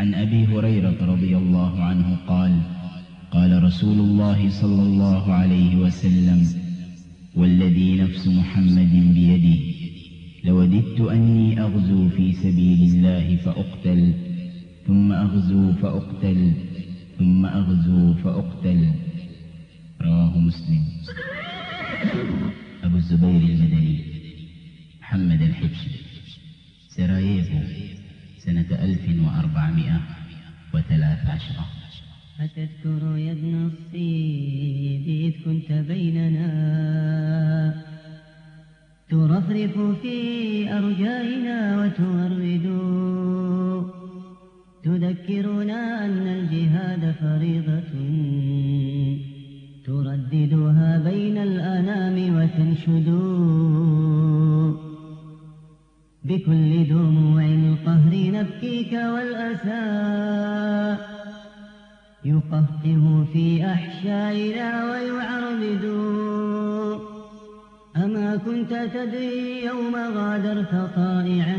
عن أبي هريرة رضي الله عنه قال قال رسول الله صلى الله عليه وسلم والذي نفس محمد بيده لوددت أني أغزو في سبيل الله فأقتل ثم أغزو فأقتل ثم أغزو فأقتل. رواه مسلم. أبو الزبير المدني محمد الحبشي. سراييفو سنة ألف وأربعمائة وثلاث عشرة أتذكر يا ابن الصيد إذ كنت بيننا. ترفرف في أرجائنا وتورد. تذكرنا أن الجهاد فريضة. ترددها بين الأنام وتنشدون بكل دموع القهر نبكيك والأساء. يقهقه في أحشائنا ويعربد أما كنت تدري يوم غادرت طائعا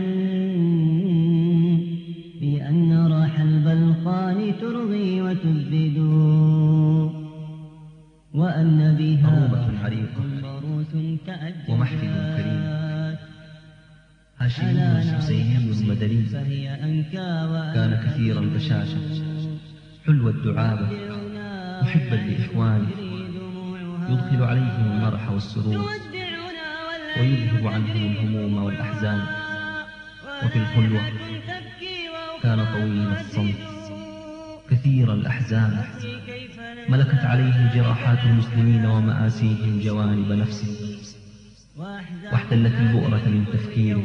بأن راح البلقان ترغي وتزبد وأن بها روح عريقة ومحفل كريم. هاشمي وشخصيهم المدني. كان كثير البشاشة حلو الدعابة. محبا لإخوانه. يدخل عليهم المرح والسرور. ويذهب عنهم الهموم والأحزان. وفي الخلوة كان طويل الصمت. كثير الأحزان. ملكت عليه جراحات المسلمين ومآسيهم جوانب نفسه. واحتلت البؤرة من تفكيره.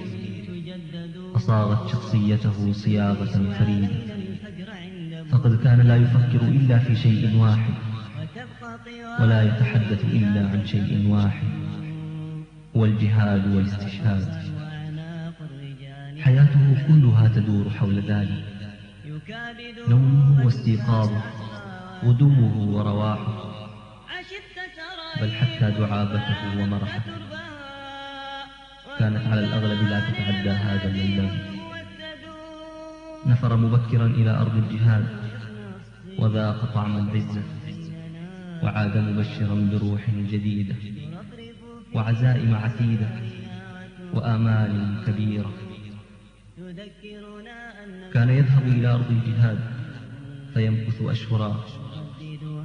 أصابت شخصيته صياغة فريدة فقد كان لا يفكر إلا في شيء واحد ولا يتحدث إلا عن شيء واحد هو الجهاد والاستشهاد. حياته كلها تدور حول ذلك. نومه واستيقاظه غدوه ورواحه بل حتى دعابته ومرحته. كانت على الأغلب لا تتعدى هذا الميلان نفر مبكرا إلى أرض الجهاد وذاق طعم العزة وعاد مبشرا بروح جديدة وعزائم عتيدة وآمال كبيرة. كان يذهب إلى أرض الجهاد فيمكث أشهرا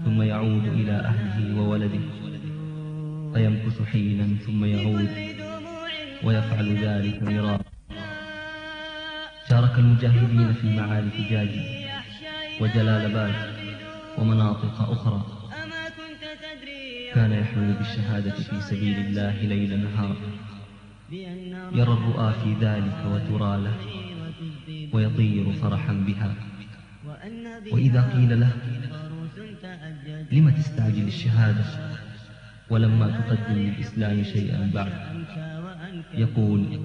ثم يعود إلى أهله وولده فيمكث حينا ثم يعود. ويفعل ذلك مرارا شارك المجاهدين في معارك جاجي وجلال بال ومناطق أخرى. كان يحمل بالشهادة في سبيل الله ليلا نهارا. يرى الرؤى في ذلك وترى له ويطير فرحا بها. وإذا قيل له لم تستعجل الشهادة ولما تقدم للإسلام شيئا بعد؟ يقول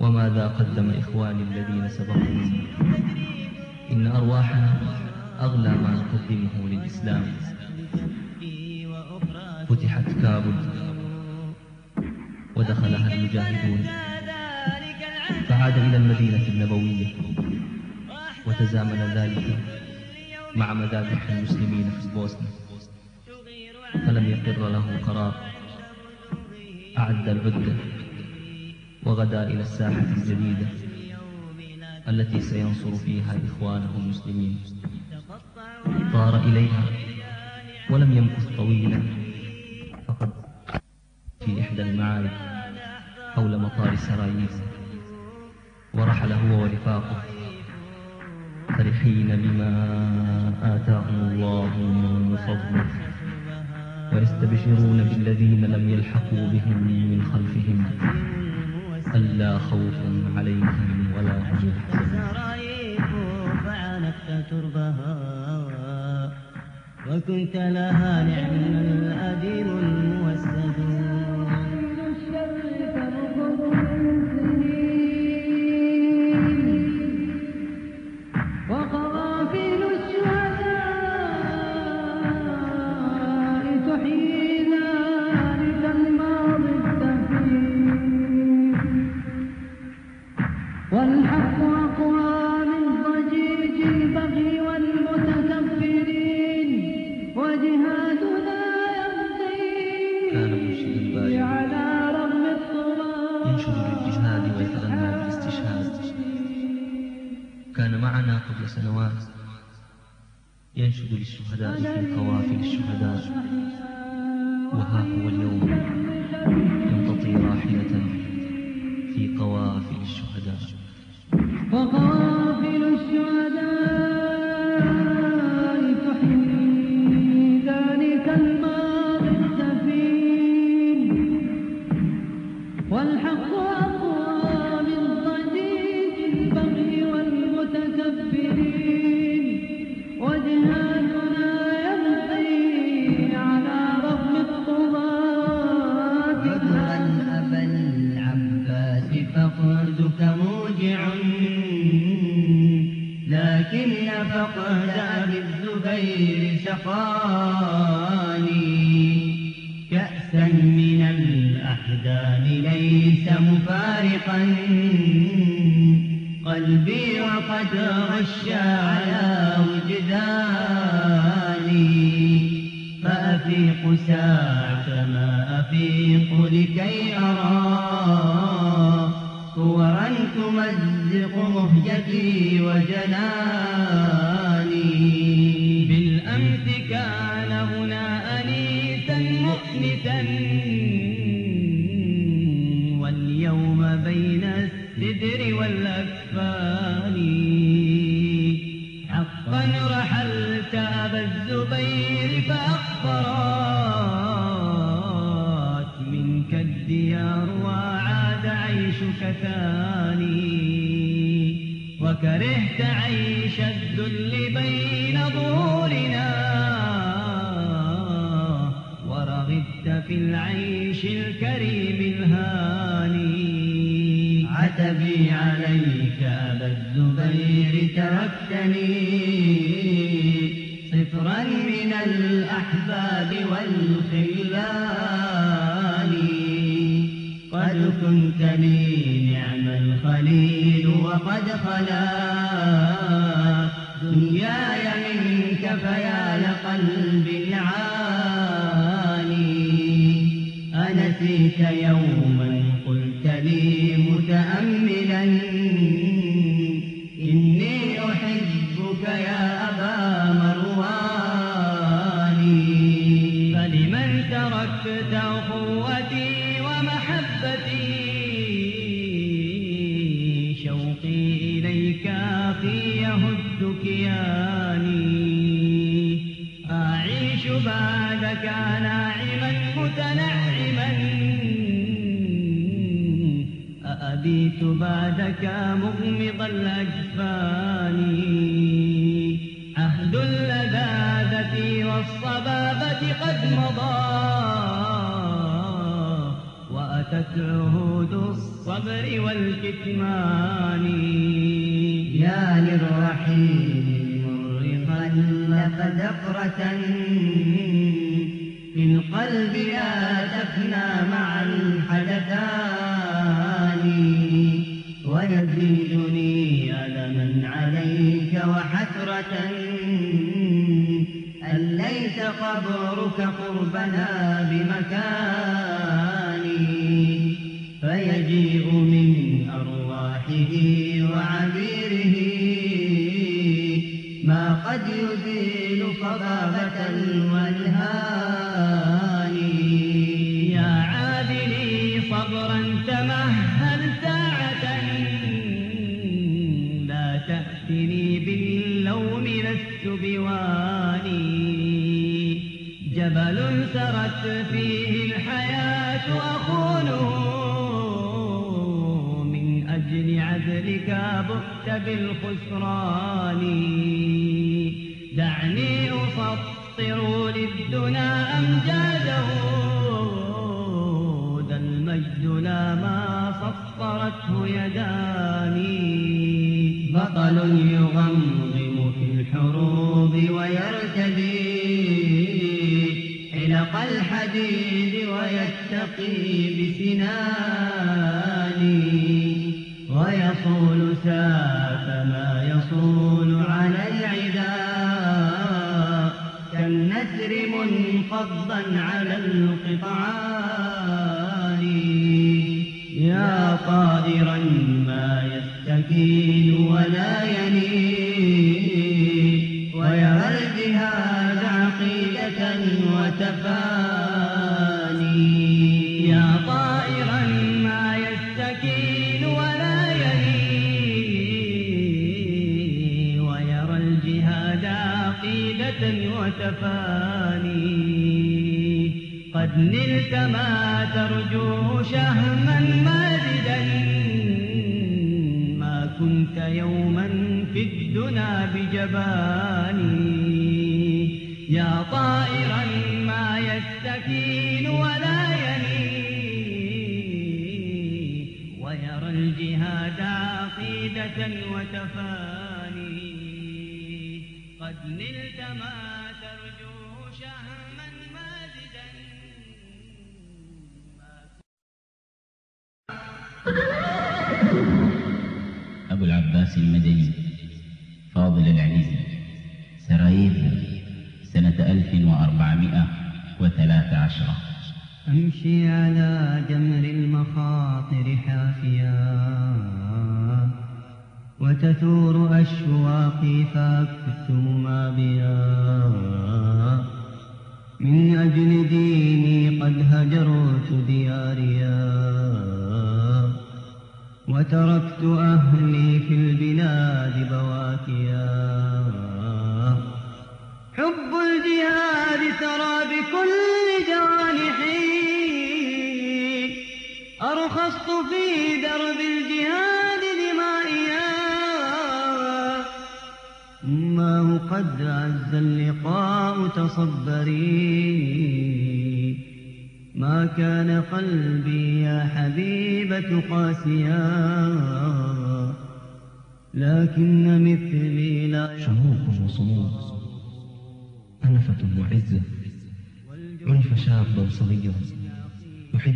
وماذا قدم إخواني الذين سبقوني إن أرواحنا أغلى ما نقدمه للإسلام. فتحت كابل ودخلها المجاهدون. فعاد إلى المدينة النبوية وتزامن ذلك مع مذابح المسلمين في البوسنة فلم يقر له قرار. أعد العدة. وغدا إلى الساحة الجديدة التي سينصر فيها إخوانه المسلمين. طار إليها ولم يمكث طويلا. فقد في إحدى المعارك حول مطار سرايز ورحل هو ورفاقه. فرحين بما آتاهم الله من فضله. ويستبشرون بالذين لم يلحقوا بهم من خلفهم. ألا خوف عليهم ولا هم وكنت لها نعم الأديم الموسد. سنوات ينشد للشهداء في قوافل الشهداء وها هو اليوم يمتطي راحلة في قوافل الشهداء. وقوافل الشهداء تحيي ذلك الماضي السفين والحق نادى الزبير سقاني كأسا من الأحداث ليس مفارقا. قلبي وقد غشى على وجداني. فأفيق ساعة ما أفيق لكي أرى. صورا تمزق مهجتي وجناني بالأمس كان هنا أنيسا مؤنسا. واليوم بين السدر والأكفان. حقا رحلت أبا الزبير فأخبرات منك الديار وعاد عيشك ثاني الزبير تركتني صفرا من الأحباب والخلال. قد كنت لي نعم الخليل وقد خلا. دنياي منك فيا لقلب العالي أنسيت يوما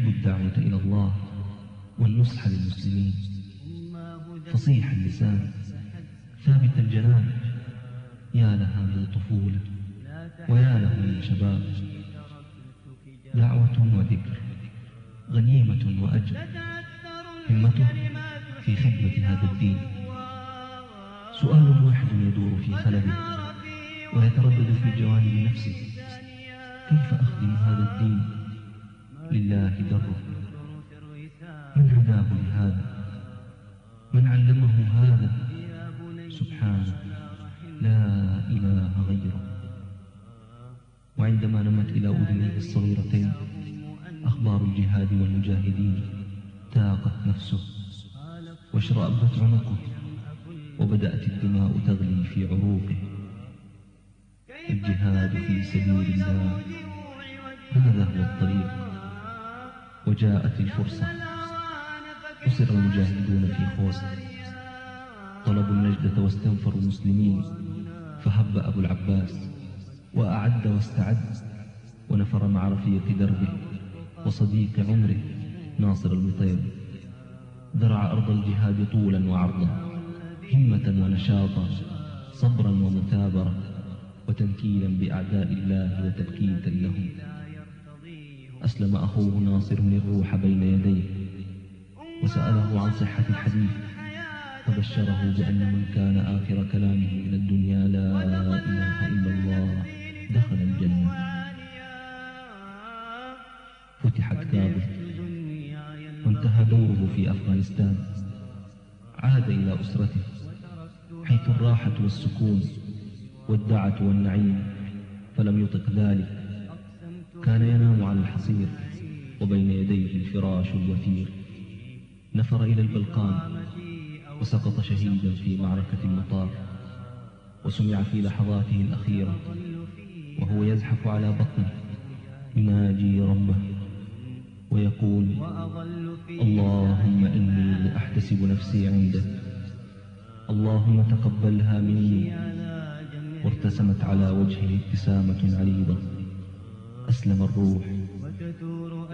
يحب الدعوة إلى الله والنصح للمسلمين. فصيح اللسان. ثابت الجنان. يا لها من طفولة ويا له من شباب. دعوة وذكر غنيمة وأجر همته في خدمة هذا الدين. سؤال واحد يدور في خلبه ويتردد في جوانب نفسه. كيف أخدم هذا الدين؟ لله دره من هداه لهذا من علمه هذا. سبحانه. لا إله غيره. وعندما نمت إلى أذنيه الصغيرتين أخبار الجهاد والمجاهدين تاقت نفسه واشرأبت عنقه وبدأت الدماء تغلي في عروقه. الجهاد في سبيل الله. هذا هو الطريق. وجاءت الفرصة. أسر المجاهدون في خوص طلبوا النجدة واستنفروا المسلمين. فهب أبو العباس وأعد واستعد. ونفر مع رفيق دربه وصديق عمره ناصر المطير ذرع أرض الجهاد طولا وعرضا همة ونشاطا صبرا ومثابرة وتنكيلا بأعداء الله وتبكيتا لهم. أسلم أخوه ناصر الروح بين يديه وسأله عن صحة الحديث فبشره بأن من كان آخر كلامه من الدنيا لا إله إلا الله دخل الجنة. فتحت كابل وانتهى دوره في أفغانستان. عاد إلى أسرته حيث الراحة والسكون والدعة والنعيم فلم يطق ذلك. كان ينام على الحصير وبين يديه الفراش الوثير. نفر إلى البلقان وسقط شهيدا في معركة المطار وسمع في لحظاته الأخيرة وهو يزحف على بطنه يناجي ربه ويقول اللهم إني أحتسب نفسي عندك اللهم تقبلها مني. وارتسمت على وجهه ابتسامة عريضة. أسلم الروح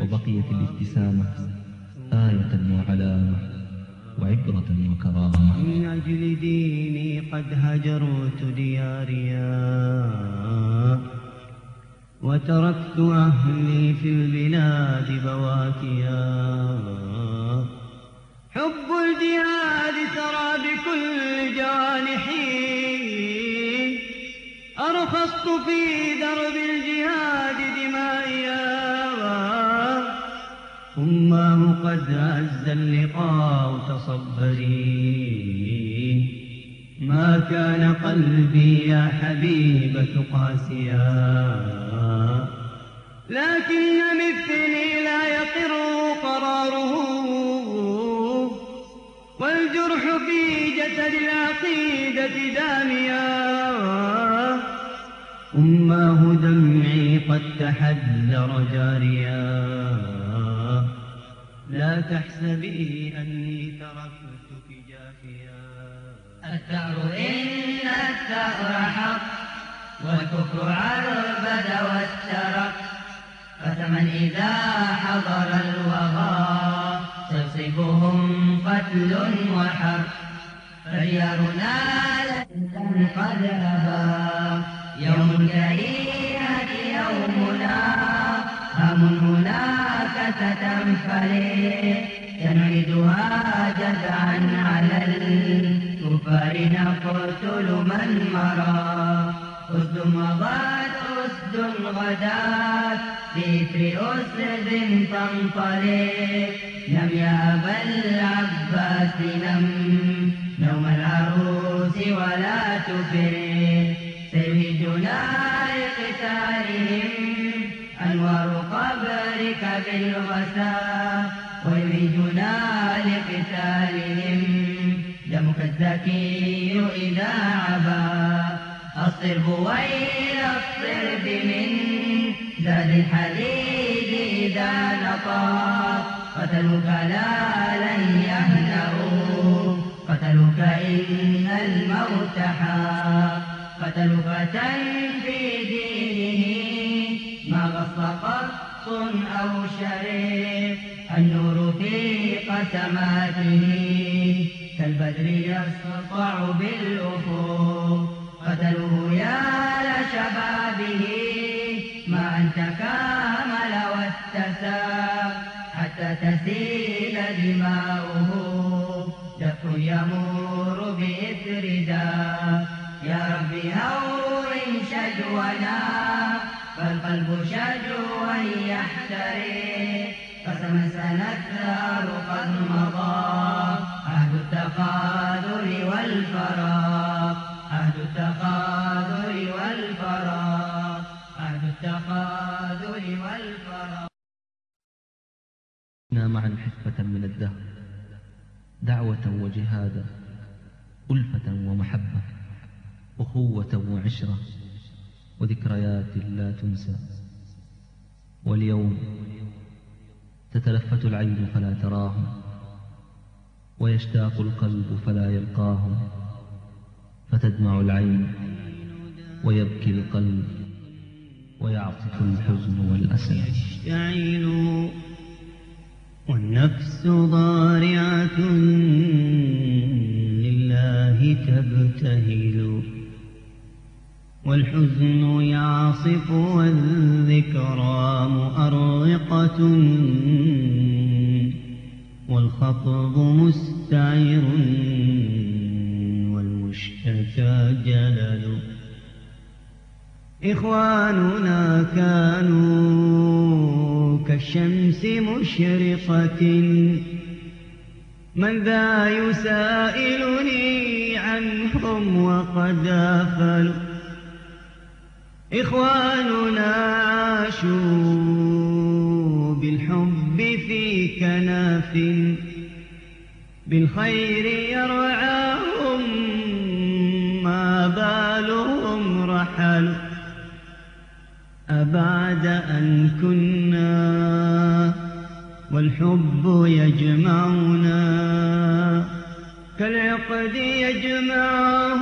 وبقيت الابتسامة آية وعلامة وعبرة وكرامة. من أجل ديني قد هجرت دياريا وتركت أهلي في البلاد بواكيا. حب الجهاد ترى بكل جوانحي وأرخصت في درب الجهاد دمائيا أماه قد عز اللقاء تصبري ما كان قلبي يا حبيبة قاسيا لكن مثلي لا يقر قراره. والجرح في جسد العقيدة داميا. أماه دمعي قد تحذر جاريا. لا تحسبي أني تركتك جافيا الثأر إن الثأر حق والكفر عربد والترك. فتمن إذا حضر الوغى تصفهم قتل وحر فديارنا لن قد أبا يوم الجريمة يومنا غم هناك ستنفلي تنعدها جزعا على الكفار نقتل من مرى أسد مضت أسد غدات بإثر أسد تنطلق لم يا أبا العباس لم نوم العروس ولا تفرق دار قتالهم أنوار قبرك بالغساء ويهنا لقتالهم دمك الزكي إذا عبا أصر بويل الصرب من زاد الحديد إذا نطى قتلوك لا لن يهدأوا قتلوك إن الموت حاق وتلبتين في دينه ما غص قط أو شريف النور في قسماته كالبدر يسطع بالأفق قتلوه يا لشبابه ما أنت كامل واتساب ربها غرور شجونا فالقلب شجو يحتري سنة دار قد مضى أهل التقادر والفراغ أهل التقادر والفراغ أهل التقادر والفراغ معا حفة من الدهر دعوة وجهادا ألفة ومحبة. أخوة وعشرة وذكريات لا تنسى واليوم تتلفت العين فلا تراهم ويشتاق القلب فلا يلقاهم فتدمع العين ويبكي القلب ويعطف الحزن والأسى يعين والنفس ضارعة لله تبتهل والحزن يعصف والذكرى مؤرقة والخطب مستعر والمشكة جلل. إخواننا كانوا كالشمس مشرقة. من ذا يسائلني عنهم وقد أفلوا إخواننا عاشوا بالحب في كناف بالخير يرعاهم ما بالهم رحل أبعد أن كنا والحب يجمعنا كالعقد يجمعه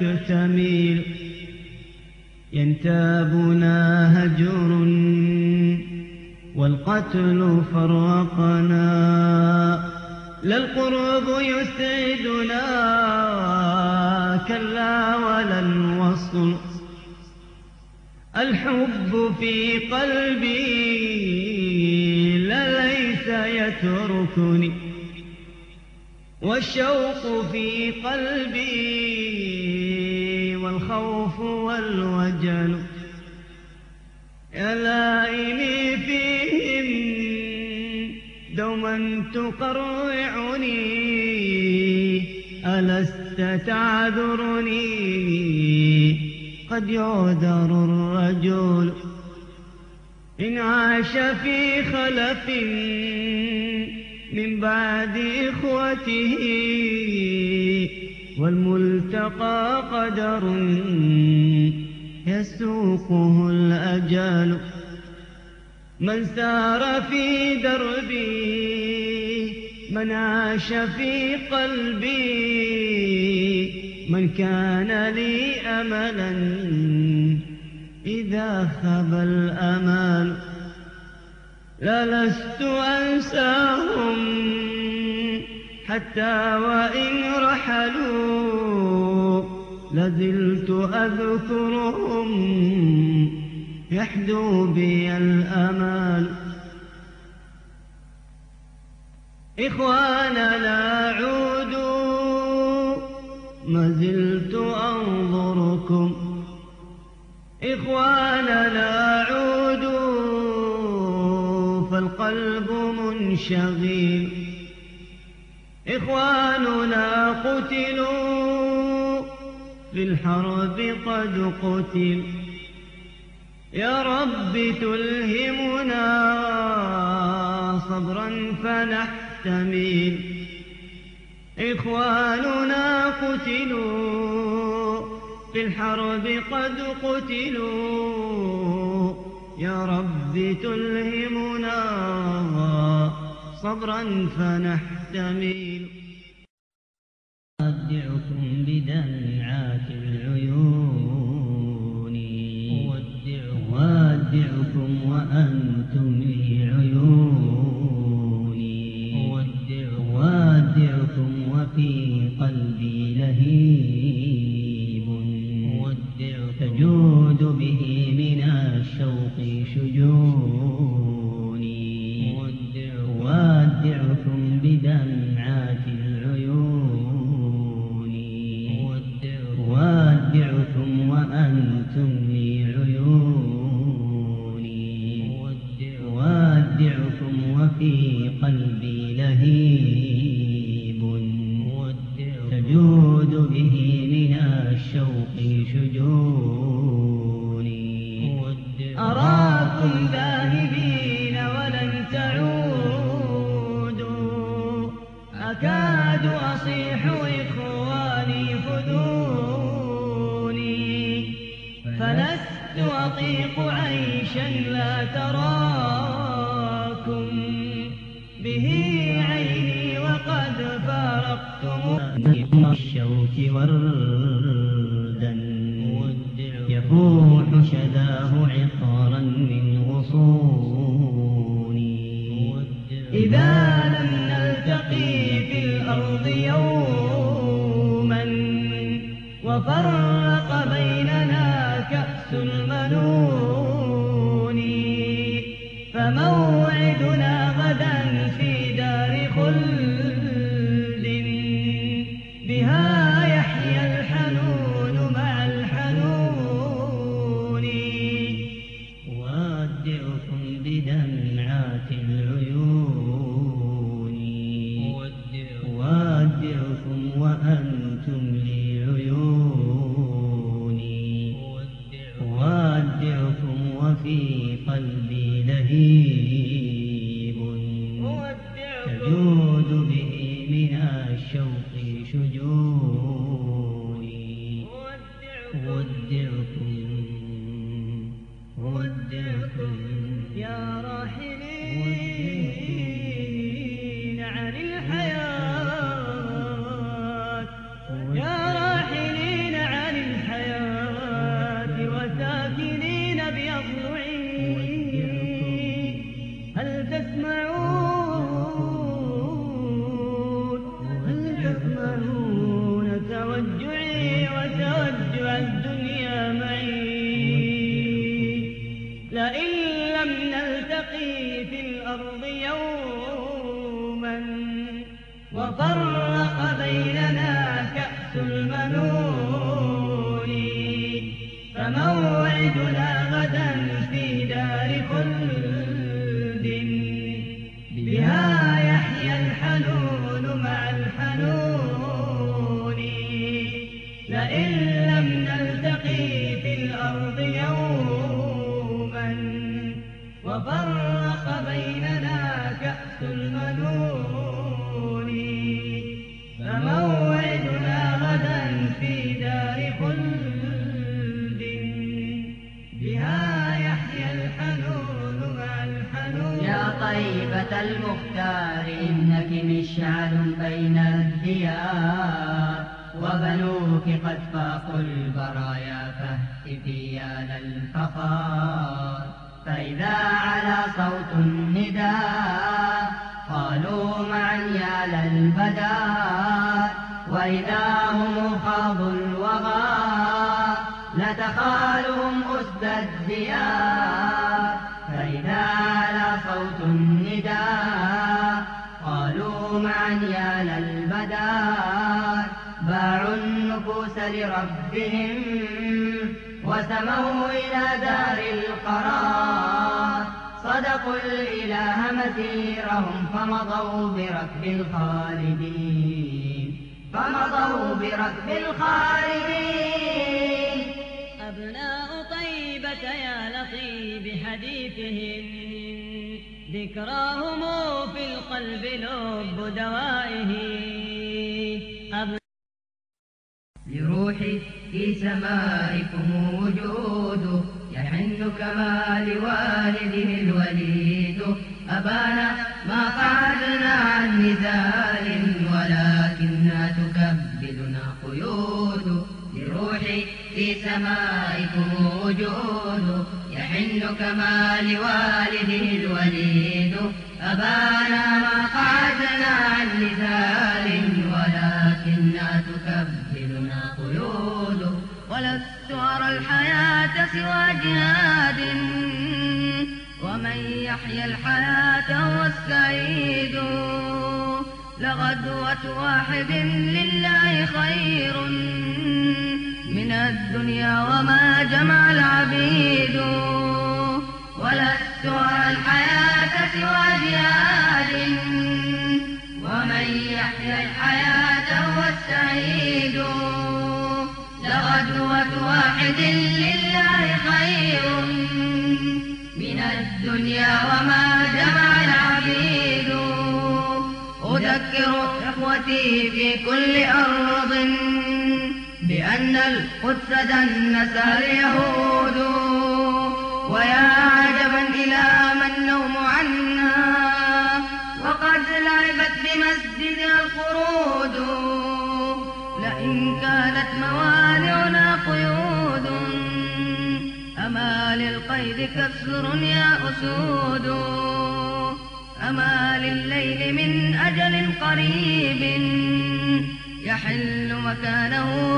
تسمير ينتابنا هجر والقتل فرقنا لا القرب يسعدنا كلا ولا الوصل الحب في قلبي لليس يتركني والشوق في قلبي والخوف والوجل. ألا إني فيهم دوما تقرعني. ألست تعذرني؟ قد يعذر الرجل. إن عاش في خلف من بعد إخوته. والملتقى قدر يسوقه الأجال من سار في دربي من عاش في قلبي. من كان لي أملا إذا خب الأمال لا لست أنساهم. حتى وإن رحلوا لزلت أذكرهم يحدو بي الأمال إخوانا لا عودوا ما زلت أنظركم. إخوانا لا عودوا فالقلب منشغيل إخواننا قتلوا في الحرب قد قتل. يا رب تلهمنا صبرا فنحتمل. إخواننا قتلوا في الحرب قد قتلوا. يا رب تلهمنا صبرا فنحتمل أودعكم بدمعات العيون. أودعكم. وأنتم لي عيوني أودعكم وفي قلبي لهيب. تجود به من الشوق شجون. دمعات العيون. وادعكم وأنتم لي عيوني وفي قلبي أطيق عيشا لا تراكم به عيني وقد فارقتم الشوك وردا يفوح شداه عطرا من غصوني إذا لم نلتقي في الأرض يوما وفرقا عهد بستانه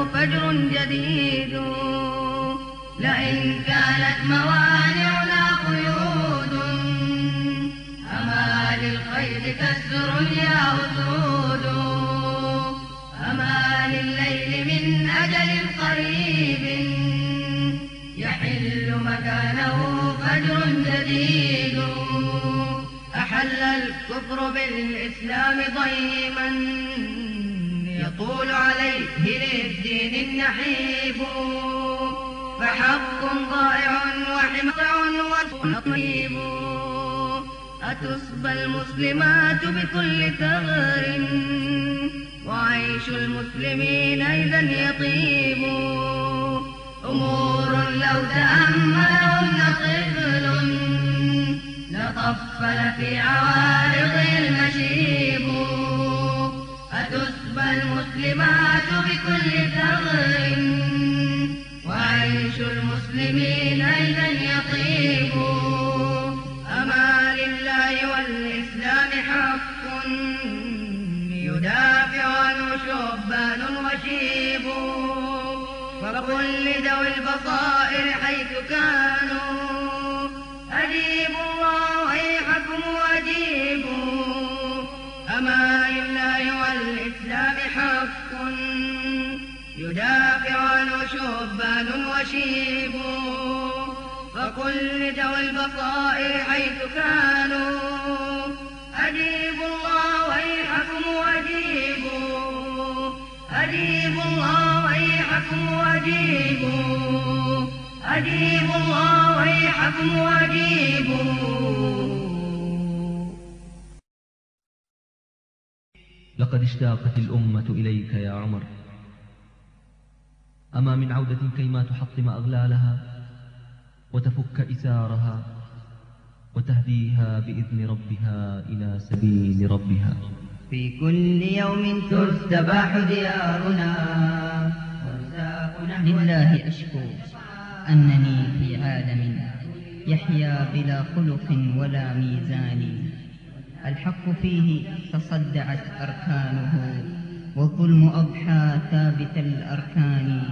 تصبى المسلمات بكل ثغر وعيش المسلمين إذا يطيب أمور لو تأملهن طفل لطفل في عوام وشيب فكل ذوي البقاء حيث كانوا. أجيبوا الله ويحكم وأجيبوا. أجيبوا الله ويحكم وأجيبوا. أجيبوا الله ويحكم وأجيبوا. لقد اشتاقت الأمة إليك يا عمر. أما من عودة كيما تحطم أغلالها وتفك إثارها وتهديها بإذن ربها إلى سبيل ربها. في كل يوم تستباح ديارنا لله أشكو أنني في عالم يحيا بلا خلق ولا ميزان. الحق فيه تصدعت أركانه. وكل أضحى ثابت الأركان.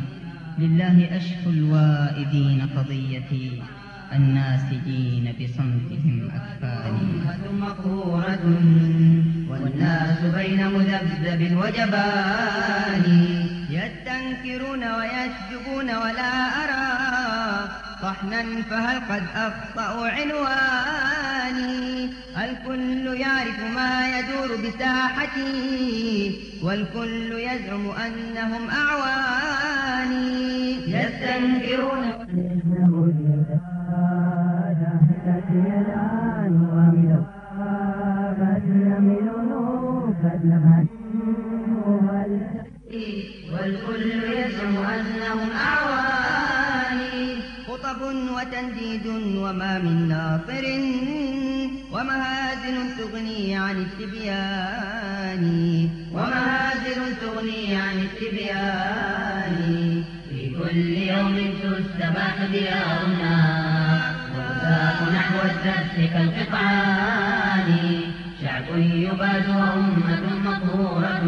لله أشكو الوائدين قضيتي الناسجين بصمتهم أكفاني. مقهورة والناس بين مذبذب وجبان يستنكرون ويسجبون ولا أرى صحنا فهل قد أخطأ عنواني؟ الكل يعرف ما يدور بساحتي؟ والكل يزعم أنهم أعواني. يستنكرون والكل يزعم أنهم أعواني. وتنجيد وما من ناصر ومهازل تغني عن التبيان ومهازل تغني عن التبيان في كل يوم تستباح ديارنا وتساق نحو الدرس كالقطعان شعب يباد وأمة مطهورة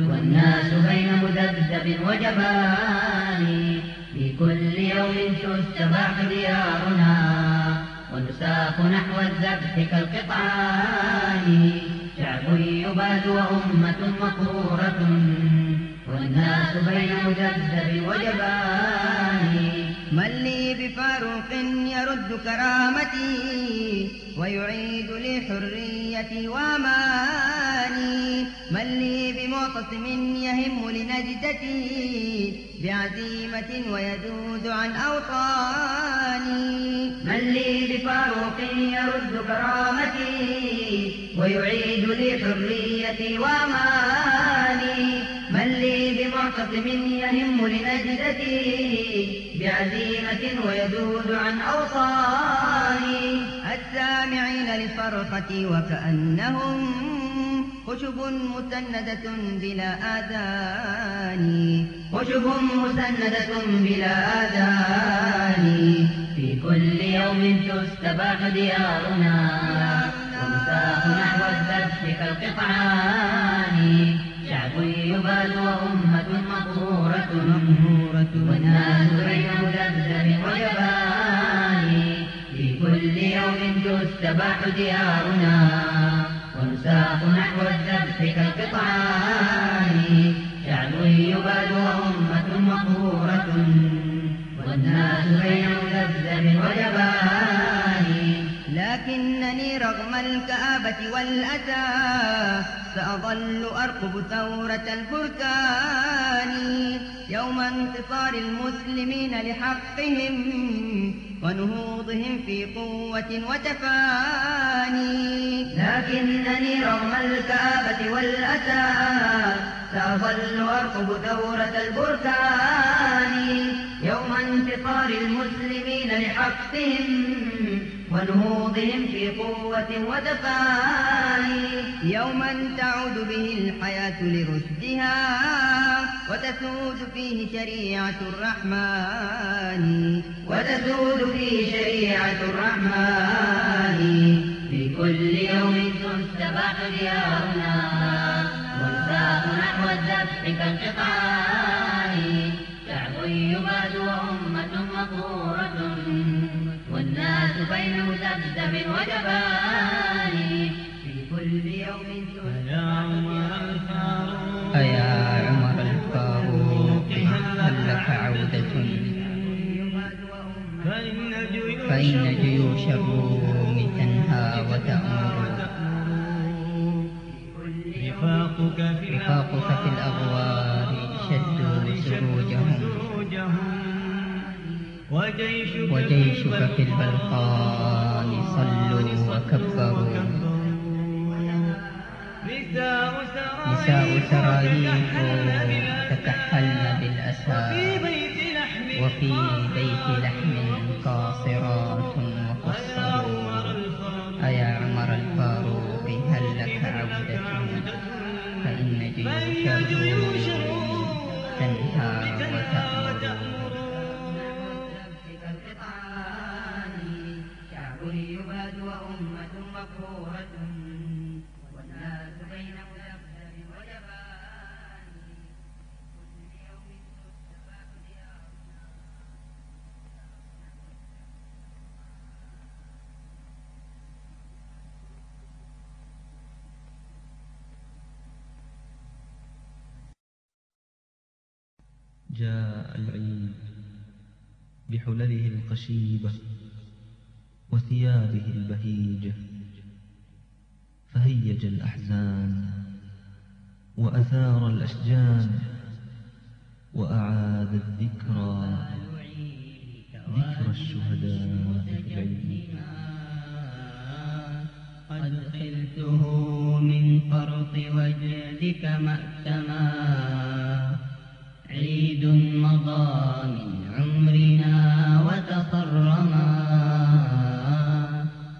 والناس بين مذبذب وجبان الأرض ديارنا ونساق نحو الذبح كالقطعان شعب يباد وأمة مقرورة والناس بين مجذب وجبان. من لي بفاروق يرد كرامتي ويعيد لي حريتي وماني من لي بمعتصم يهم لنجدتي بعزيمة ويذود عن أوطاني من لي بفاروق يرد كرامتي ويعيد لي حريتي وماني المنتصم يهم لنجدتي بعزيمة ويذود عن أوصاني السامعين لفرقتي وكأنهم خشب مسندة بلا آذان. خشب مسندة بلا آذان. في كل يوم تستباح ديارنا. تمساح نحو الذبح كالقطعان. شعب يباد وأمة مقهورة والناس بين ململم وجبان. في كل يوم تستباح ديارنا. ونساق نحو الذبح كالقطعان. شعب يباد وأمة مقهورة. والناس بين يوم الكآبة والأتى سأظل أرقب ثورة البركان يوم انتصار المسلمين لحقهم ونهوضهم في قوة وتفاني. لكنني رغم الكآبة والأتى سأظل أرقب ثورة البركان يوم انتصار المسلمين لحقهم ونهوضهم في قوة ودفاع. يوما تعود به الحياة لرشدها وتسود فيه شريعة الرحمن. وتسود فيه شريعة الرحمن. في كل يوم تستبح ديارنا والساق نحو الذبح كالقطعان. شعب يباد وأمة مطورة. بين مذبذب وجبان. في كل يوم يا عمر الفاروق يا عمر الفاروق هل لك عودة. فإن جيوش الروم تنهى وتأمر. رفاقك في الأغوار. وجيشك في البلقاء صلوا وكبروا نساء سراييك تكحلن بالأسى. وفي بيت لحم قاصرات. جاء العيد بحلله القشيبة وثيابه البهيجة فهيج الأحزان وأثار الأشجان وأعاد الذكرى ذكرى الشهداء في العيد. قد خلته من فرط وجدك مأتما. عيد مضى من عمرنا وتقرما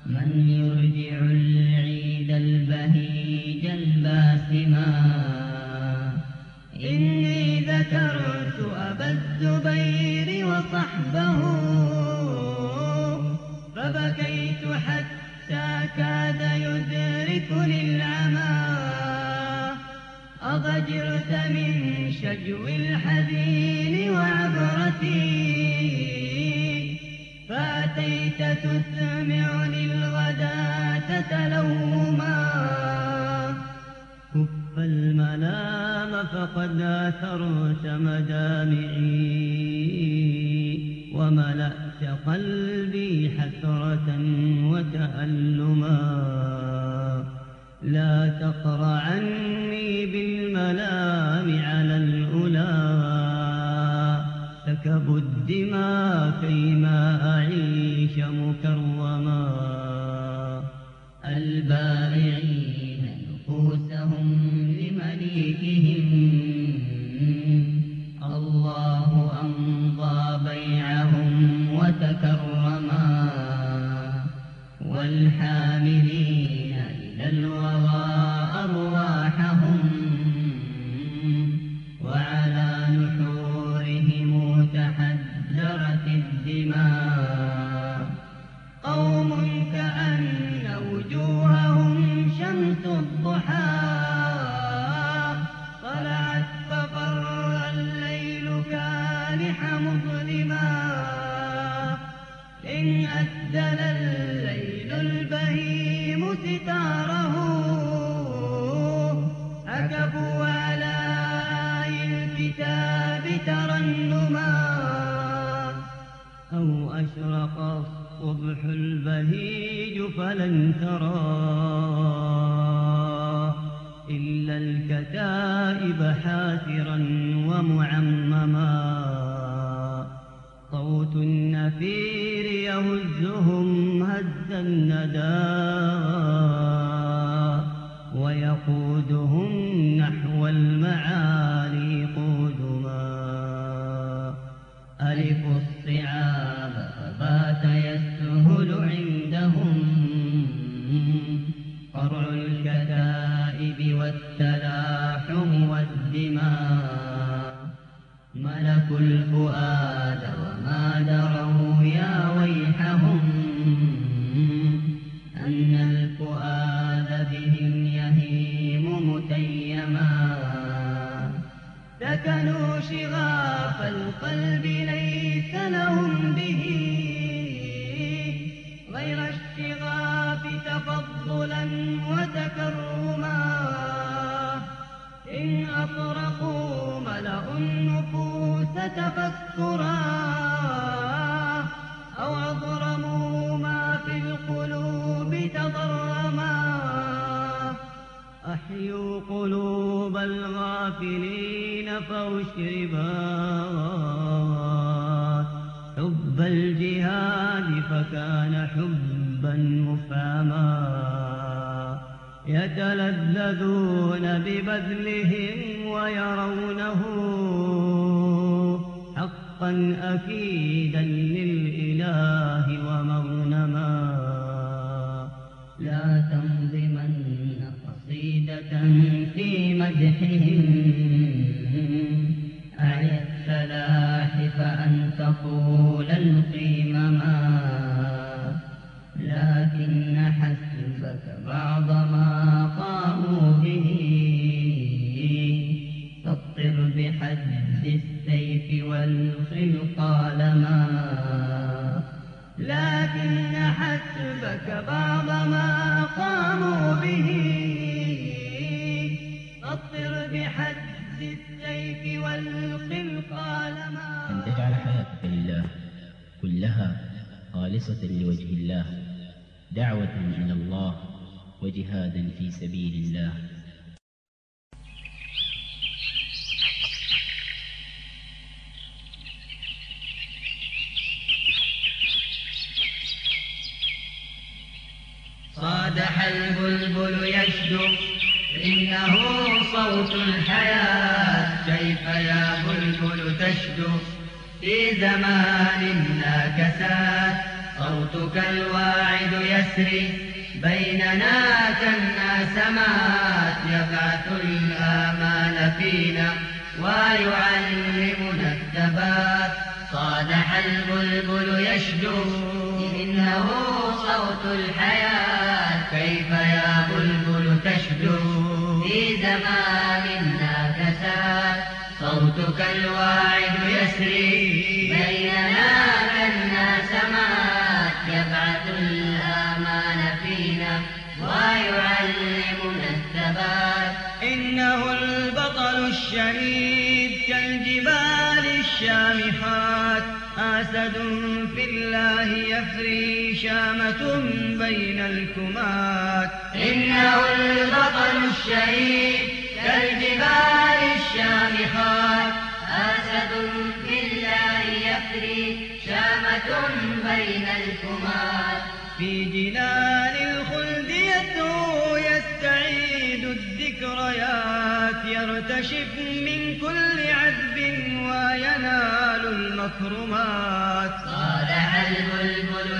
من يرجع العيد البهيج الباسما. إني ذكرت أبا الزبير وصحبه. فبكيت حتى كاد يدركني العمى أضجرت من شجو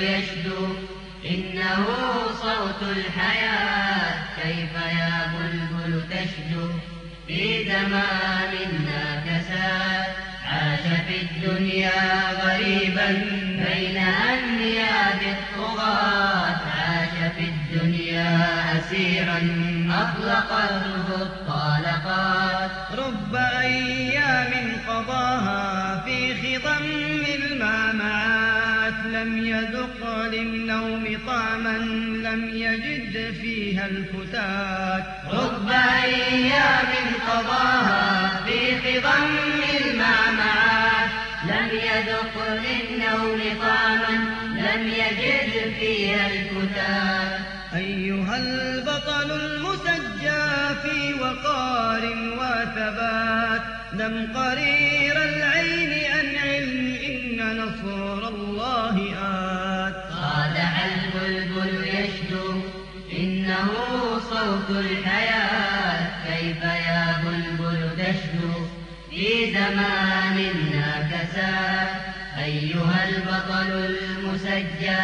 يشدو إنه صوت الحياة. كيف يا بلبل تشدو في زماننا كساد عاش في الدنيا غريبا بين أنياب الطغاة. عاش في الدنيا أسيرا أطلق الطالقات. رب أي لم يذق للنوم طعما لم يجد فيها الفتات. رب أيام قضاها في خضم المعمعات لم يذق للنوم طعما لم يجد فيها الفتات. أيها البطل المسجى في وقار وثبات. لم قرير العين الحياة كيف يا بلبل تشنو؟ في زمان ناكسا أيها البطل المسجى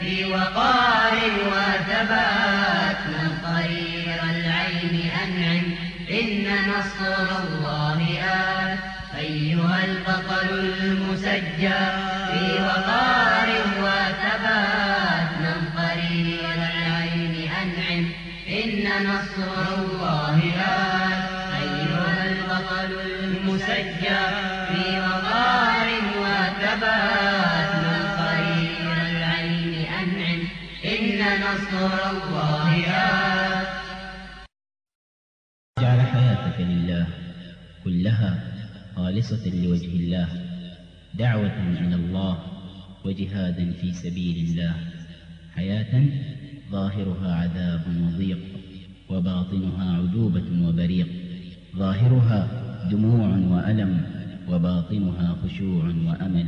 في وقار وثبات من قرير العين أنعم إن نصر الله آت. أيها البطل المسجى. نصر الله آن أيها البطل المسجى في وقار وثبات من خير العين أنعم إن نصر الله آن جعل حياتك لله كلها خالصة لوجه الله دعوة إلى الله وجهادا في سبيل الله حياة ظاهرها عذاب وضيق وباطنها عذوبة وبريق. ظاهرها دموع وألم وباطنها خشوع وأمل.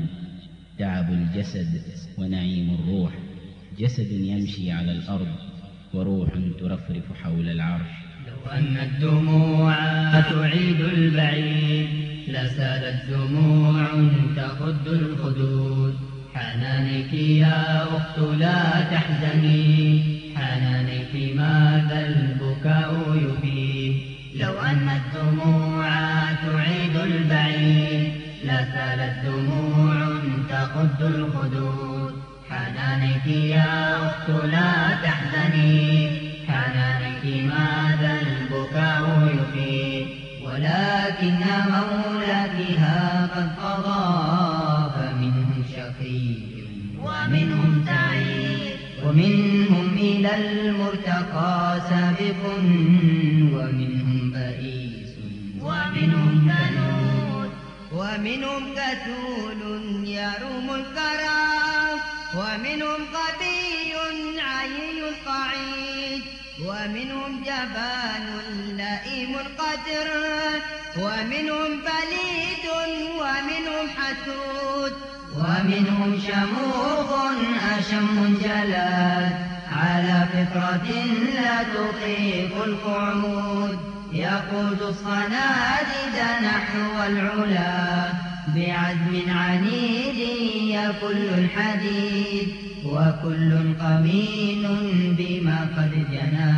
تعب الجسد ونعيم الروح. جسد يمشي على الأرض وروح ترفرف حول العرش. لو أن الدموع تعيد البعيد لسالت دموع تخد الخدود. حنانك يا أخت لا تحزني. حنانك ماذا البكاء يبين. لو أن الدموع تعيد البعيد لسالت دموع تقد الخدود حنانك يا أخت لا تحزني. حنانك ماذا البكاء يبين. ولكن مولاتها قد قضى إلى المرتقى سابق ومنهم بئيس ومنهم تنود ومنهم كتول يروم الكرى ومنهم قبي عين القعيد ومنهم جبان لئيم القدر ومنهم بليد ومنهم حسود ومنهم شموخ أشم جلال على فطرة لا تطيق القعود. يقود الصناديد نحو العلا بعزم عنيد يكل الحديد. وكل قمين بما قد جنى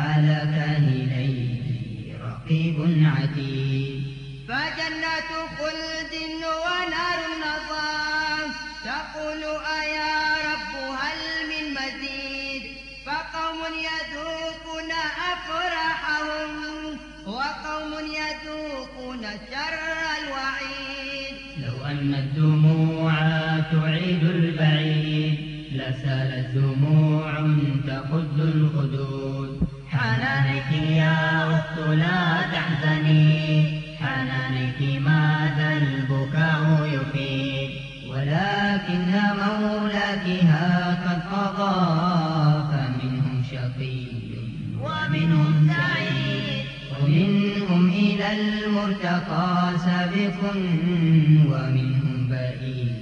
على كاهليه رقيب عتيد. فجنة خلد ونار نظام تقول أيام شر الوعيد. لو أن الدموع تعيد البعيد لسالت دموع تخد الخدود حنانك يا أخت لا تحزني حنانك ماذا البكاء يفيد. ولكن مولاك قد قضى المرتقى سابق ومنهم بعيد.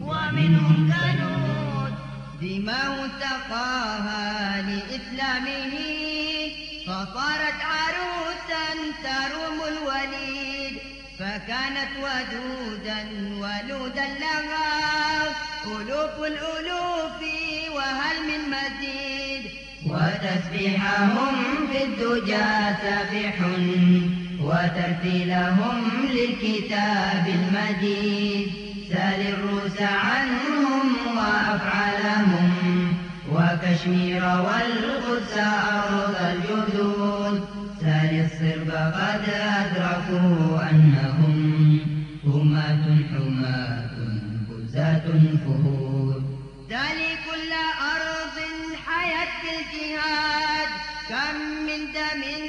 ومنهم كنود دماء التقاها لإسلامه فصارت عروسا تروم الوليد. فكانت ودودا ولودا لها. ألوف الألوف وهل من مزيد؟ وتسبيحهم في الدجى سبح وترتيلهم للكتاب المجيد. سأل الروس عنهم وأفعالهم وكشمير والقدس أرض الجدود سأل الصرب قد أدركوا أنهم هماة حماة بزاة فهود. سال كل أرض حياة الجهاد. كم من دم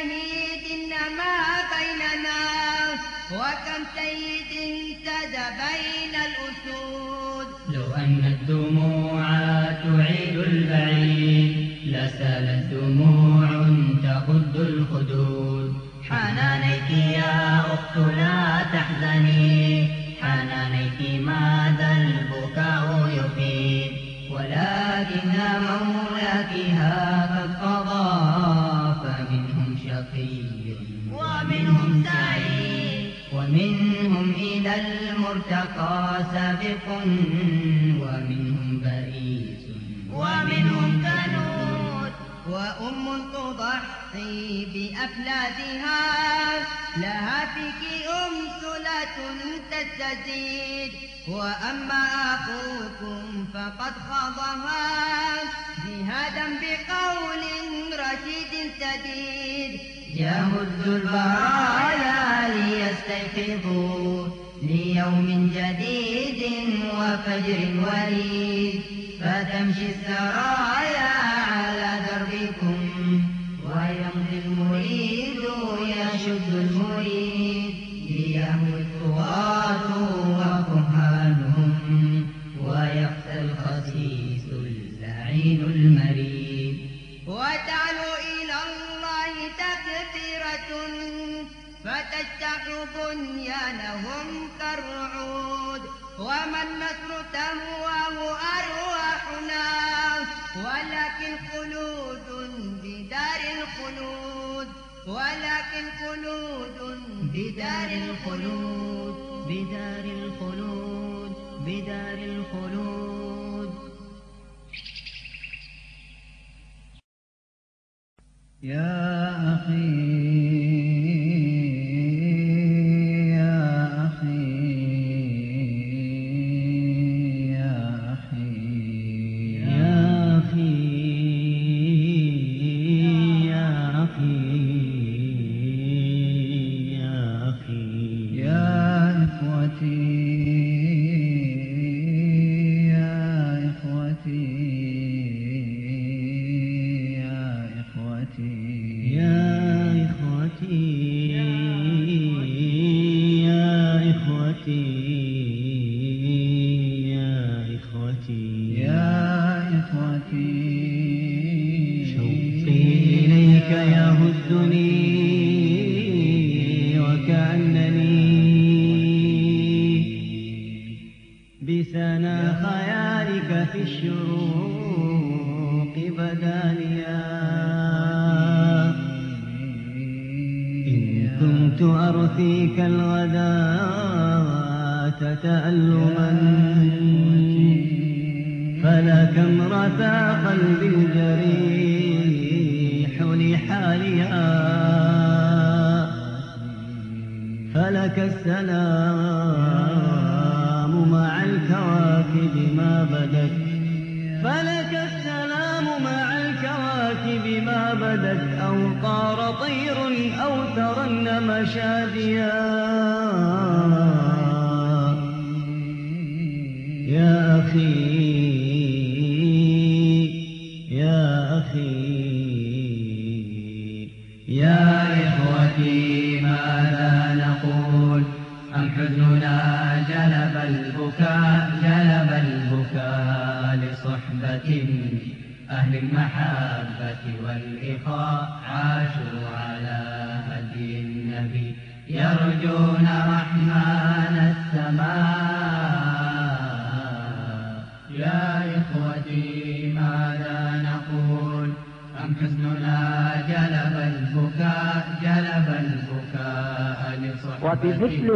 شهيد ما بيننا وكم سيد سد بين الأسود. لو أن الدموع تعيد البعيد لسالت دموع تقد الخدود حنانيك يا أخت لا تحزني. حنانيك ماذا البكاء يفيد. ولكن مولاك هذا القضاء ومنهم سعيد. ومنهم إلى المرتقى سابق ومنهم بئيس ومنهم كنود وأم تضحي بأفلادها. لها فيك أم سلة تستزيد. وأما أخوكم فقد خضها جهادا بقول رشيد سديد. يمد البرايا ليستيقظوا ليوم جديد وفجر وليد فتمشي السرايا على فهو أرواحنا ولكن قلود بدار الخلود ولكن قلود بدار الخلود بدار الخلود بدار الخلود. يا أخي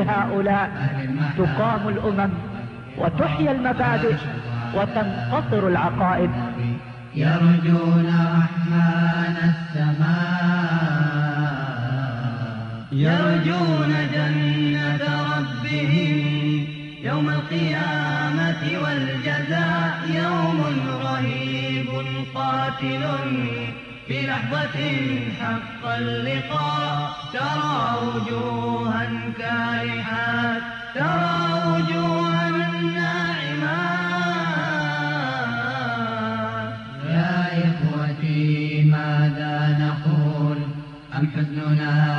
هؤلاء تقام الأمم وتحيى المبادئ وتنقطر العقائد. يرجون رحمن السماء. يرجون جنة ربهم يوم القيامة والجزاء يوم رهيب قاتل في لحظة حق اللقاء. ترى وجوه كارهات ترى وجوهنا الناعمات حزننا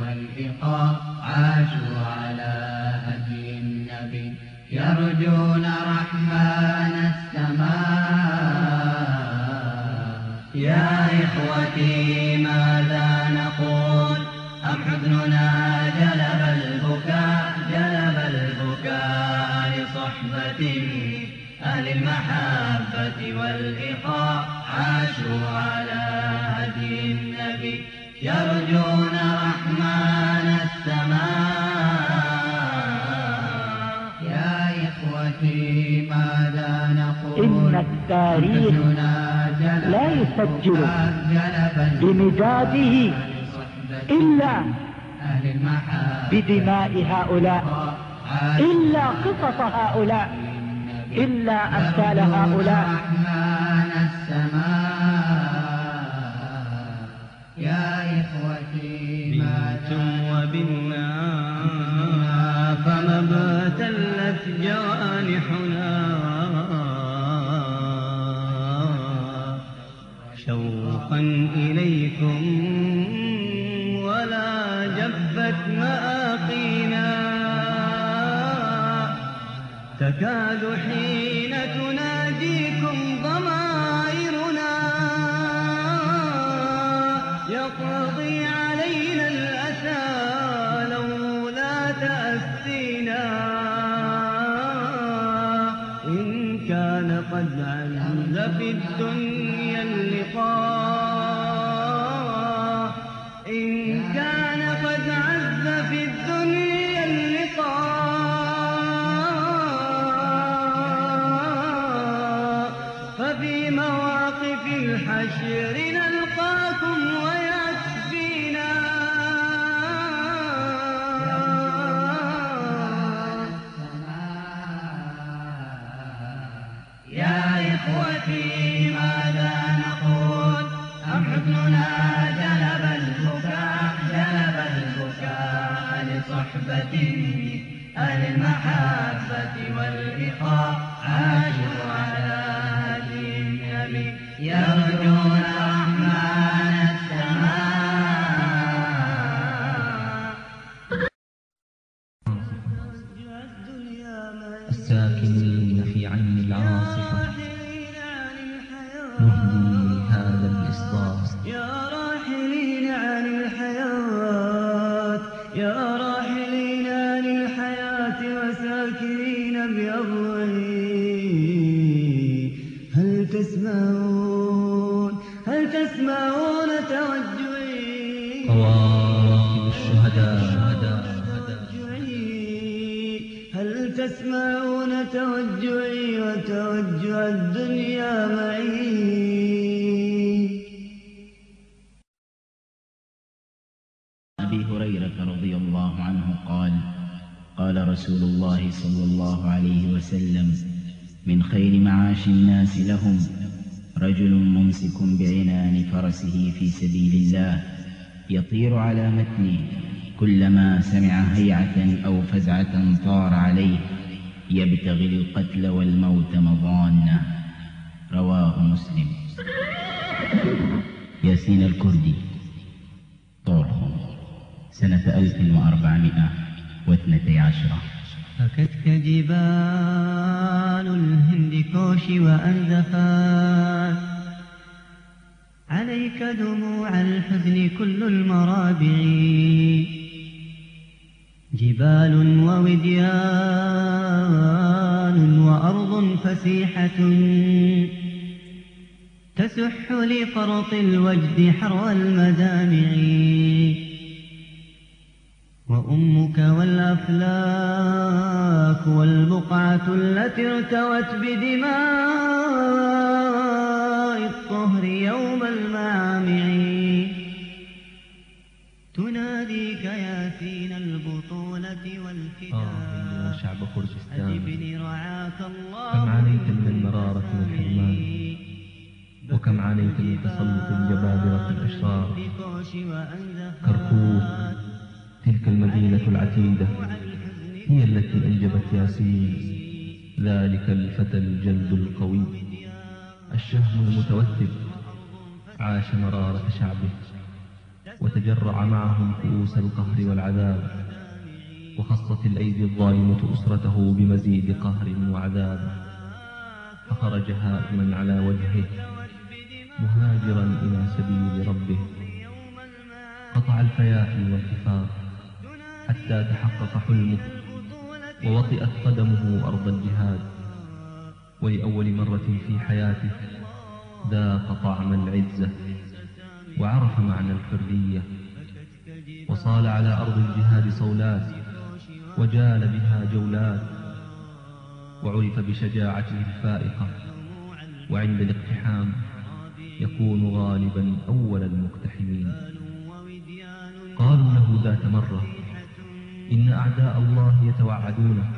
والبقاء عاشوا على هدي النبي. يرجون رحمن السماء. يا إخوتي ماذا نقول؟ أم حزننا جلب البكاء؟ جلب البكاء لصحبته أهل المحبة والإقاء عاشوا على هدي النبي. يرجون رحمن السماء. يا إخوتي ماذا نقول؟ إن التاريخ لا يسجل بمداده إلا بدماء هؤلاء إلا قصص هؤلاء إلا أمثال هؤلاء. السماء. يا إخوتي ماتم وبنا فما ابتلت جوانحنا شوقا إليكم ولا جبت مآقينا. تكاد حين في المحبة المحبة والإخاء. عاشرا قال رسول الله صلى الله عليه وسلم من خير معاش الناس لهم رجل ممسك بعنان فرسه في سبيل الله يطير على متنه كلما سمع هيعة أو فزعة طار عليه يبتغي القتل والموت مضانا. رواه مسلم. ياسين الكردي. طرهم سنة 1400 واثنتي عشرة بكتك جبال الهند كوش وأنزفات عليك دموع الحزن كل المرابع. جبال ووديان وأرض فسيحة. تسح لفرط الوجد حر المدامع. وأمك والأفلاك والبقعة التي ارتوت بدماء الطهر يوم المعامع تناديك يا سين البطولة والفداء آه، شعب خرجستان كم عانيت من المرارة والحمام وكم عانيت من تسلط الجبابرة الأشرار. كركوك. تلك المدينة العتيدة هي التي أنجبت ياسين. ذلك الفتى الجلد القوي الشهم المتوثب عاش مرارة شعبه وتجرع معهم كؤوس القهر والعذاب وخصت الأيدي الظالمة أسرته بمزيد قهر وعذاب. فخرج هائما على وجهه مهاجرا إلى سبيل ربه. قطع الفياء والكفار حتى تحقق حلمه ووطئت قدمه أرض الجهاد ولأول مرة في حياته ذاق طعم العزة وعرف معنى الحرية وصال على أرض الجهاد صولات وجال بها جولات وعرف بشجاعته الفائقة وعند الاقتحام يكون غالبا أول المقتحمين. قالوا له ذات مرة إن أعداء الله يتوعدونه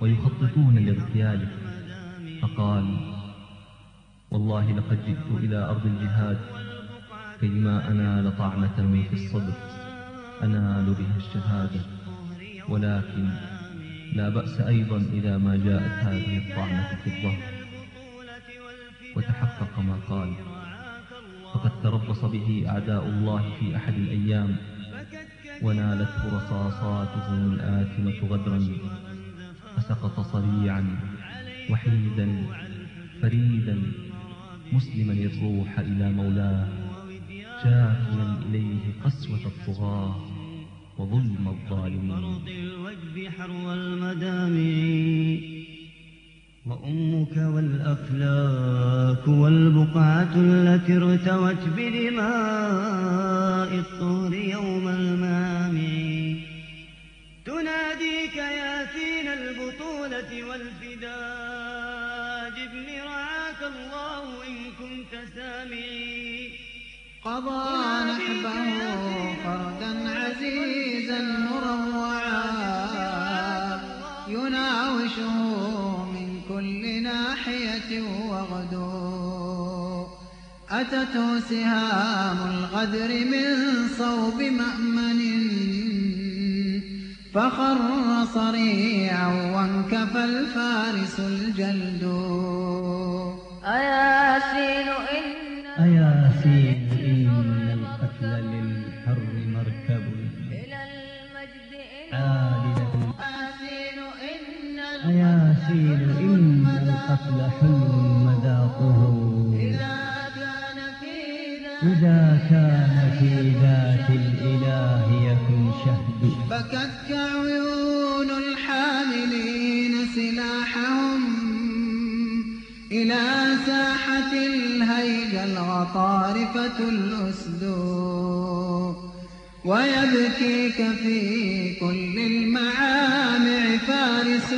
ويخططون لاغتياله فقال والله لقد جئت إلى أرض الجهاد كيما أنال من في الصدر أنال بها الشهادة. ولكن لا بأس أيضا إذا ما جاءت هذه الطعمة في الظهر وتحقق ما قال. فقد تربص به أعداء الله في أحد الأيام. ونالته رصاصاته الآثمة غدرا فسقط صريعا وحيدا فريدا مسلما يروح إلى مولاه شاكيا إليه قسوة الطغاة وظلم الظالمين. الوجب حرو المدامع وأمك والأفلاك والبقعة التي ارتوت بدماء الطهر يوم عزيزا مروعا يناوشه من كل ناحية وغدو. أتته سهام الغدر من صوب مأمن فخر صريعا وانكف الفارس الجلد. أياسين إن أياسين إن القتل لله. الأسير إن القتل حلو مذاقه. إذا كان في ذات الإله يكن شهد. بكت عيون الحاملين سلاحهم إلى ساحة الهيج الغطارفة الأسدود ويبكيك في كل المعامع فارس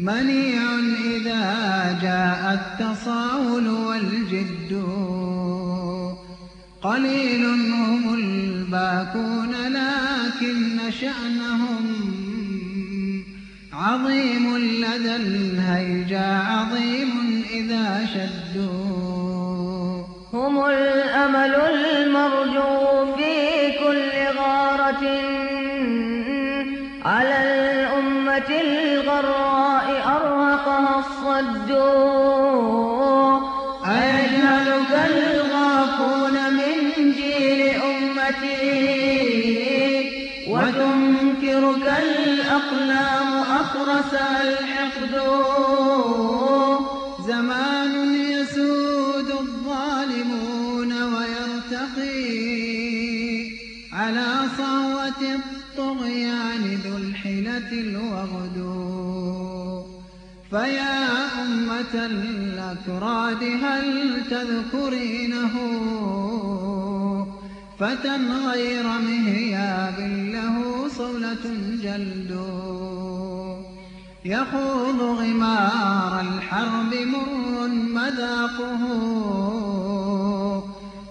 منيع إذا جاء التصاول والجد. قليل هم الباكون لكن شأنهم عظيم. لدى الهيجا عظيم إذا شدوا. هم الأمل المرجو. الحقد. زمان يسود الظالمون ويرتقي على صهوة الطغيان ذو الحلة الوغد. فيا أمة الأكراد هل تذكرينه؟ فتى غير مهياب له صولة جلد. يخوض غمار الحرب مر مذاقه.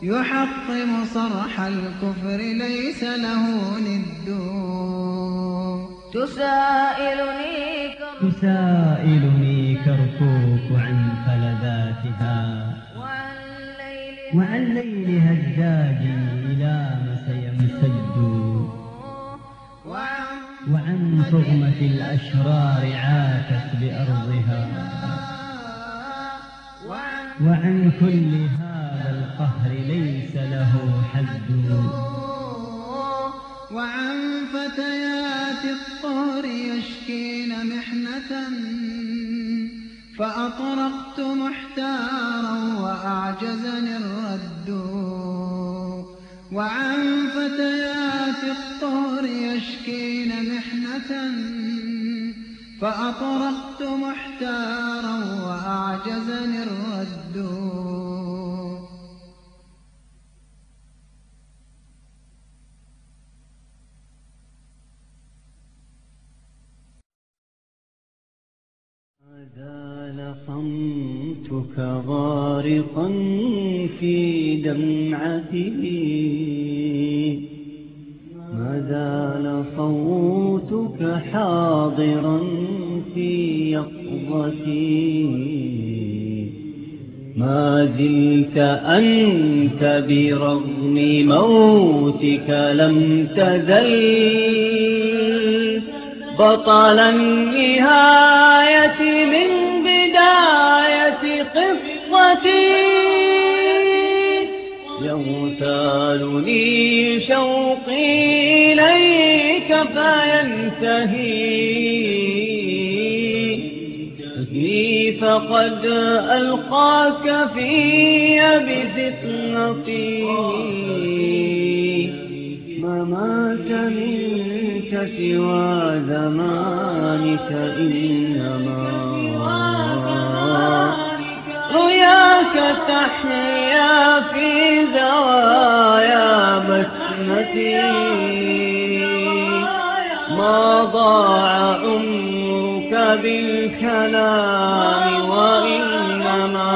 يحطم صرح الكفر ليس له ند. تسائلني تسائلني كركوك عن فلذاتها. وعن ليل هداجي بصغمة الأشرار عاتت بأرضها وعن كل هذا القهر ليس له حد وعن فتيات الطهر يشكين محنة فأطرقت محتارا وأعجزني الرد وعن فتيات الطور يشكين محنة فأطرقت محتارا وأعجزني الردون صمتك غارقا في دمعته ما زال صوتك حاضرا في يقظتي. ما زلت أنت برغم موتك لم تزل. بطل النهاية من بداية قصتي يغتالني شوقي إليك فينتهي. فقد ألقاك في بزقنطي ومات منك سوى زمانك إنما رياك تحيا في زوايا بسمتي. ما ضاع أمك بالكلام وإنما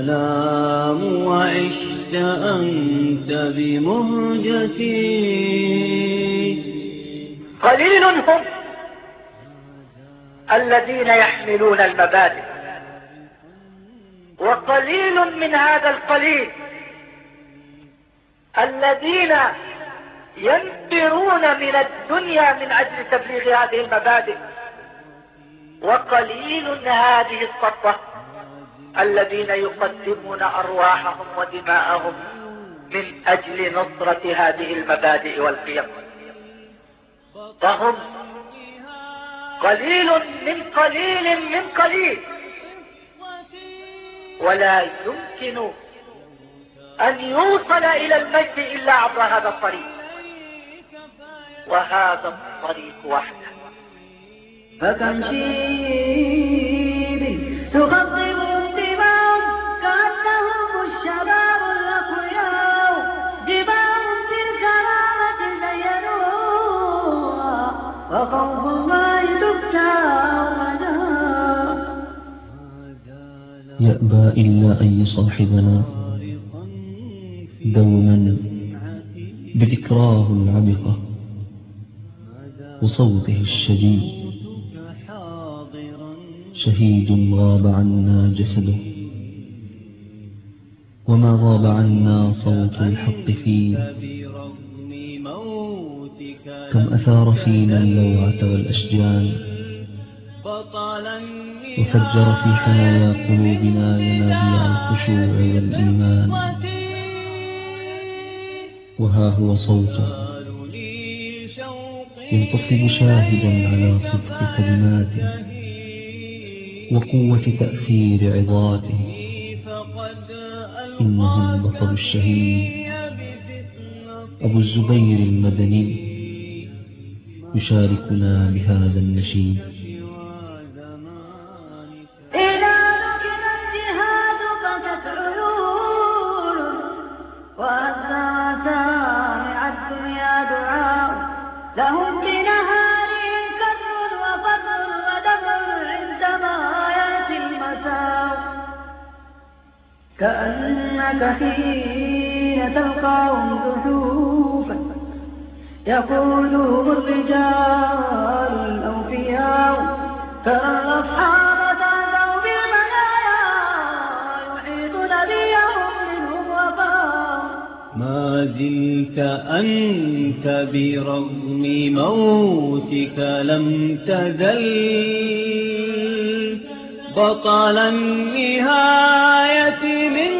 السلام وعشت أنت بمهجتي. قليل هم الذين يحملون المبادئ وقليل من هذا القليل الذين ينفرون من الدنيا من أجل تبليغ هذه المبادئ وقليل هذه الصفة الذين يقدمون أرواحهم ودماءهم من أجل نصرة هذه المبادئ والقيم. فهم قليل من قليل من قليل. ولا يمكن أن يوصل إلى المجد إلا عبر هذا الطريق. وهذا الطريق وحده. فتمشي تغطي يأبى إلا أن يصاحبنا دوما بإكراه العبقة وصوته الشديد. شهيد غاب عنا جسده وما غاب عنا صوت الحق فيه. كم أثار فينا اللوعة والأشجان. وفجر في خلايا قلوبنا ينابيع الخشوع والإيمان. وها هو صوته ينتصب شاهدا على صدق كلماته وقوة تأثير عظاته. إنه البطل الشهيد. أبو الزبير المدني. يشاركنا بهذا النشيد. ربك حين تلقاهم زحوفا يقولون الرجال الأوفياء ترى الأصحاب تأتوا بالمنايا يعيدون بيهم منهم وفاء. ما زلت أنت برغم موتك لم تزل. بطلا النهاية من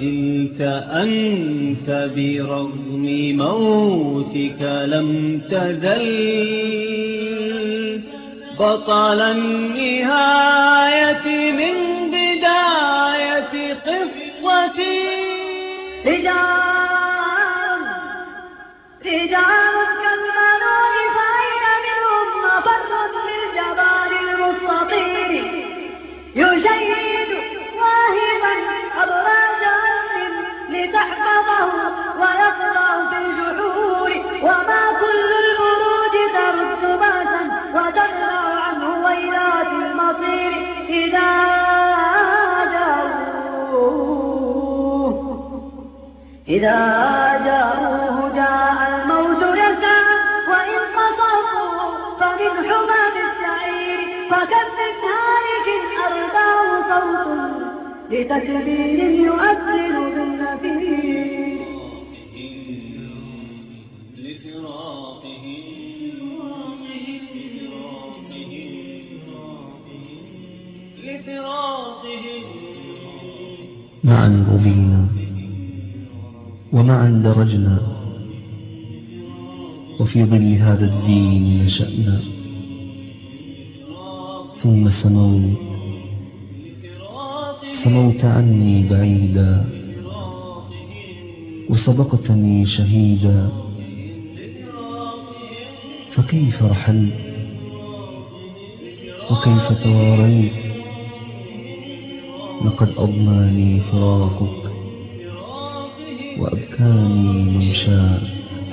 زلت أنت برغم موتك لم تزل. بطلا النهاية من بداية قصتي رجال رجال كالمنون فإن منهم نفر للجبال المستطير يجيد واهبا أبرار لتحفظه ويطغى في الجحور وما كل الورود ترد بأسا وتمنع عنه ويلات المصير إذا جاءوه. إذا جاءوه جاء الموت يسعى وإن قصروا فمن حمام السعير فكم من هالك أرباه صوت لتكبير يؤثر بالنبي معا غبينا ومعا درجنا وفي ظل هذا الدين نشأنا ثم سموت صموت عني بعيدا وسبقتني شهيدا. فكيف رحلت وكيف تواريت لقد أضناني فراقك وأبكاني ممشاك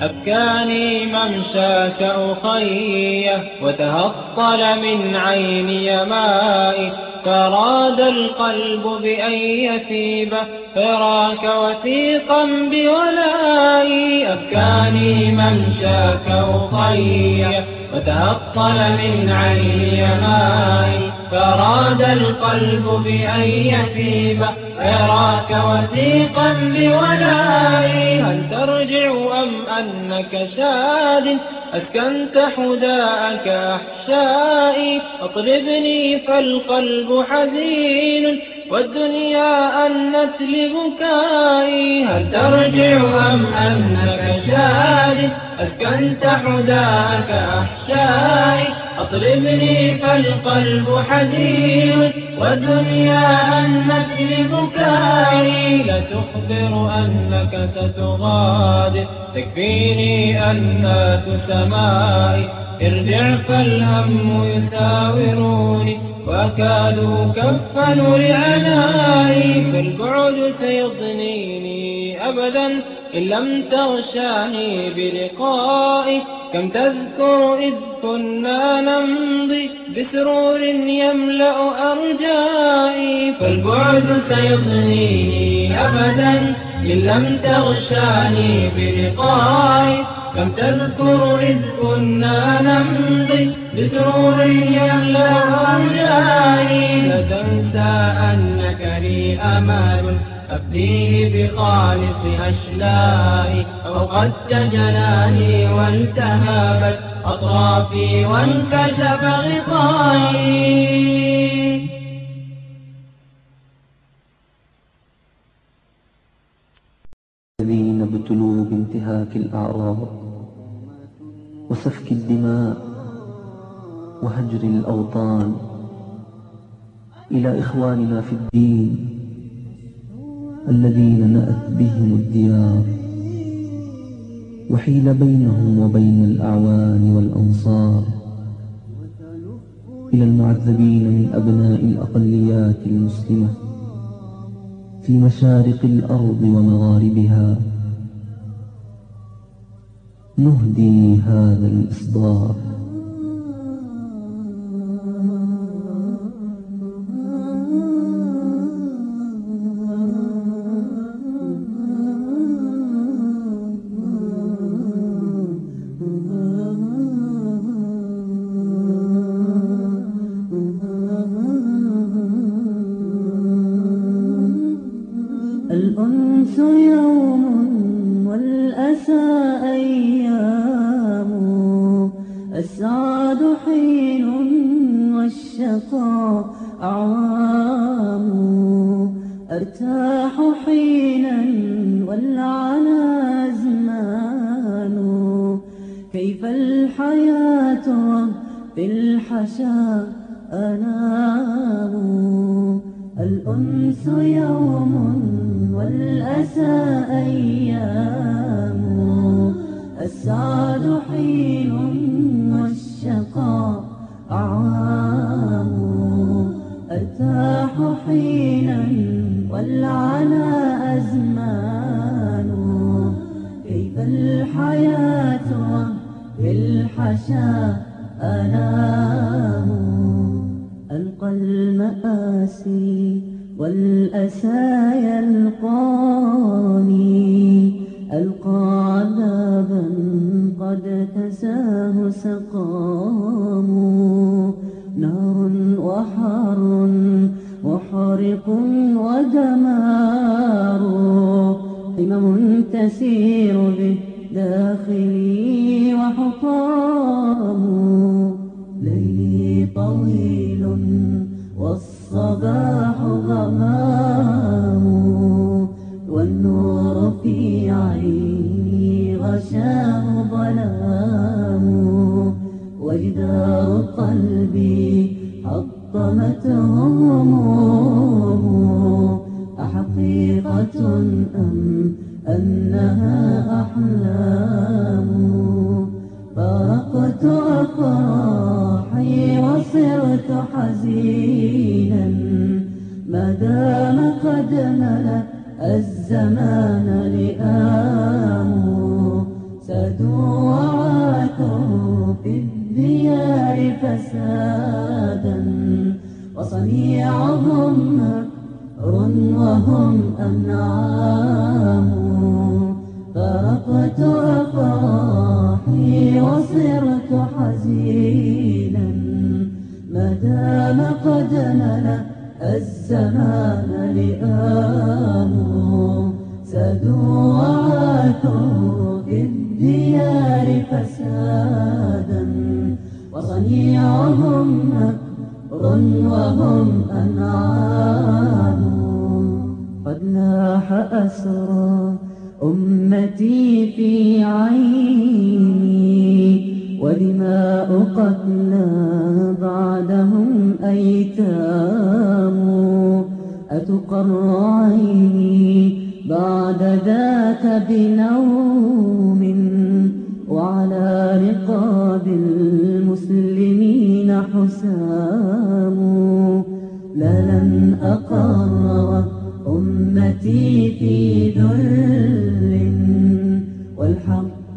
أبكاني ممشى أخيه وتهطل من عيني مائك فراد القلب بأن يثيب فراك وثيقا بولائي أبكاني من شاك وطي وتهطل من عيني مائي فراد القلب بأن يثيب أراك وثيقا بولائي هل ترجع أم أنك ساد؟ أسكنت حداءك أحشائي. أطلبني فالقلب حزين. والدنيا أنت لبكائي هل ترجع أم أنك شاد أسكنت حداءك أحشائي. أطربني فالقلب حزين والدنيا أنت لبكائي لا تخبر أنك ستغادر. تكفيني أن سمائي ارجع فالهم يساوروني وكادوا كفا لعنائي فالبعد سيضنيني أبدا. إن لم تغشاني بلقائك كم تذكر إذ كنا نمضي بسرور يملأ أرجائي فالبعد سيضنيني أبدا إن لم تغشاني بلقائك كم تذكر إذ كنا نمضي بسرور يملأ أرجائي لا تنسى أنك لي أمل أبديه بخالص أشلائي فقد جناني والتهابت أطرافي وانكشف غطائي. الذين ابتلوا بانتهاك الأعراض وسفك الدماء وهجر الأوطان إلى إخواننا في الدين الذين نأت بهم الديار وحيل بينهم وبين الأعوان والأنصار إلى المعذبين من أبناء الأقليات المسلمة في مشارق الأرض ومغاربها. نهدي هذا الإصدار. أعوام أرتاح حينا والعنا زمان كيف الحياة وفي الحشا أنام الأنس يوم والأسى أيام السعد عشاء أنام ألقى المآسي والأسى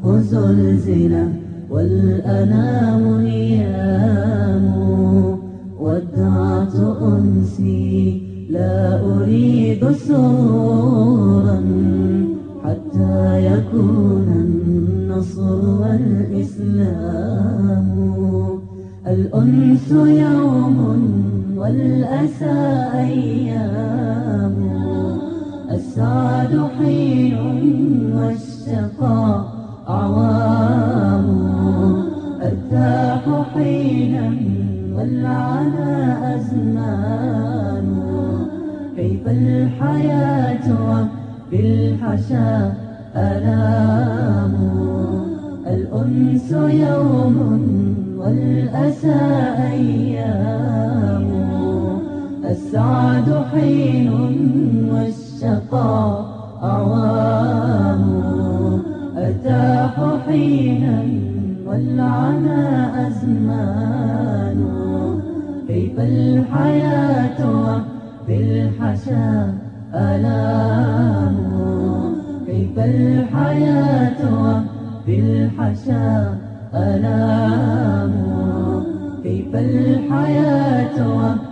وزلزل والأنام نيام ودعت أنسي لا أريد سرورا حتى يكون النصر والإسلام الأنس يوم والأسى أيام السعد حين والشقاء عوام الداح حينا والعنا أزمان. كيف الحياة وفي الحشا ألام الأنس يوم والأسى أيام. السعد حين والشقاء عوام فتاح حينا والعنى أزمان كيف الحياة وبالحشا ألام كيف الحياة وبالحشا ألام كيف الحياة وبالحشا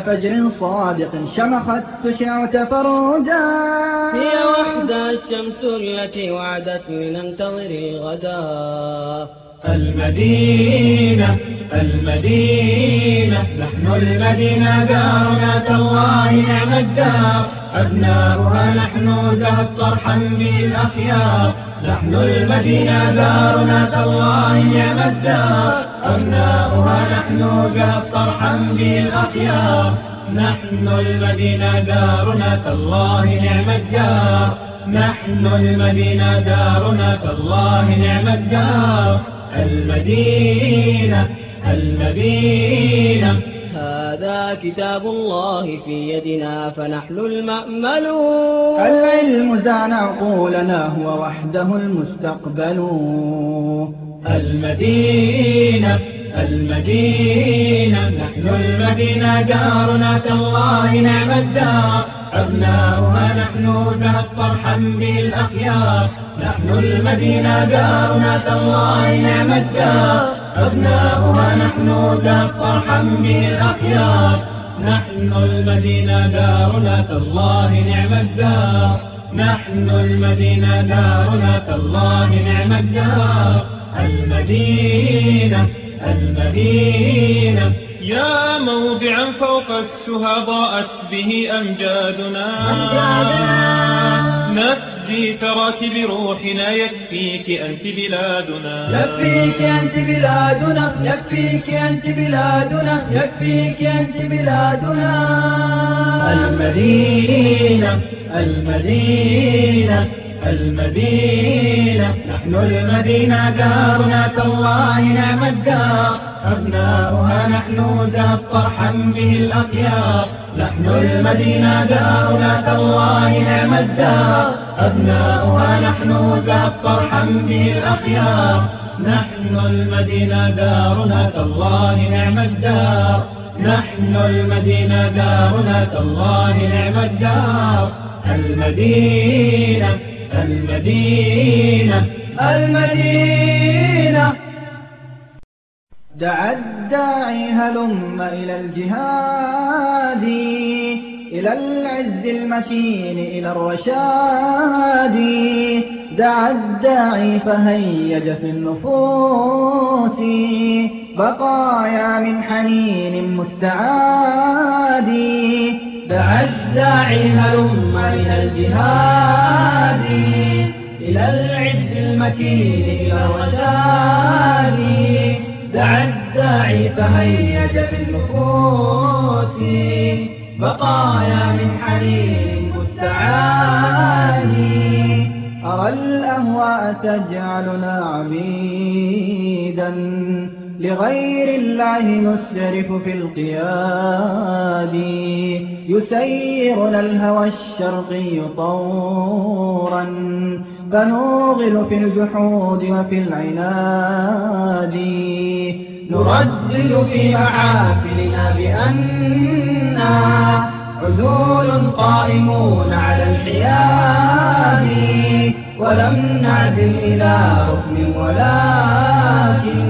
كفجر صادق شمخت تشع فروجا. هي وحدها الشمس التي وعدتني ننتظر غدا المدينة المدينة نحن المدينة دارنا تالله نعم الدار. أبناؤها نحن ذهب طرحا بالأخيار نحن المدينة دارنا تالله يا مدار أبناؤها نحن جهت طرحا بالأخيار نحن المدينة دارنا تالله نعم الدار نحن المدينة دارنا تالله نعم الدار المدينة المدينة. هذا كتاب الله في يدنا فنحن المأملون. العلم زعنا قولنا هو وحده المستقبل. المدينة المدينة نحن المدينة دارنا تالله نعم الدار. أبناؤها نحن تهطر حمد بالأخيار. نحن المدينة دارنا تالله نعم الدار. أبناؤها نحن ذاق طرحا بالأخيار نحن المدينة دارنا تالله نعم الدار. نحن المدينة دارنا تالله نعم الدار. المدينة المدينة. يا موضعا فوق السها ضاءت به أمجادنا. أمجادنا. في تراكب روحنا يكفيك أنت بلادنا. يكفيك أنت بلادنا يكفيك أنت بلادنا يكفيك أنت بلادنا. المدينة المدينة المدينة. نحن المدينة دارنا تالله نعم الدار. أبناؤها نحن ذات فرحا به الأخيار. نحن المدينة دارنا تالله نعم الدار. أبناؤها نحن ذا الطرحا به الأخيار. نحن المدينة دارنا تالله نعم الدار. نحن المدينة دارنا تالله نعم الدار. المدينة المدينة المدينة. دعا الداعي هلم إلى الجهاد. إلى العز المكين إلى الرشاد. دعا الداعي فهيج في النفوس. بقايا من حنين مستعاد. دعا الداعي هلم إلى الجهاد. إلى العز المكين إلى الرشاد. دعا الداعي فهيج في النفوس. بقايا من حليب التعالي. أرى الأهواء تجعلنا عبيدا لغير الله نسرف في القياد. يسيرنا الهوى الشرقي طورا فنوغل في الجحود وفي العناد. نردد في معافلنا بأننا عزول قائمون على الحياد ولم نعزل إلى ركن ولكن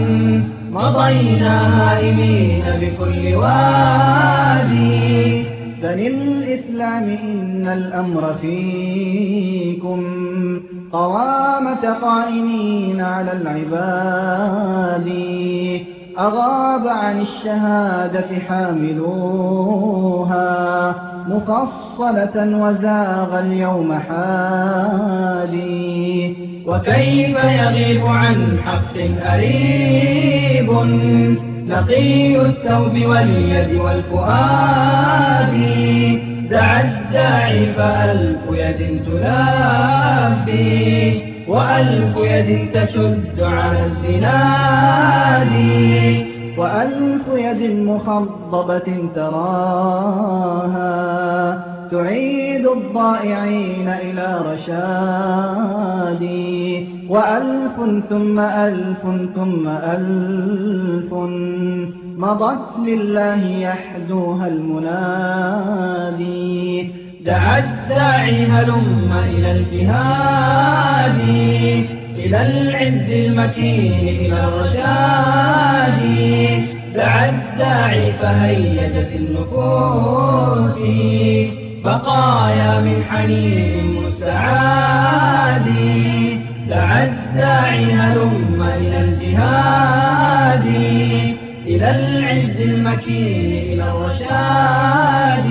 مضينا هائمين بكل وادي بني الإسلام إن الأمر فيكم قوامة قائمين على العباد. أغاب عن الشهادة حاملوها مقصلة وزاغ اليوم حالي. وكيف يغيب عن حق أريب؟ نقي الثوب واليد والفؤاد. دعا الداعي فألف يد تلافي. وألف يد تشد على الزناد وألف يد مخضبة تراها. تعيد الضائعين إلى رشادي. وألف ثم ألف ثم ألف. مضت لله يحدوها المنادي. دعا الداعي هلم إلى الجهاد إلى العز المكين إلى الرشاد. دعا الداعي فهيجت النفوس بقايا من حنين مستعاد. دعا الداعي هلم إلى الجهاد إلى العز المكين إلى الرشاد.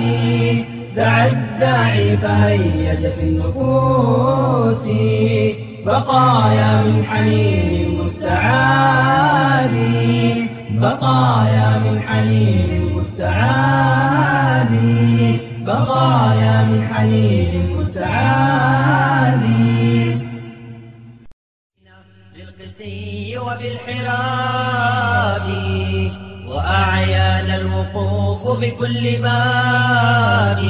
دعا الداعي فهيج في النفوس. بقايا من حنين مستعاد بقايا من حنين مستعاد بقايا من حنين مستعاد للقسي وبالحراب وأعيان الوقوف بكل باب.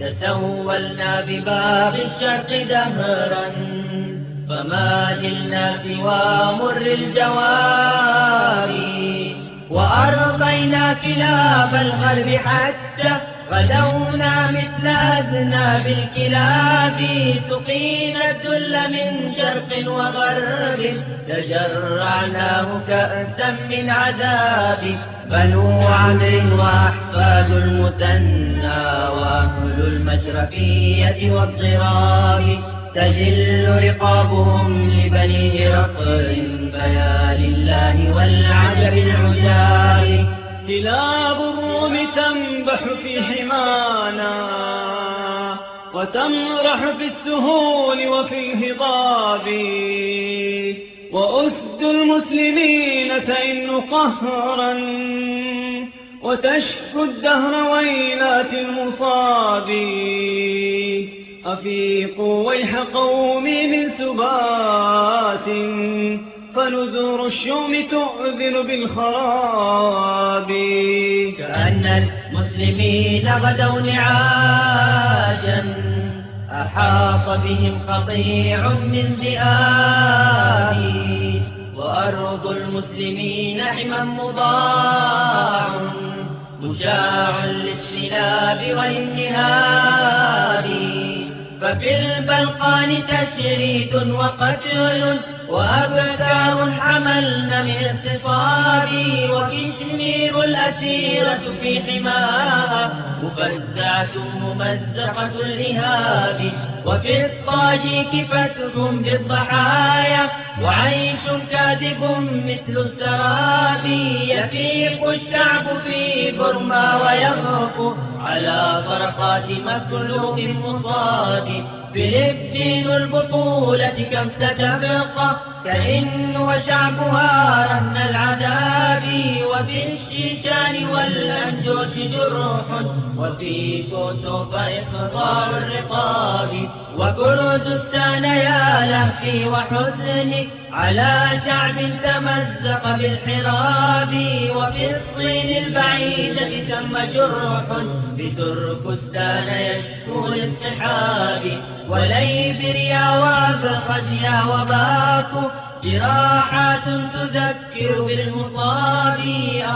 تسولنا بباب الشرق دهرا فما زلنا سوى مر الجواري وأرقينا كلاب الغرب حتى غدونا مثل أذناب الكلاب سقينا الذل من شرق وغرب تجرعناه كأسا من عذاب بنو عمرو وأحفاد المثنى وأهل المشرفية والضراب تجل رقابهم لبني هرقل بيا لله والعجب العجاب كلاب الروم تنبح في حمانا وتمرح في السهول وفي الهضاب. وأسد المسلمين فإن قهرا وتشكو الدهر ويلات المصابي أفيقوا ويح قومي من سبات فنذر الشوم تؤذن بالخراب كأن المسلمين غدوا نعاجا أحاط بهم قطيع من ذئابي وأرض المسلمين حما مضاع مجاع للسلاب والانتهاب ففي البلقان تشريد وقتل وأبكار حملن من اختصاري وكشمير الأسيرة في حماها. مفزعة ممزقة الإهاب وفي الطاج كفة بالضحايا. وعيش كاذب مثل السراب يفيق الشعب في برما ويغرق. على فرقات مخلوق مصاب. فلسطين دين البطولة كم ستبقى كإن وشعبها رهن العذاب وفي الشيشان والأنجوش جروح وفي كتب إخطار الرقاب. وكردستان يا لهفي وحزني على شعب تمزق بالحراب وفي الصين البعيدة تم جرح بتركستان يشكو للصحاب وليبريا وابخزيا وباكو جراحات تذكر بالمصاب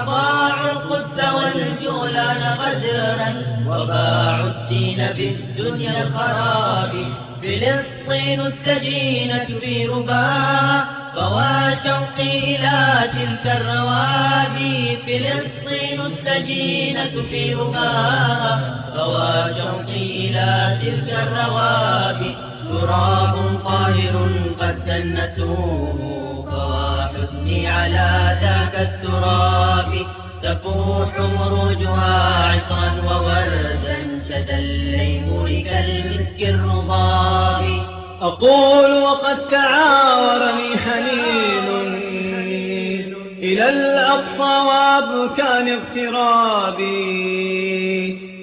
أضاعوا القدس والجولان غدرا وباعوا الدين بالدنيا الخراب فلسطين السجينة في رباها فوا شوقي إلى تلك الروادي فلسطين السجينة في رباها فوا شوقي إلى تلك الروادي تراب طاهر قد دنته فوا حزني على ذاك التراب. تفوح مروجها عطرا ووردا شد الليل. مسك الرضاع أقول وقد تعارني حنين إلى الأقصى وأبكان اغترابي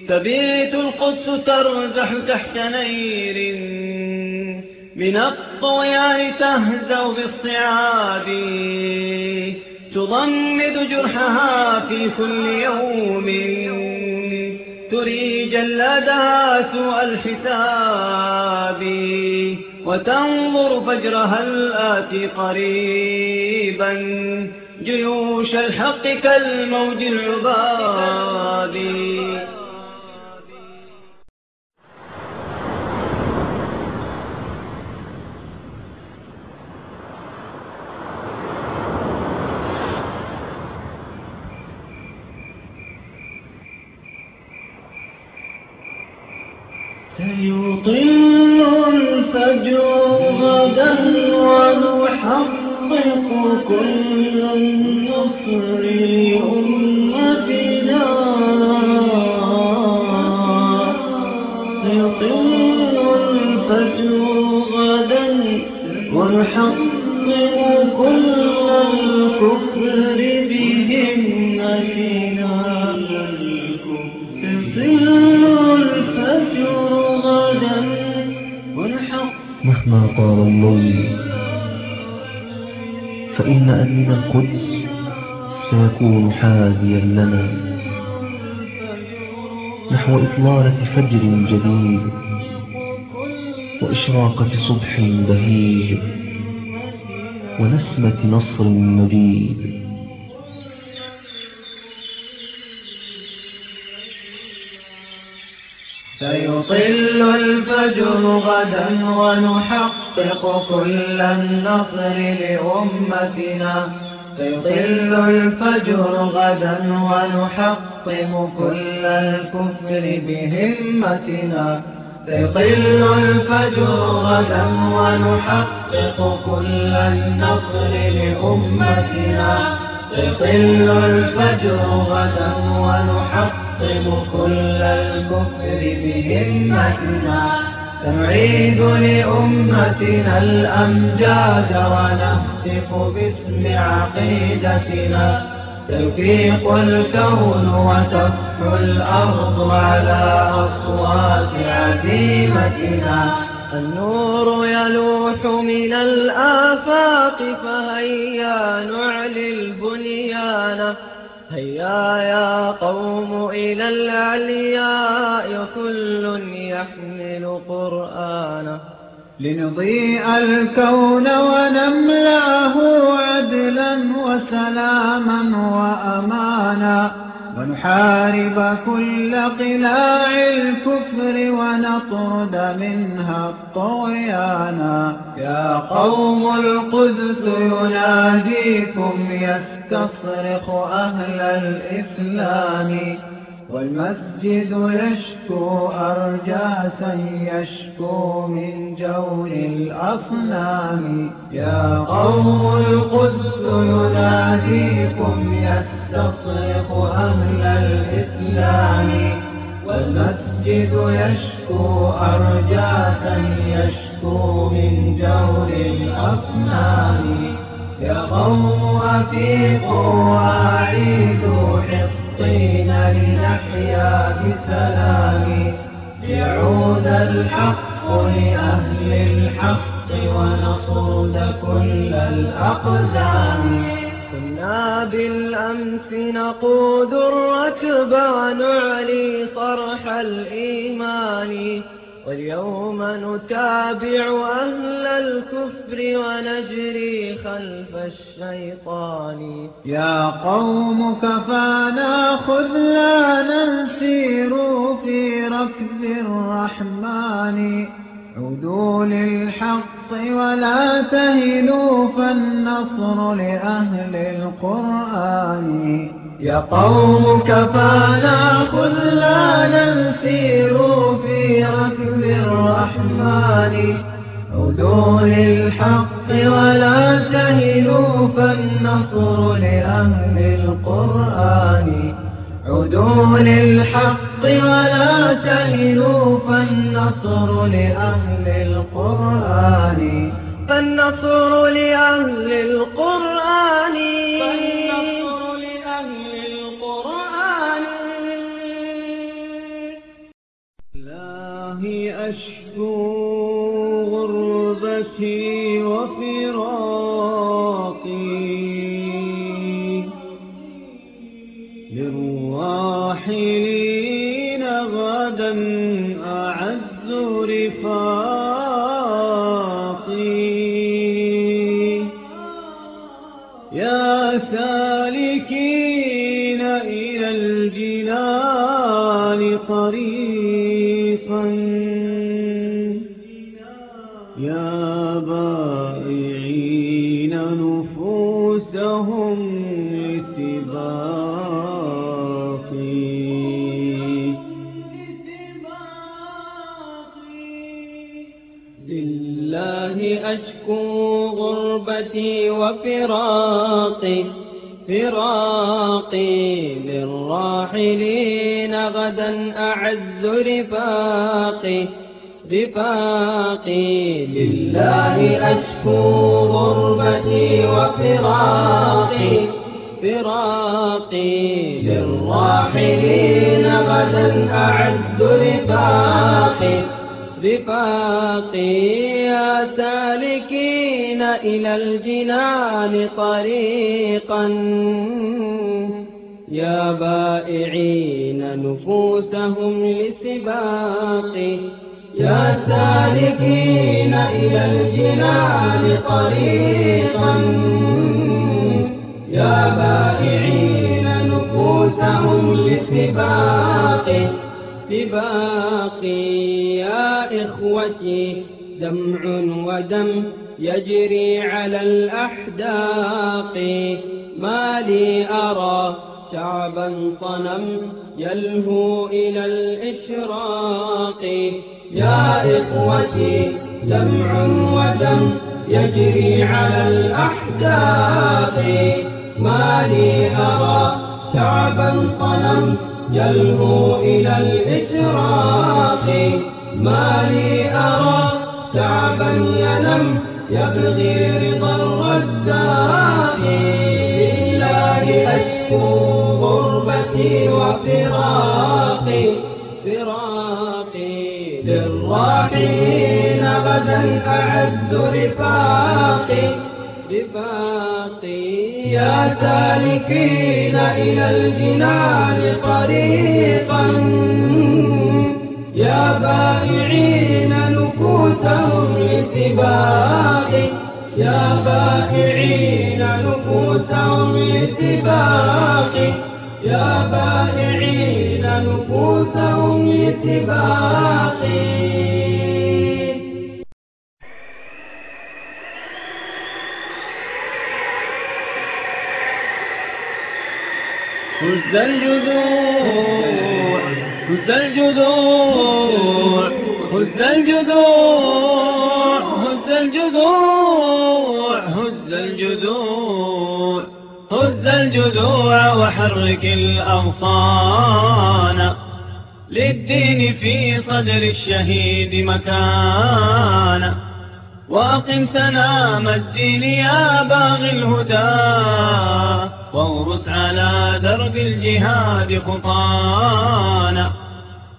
تبيت القدس ترزح تحت نير من الطغيان تهزو بالصعاب. تضمد جرحها في كل يوم. تري جلدها سوء الحساب وتنظر فجرها الآتي قريبا جيوش الحق كالموج العبادي يطل الفجر غدا ونحقق كل النصر لأمتنا يطل الفجر غدا ونحقق قال الليل فإن أمين القدس سيكون حاذيا لنا. نحو إطلالة فجر جديد وإشراقة صبح بهيج ونسمة نصر مجيد. سيطل الفجر غدا ونحق يحقق كل النصر لأمتنا. سيطل الفجر غدا ونحطم كل الكفر بهمتنا. سيطل الفجر غدا ونحقق كل النصر لأمتنا. سيطل الفجر غدا ونحطم كل الكفر بهمتنا. سنعيد لأمتنا الأمجاد ونهتف باسم عقيدتنا. تفيق الكون وتفح الأرض على أصوات عزيمتنا. النور يلوح من الآفاق فهيا نعلي البنيان. هيا يا قوم إلى العلياء كل يحمي قرآنه لنضيء الكون ونملأه عدلا وسلاما وأمانا. ونحارب كل قلاع الكفر ونطرد منها الطغيانا يا قوم القدس يناديكم يستصرخ أهل الإسلام. والمسجد يشكو أرجاسا يشكو من جور الأصنام. يا قوم القدس يناديكم يستصرخ أهل الإسلام. والمسجد يشكو أرجاسا يشكو من جور الأصنام. يا قوم أفيقوا وأعيدوا حصنا رضينا لنحيا بسلام يعود الحق لأهل الحق ونصود كل الأقدام. كنا بالأمس نقود الركب ونعلي صرح الإيمان. واليوم نتابع أهل الكفر ونجري خلف الشيطان. يا قوم كفانا خذلانا نسير في ركب الرحمن. عدوا للحق ولا تهلوا فالنصر لأهل القرآن. يا قوم كفانا كلنا نسير في ركب الرحمن. عدوا للحق ولا تهنوا فالنصر لأهل القرآن. عدوا للحق ولا تهنوا فالنصر لأهل القرآن. فالنصر لأهل القرآن. أشكو غربتي وفراقي. للراحلين غدا أعز رفاقي. يا سالكين إلى الجنان قريب. غربتي وفراقي فراقي للراحلين غدا أعز رفاقي رفاقي لله أشكو غربتي وفراقي فراقي للراحلين غدا أعز رفاقي رفاقي يا سالكين الجبين إلى الجنان طريقا. يا بائعين نفوسهم لسباق. يا سالكين إلى الجنان طريقا. يا بائعين نفوسهم لسباق. سباقي يا إخوتي دمع ودم يجري على الأحداق. ما لي أرى شعبا صنم يلهو إلى الإشراق. يا إخوتي دمع ودم يجري على الأحداق. ما لي أرى شعبا صنم يلهو إلى الإشراق. ما لي أرى شعبا ينم يبغي رضا الرزاق لله أشكو غربتي وفراقي. فراقي للراحين غدا أعز رفاقي. رفاقي يا تاركين إلى الجنان طريقا. يا بائعين نفوسهم لسباق يا بائعين نفوسهم لسباق يا بائعين نفوسهم لسباق هز الجذور حسن جدو حسن جدو حسن جدو حسن جدو حسن جدوع وحرك الأوطان. للدين في صدر الشهيد مكان. وأقم سنام الدين يا باغي الهدى. وارث على درب الجهاد خطانا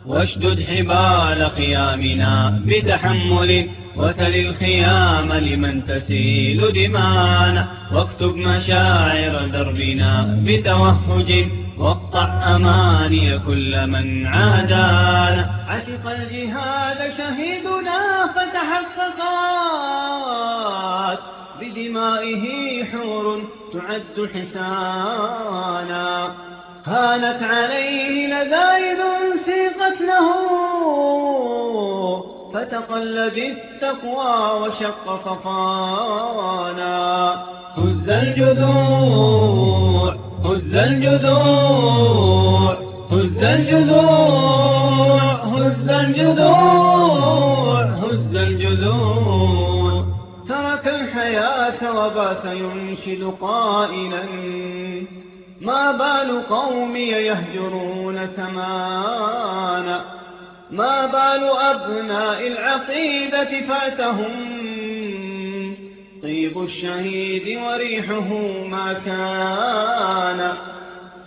واشدد حبال قيامنا بتحمل وتل الخيام لمن تسيل دمانا واكتب مشاعر دربنا بتوهج واقطع أماني كل من عادانا عشق الجهاد شهيدنا فتحققات بدمائه حور تعد حسانا. هانت عليه لذائذ سيقت له فتقل بالتقوى وشق صفانا هز الجذوع هز الجذوع هز الجذوع هز الجذوع هز الجذوع. ذاك الحياة وبات ينشد قائلا. ما بال قومي يهجرون ثمانا. ما بال أبناء العقيدة فاتهم. طيب الشهيد وريحه ما كان.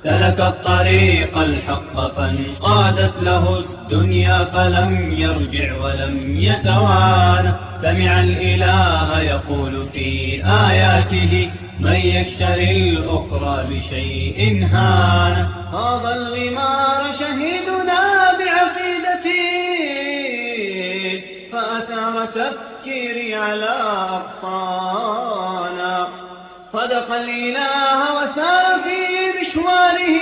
سلك الطريق الحق فانقادت له الدنيا فلم يرجع ولم يتوانى سمع الإله يقول في آياته من يشتري الأخرى بشيء هان؟ هذا الغمار شهيدنا بعقيدته فأثار تفكيري على أبطانا. صدق الإله وسار في مشواره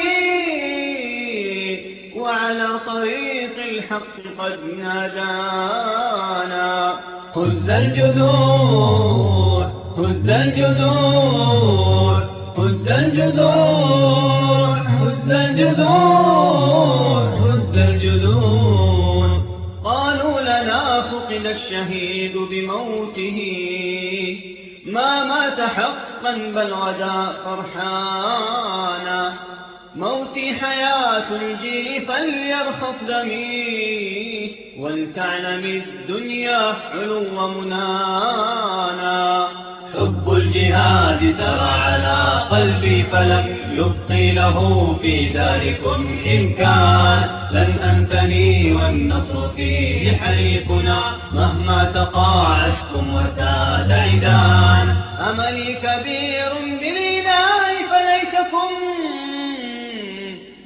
وعلى طريق الحق قد نادانا. خذ الجذور خذ الجذور خذ الجذور خذ الجذور خذ الجذور قالوا لنا فقد الشهيد بموته. ما مات حقا بل غدا فرحانا. موتي حياة الجيل فليرخص دمي ولتعلم الدنيا حلو منانا حب الجهاد ترى على قلبي فلم يبقي له في داركم إمكان. لن أنتني والنصر فيه حريقنا مهما تقاعدتم وتاد عدان. أملي كبير بالإله فليتكم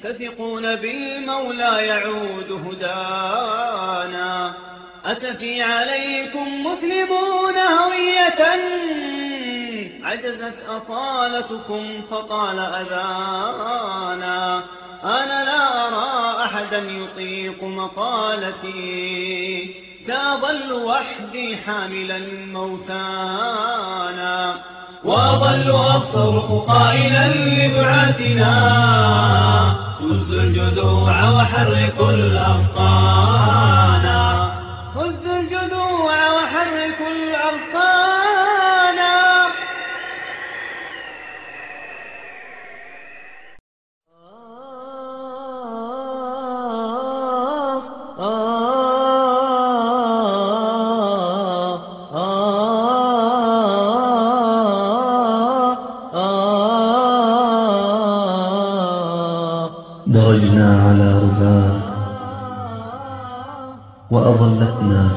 تثقون بالمولى يعود هدانا. أتفي عليكم مسلمون هوية؟ عجزت أصالتكم فطال أذانا. أنا لا أرى أحدا يطيق مقالتي. كأظل وحدي حاملا موتانا. وأظل أصرخ قائلا لبعثنا. خذ الجذوع وحرك الأبطان هز الجذوع وحرك الأبطان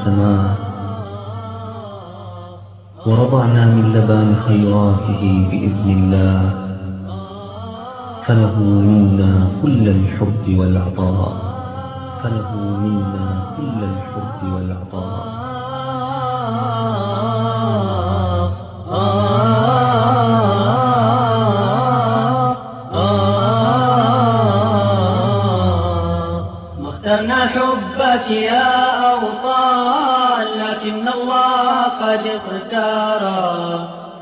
السماء ورضعنا من لبان خيراته بإذن الله فله منا كل الحب والعطاء فله منا كل الحب والعطاء. اخترنا حبك يا أوطان لكن الله قد اختار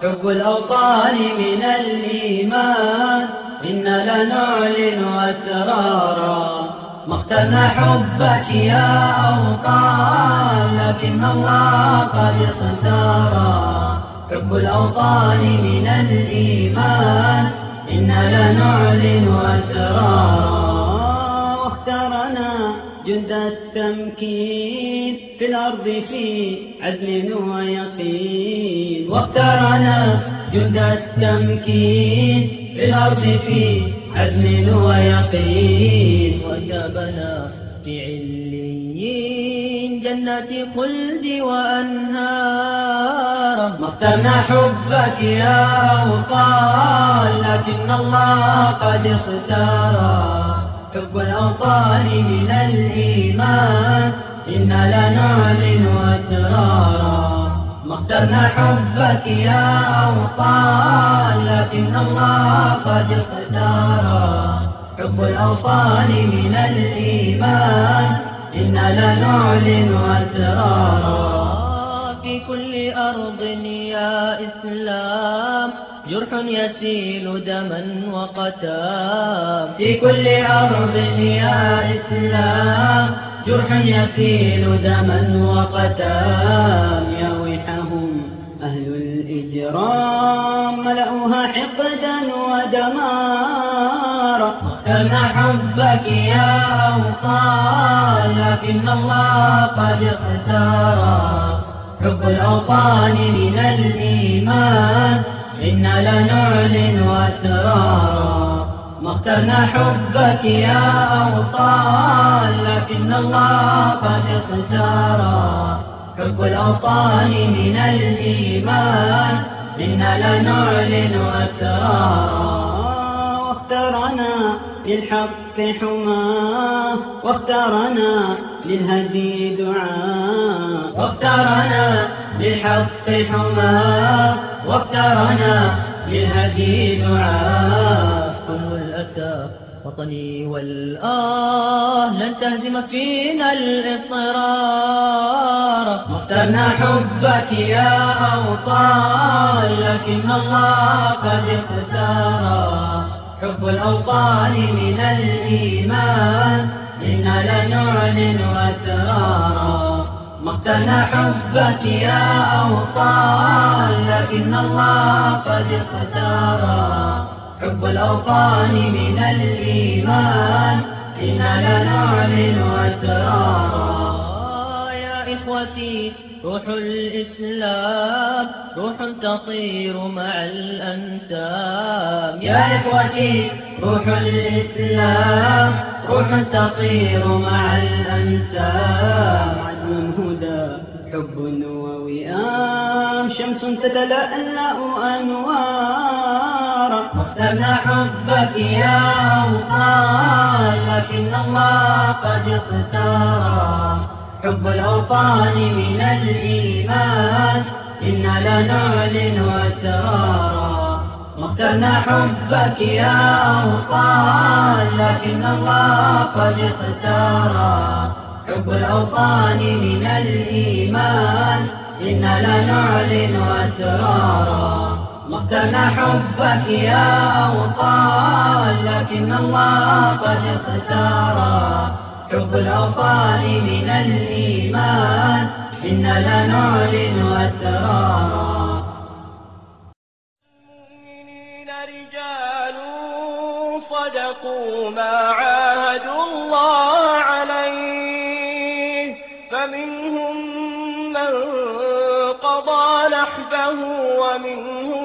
حب الأوطان من الإيمان إنا لنعلن أسرارا ما اخترنا حبك يا أوطان لكن الله قد اختار حب الأوطان من الإيمان إنا لنعلن أسرارا جد التمكين في الأرض في عدل ويقين. واقترنا جد التمكين في الأرض في عدل ويقين. وجبنا في عليين جنة خلد وأنهار. مقتنا حبك يا أوطان لكن الله قد اختار. حب الأوطان من الإيمان. إنا لنعلن أسرارا. ما اخترنا حبك يا أوطان لكن الله قد اختارا حب الأوطان من الإيمان. إنا لنعلن أسرارا. في كل أرض يا إسلام. جرح يسيل دما وقتام في كل أرض يا إسلام. جرح يسيل دما وقتام ويحهم أهل الإجرام. ملأوها حقدا ودمارا. كما حبك يا أوطان لكن الله قد اختار. حب الأوطان من الإيمان. إنا لنعلن أسرارا ما اخترنا حبك يا أوطان لكن الله قد اختارا حب الأوطان من الإيمان إنا لنعلن أسرارا. واخترنا للحق حماه واختارنا للهدي دعاء. واختارنا للحق حماه واختارنا للهدي دعاء. وطني والآه لن تهزم فينا الإصرار مخترنا حبك يا أوطان لكن الله قد اختاره حب الأوطان من الإيمان إنا لنعلن أسرارا مقتنا حبك يا أوطان لكن الله قد اختارا حب الأوطان من الإيمان إنا لنعلن أسرارا يا إخوتي روح الإسلام روح تطير مع الأنسام. يا إخوتي روح الإسلام روح تطير مع الأنسام. عدو الهدى حب ووئام شمس تتلألأ أنوارا. واخترنا حبك يا أوطان لكن الله قد اختار. حب الأوطان من الإيمان. إنا لنعلن وسرارا مخترنا حبك يا أوطان لكن الله قد اختارا. حب الأوطان من الإيمان. إنا لنعلن أسرارا مخترنا حبك يا أوطان لكن الله قد اختارا. حب الأوطان من الإيمان. إنا لنعلن أسرارا المؤمنين رجال صدقوا ما عاهدوا الله عليه. فمنهم من قضى نحبه ومنهم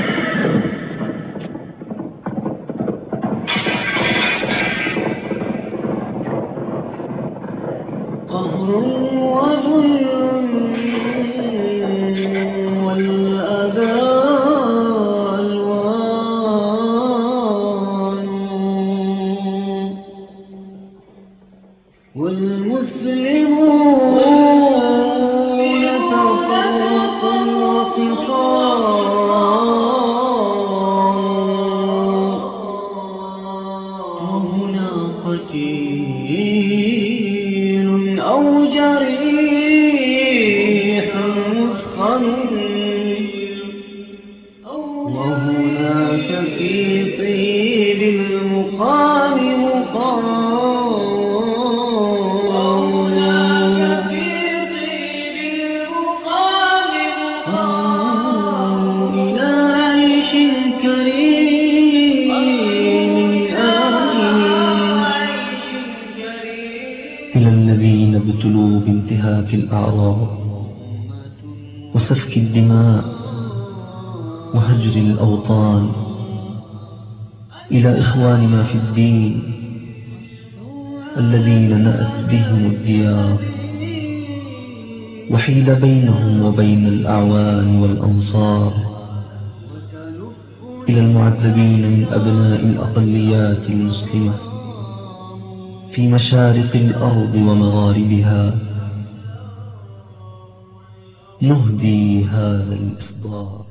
وظلم وهجر الأوطان إلى إخواننا في الدين الذين نأت بهم الديار وحيل بينهم وبين الأعوان والأنصار إلى المعذبين من أبناء الأقليات المسلمة في مشارق الأرض ومغاربها نهديها الإصدار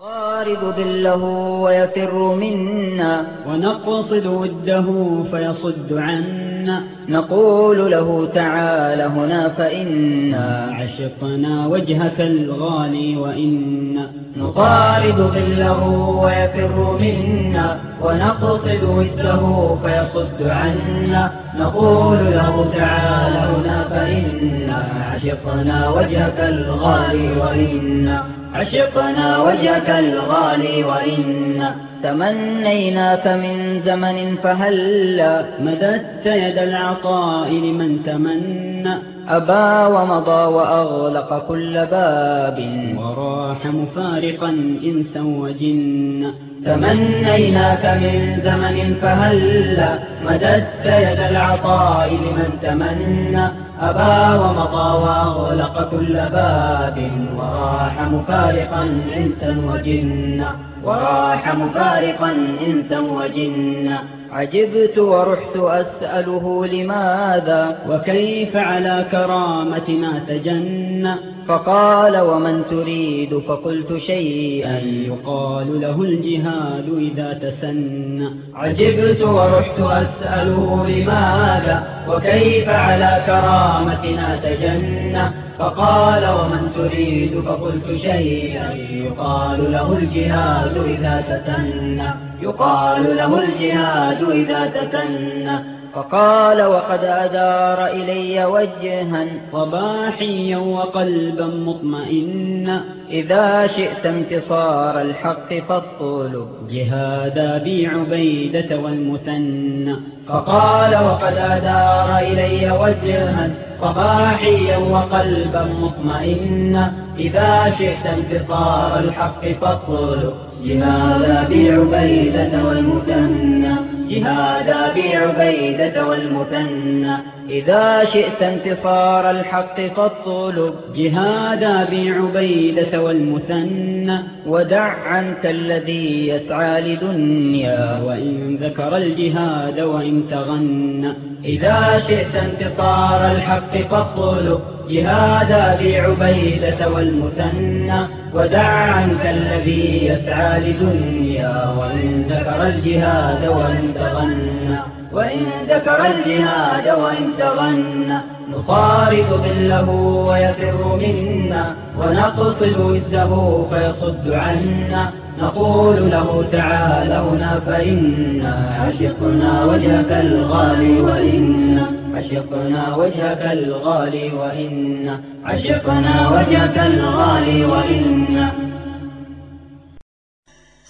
قارب ظله ويفر منا. ونقصد وده فيصد عنا. نقول له تعالى هنا فإنا. عشقنا وجهك الغالي وإنا. نقارب ظله ويفر منا. ونقصد وده فيصد عنا. نقول له تعالى هنا فإنا عشقنا وجهك الغالي وإنا عشقنا وجهك الغالي وإنا تمنيناك من زمن فهلا مددت يد العطاء لمن تمنى أبى ومضى وأغلق كل باب وراح مفارقا إنسا وجن تمنيناك من زمن فهلا مددت يد العطاء لمن تمنى أبى ومضى وغلق كل باب وراح مفارقا إنسا وجنا وراح مفارقا إنسا وجنا عجبت ورحت أسأله لماذا؟ وكيف على كرامة ما تجنى؟ فقال ومن تريد فقلت شيئا يقال له الجهاد إذا تسنى. عجبت ورحت أسأله لماذا وكيف على كرامتنا تجنى. فقال ومن تريد فقلت شيئا يقال له الجهاد إذا تتنى يقال له الجهاد إذا تتنى فقال وقد أدار إلي وجها صباحيا وقلبا مطمئنا. إذا شئت انتصار الحق فاطلب جهاد أبي عبيدة والمثنى. فقال وقد أدار إلي وجها صباحيا وقلبا مطمئنا. إذا شئت انتصار الحق فاطلب جهاد أبي عبيدة والمثنى. جهادا بعبيدة والمثنى. إذا شئت انتصار الحق فاطلب جهادا بعبيدة والمثنى. ودع عنك الذي يسعى لدنيا وإن ذكر الجهاد وإن تغنى. إذا شئت انتصار الحق فاطلب جهادا بعبيدة والمثنى. ودع عنك الذي يسعى لدنيا وإن ذكر الجهاد وإن تغنى وإن ذكر الجهاد وإن تغنى نطارد ظله ويفر منا. ونقصد وده فيصد عنا. نقول له تعال هنا فإنا عشقنا وجهك الغالي وإنا. عشقنا وجهك الغالي وإن عشقنا وجهك الغالي وإن.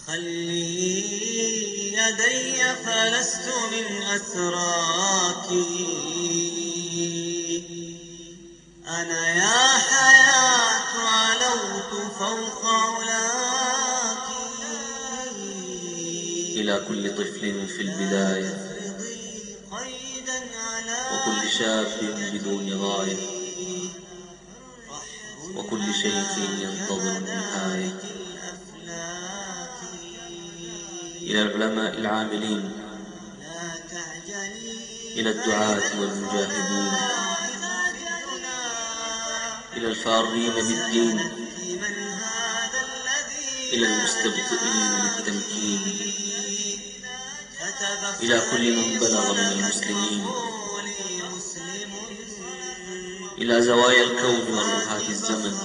خلي يدي فلست من أسراك. أنا يا حياة علوت فوق علاك إلى كل طفل في البداية. وكل شاف بدون غاية وكل شيخ ينتظر نهاية إلى العلماء العاملين إلى الدعاة والمجاهدين إلى الفارين بالدين إلى المستبطئين للتمكين إلى كل من بلغ من المسلمين. إلى زوايا الكون ورفعة الزمن.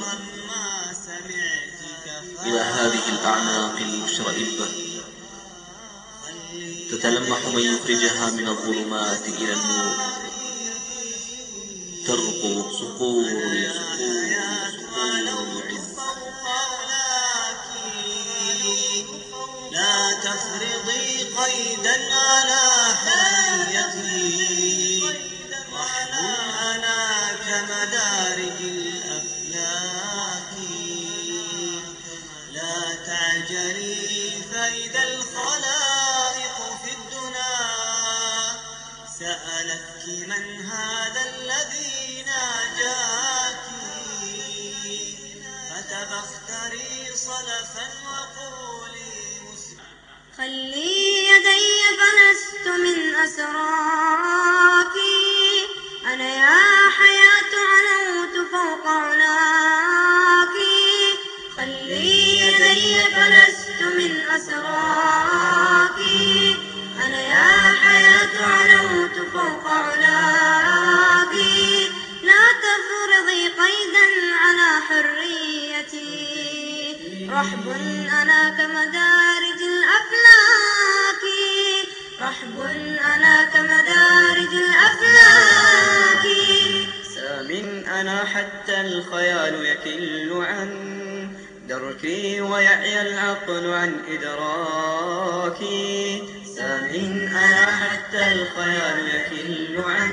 إلى هذه الأعناق المشرئبة. تتلمح من يخرجها من الظلمات إلى النور. ترقو صقور صقور لا تفرضي قيدا على حياتي مدارج الأفلاك لا تعجلي فإذا الخلائق في الدنا. سألتك من هذا الذي ناجاك. فتبختري صلفا وقولي مسلم خلي يدي فلست من أسرارك أنا يا حي خلي يدي فلست من أسراك. أنا يا حياة علوت فوق علاك لا تفرضي قيدا على حريتي. رحب أنا كمدارج الأفلاك. رحب أنا كمدارج الأفلاك. إن أنا حتى الخيال يكل عن دركي ويعيا العقل عن إدراكي. سامن أنا حتى الخيال يكل عن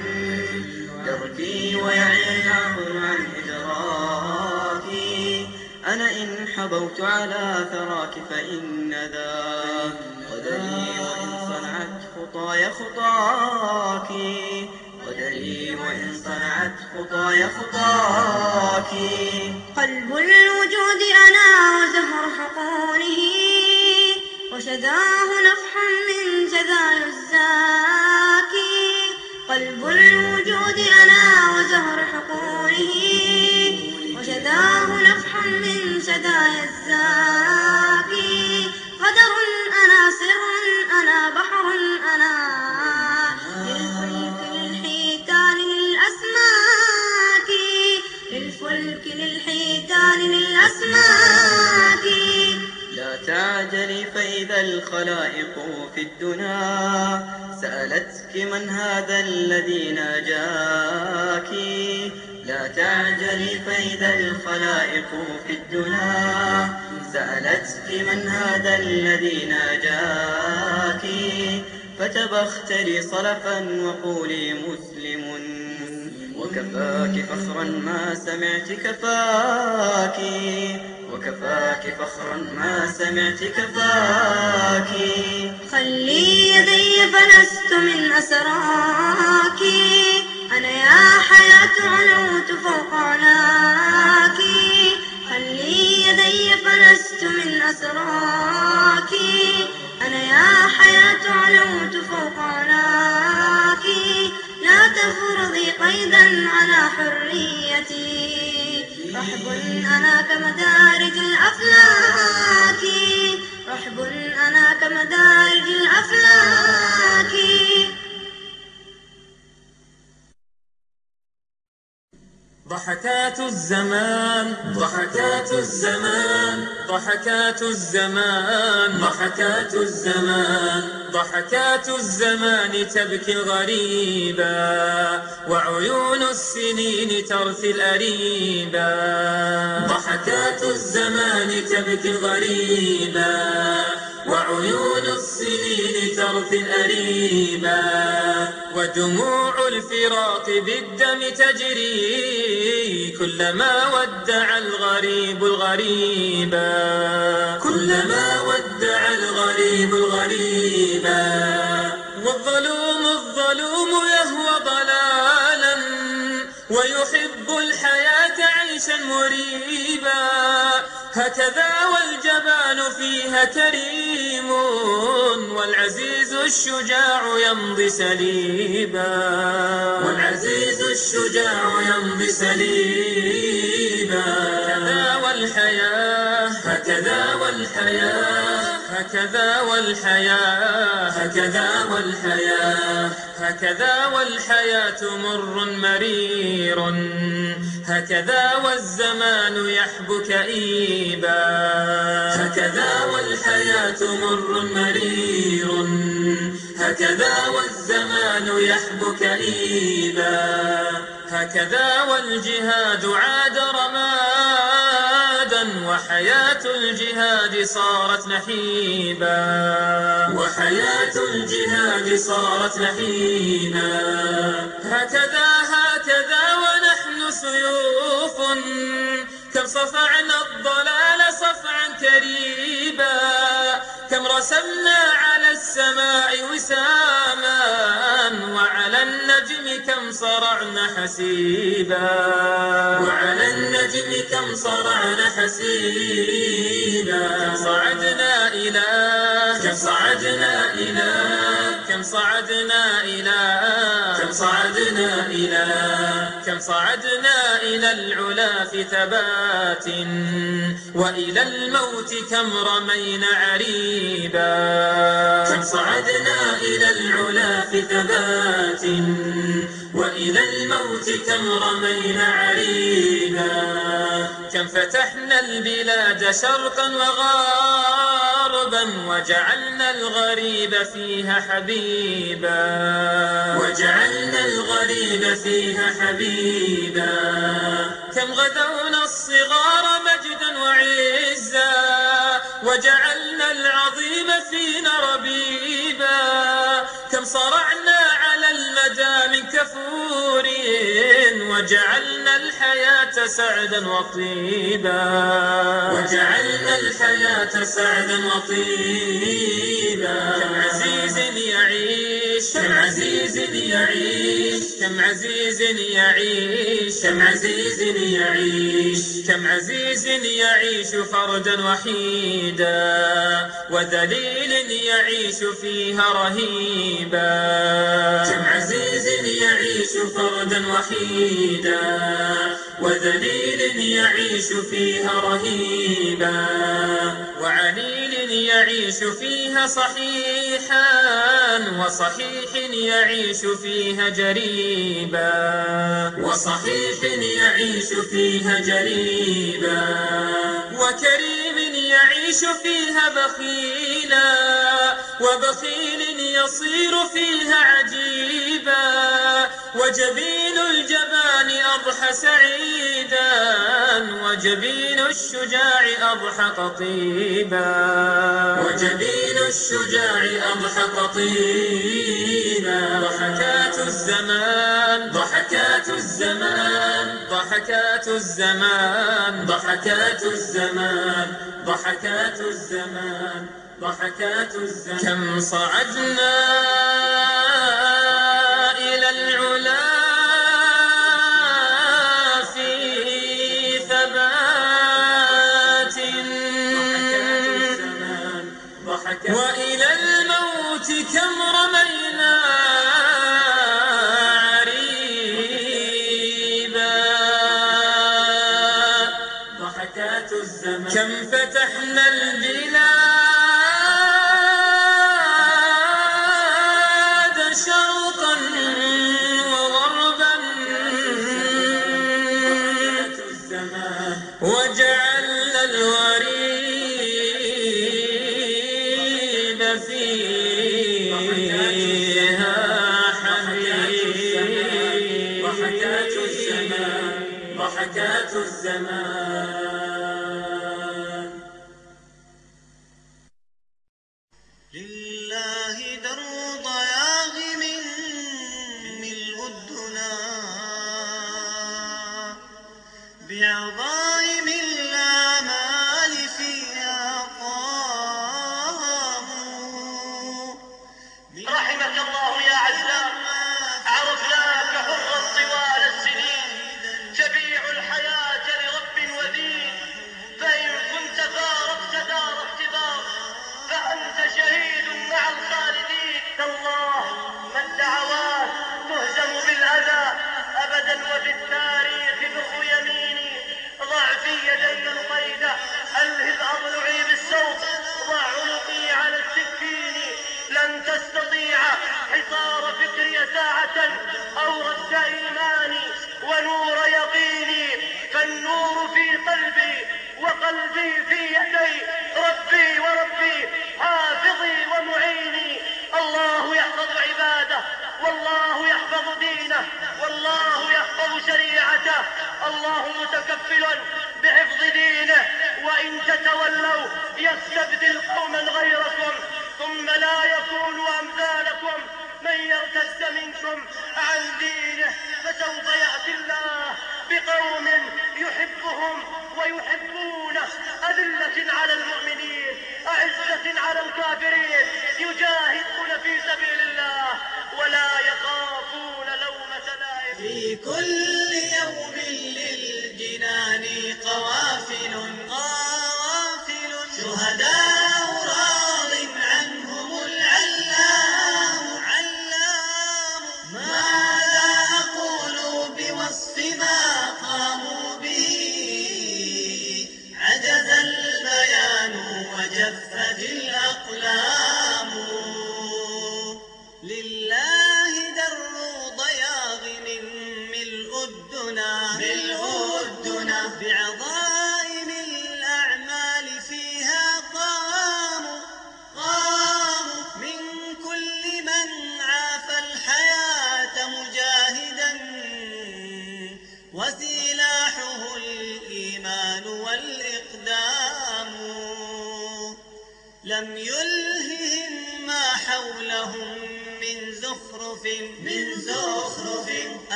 دركي ويعيا العقل عن إدراكي. أنا إن حبوت على ثراك فإن ذا قدري وإن صنعت خطايا خطاكي. وإن صنعت خطاي خطاك. قلب الوجود أنا وزهر حقوله وشذاه نفح من جذال الزاكي قلب الوجود أنا وزهر حقوله وشذاه نفح من جذال الزاكي العجل فإذا الخلائق في الدنا سألتك من هذا الذي ناجاك؟ لا تعجلي فإذا الخلائق في الدنا سألتك من هذا الذي ناجاك؟ فتبختري صلفا وقولي مسلم. وكفاك فخرا ما سمعت كفاك. وكفاك فخرا ما سمعت كفاك. خلي يدي فلست من أسراك. أنا يا حياة علوت فوق علاك خلي يدي فلست من أسراك. أنا يا حياة علوت فوق علاك لا تفرضي قيدا على حريتي. رحب أنا كمدارج الأفلاك. رحب أنا كمدارج الأفلاك. ضحكات الزمان ضحكات الزمان ضحكات الزمان ضحكات الزمان ضحكات الزمان تبكي غريبا وعيون السنين ترثي الأريبا. ضحكات الزمان تبكي غريبا. وعيون السنين ترث أليما ودموع الفراق بالدم تجري كلما ودع الغريب الغريبا كلما ودع الغريب الغريبا والظلوم الظلوم يهوى ضلال ويحب الحياة عيشا مريبا. هكذا والجبان فيها تريم والعزيز الشجاع يمضي سليبا. والعزيز الشجاع يمضي سليبا. هكذا والحياة. هكذا والحياة. هكذا والحياة هكذا والحياة هكذا والحياة مر مرير هكذا والزمان يحب كئيبا هكذا والحياة مر مرير هكذا والزمان يحب كئيبا هكذا والجهاد عاد رمان وحياة الجهاد صارت نحيبا. وحياة الجهاد صارت نحيبا. هكذا هكذا ونحن سيوف كم صفعنا الضلال صفعا كريبا كم رسمنا على السماء وساما وعلى النجم كم صرعنا حسيبا وعلى النجم كم صرعنا حسيبا كم صعدنا إلى كم صعدنا إلى كم صعدنا إلى كم صعدنا إلى صعدنا إلى العلا في ثبات وإلى الموت كم رمينا عريبا. كم صعدنا إلى العلا في ثبات وإلى الموت كم رمينا عريبا. كم فتحنا البلاد شرقا وغربا وجعلنا الغريب فيها حبيبا. وجعلنا الغريب فيها حبيبا. تمجيدا كم غدونا الصغار مجدا وعزا وجعلنا العظيم فينا ربيبا كم صرعنا على المدام كفور وجعلنا الحياة سعدا وطيبا وجعلنا الحياة سعدا وطيبا كم عزيز يعيش كم عزيز يعيش كم عزيز يعيش كم عزيز يعيش كم عزيز يعيش فردا وحيدا وذليل يعيش فيها رهيبا غريبا كم عزيز يعيش فردا وحيدا وذليل يعيش فيها رهيبا وعليل يعيش فيها صحيحا وصحيح يعيش فيها جريبا. وصحيح يعيش فيها جريبا. وكريم يعيش فيها بخيلا. وبخيل يصير السير فيها عجيبا وجبين الجبان أضحى سعيدا وجبين الشجاع أضحى قطيبا وجبين الشجاع أضحى قطيبا ضحكات الزمان ضحكات الزمان ضحكات الزمان ضحكات الزمان ضحكات الزمان ضحكات كم صعدنا إلى العلا في ثبات. وإلى الموت كم رمينا عريبا. ضحكات الزمان كم فتحنا ضحكات تولوا يستبدل قوما غيركم ثم لا يكونوا أمثالكم من يرتد منكم عن دينه فسوف يأتي الله بقوم يحبهم ويحبونه أذلة على المؤمنين أعزة على الكافرين يجاهدون في سبيل الله ولا يخافون لومة لائم في كل يوم للجنان قوافل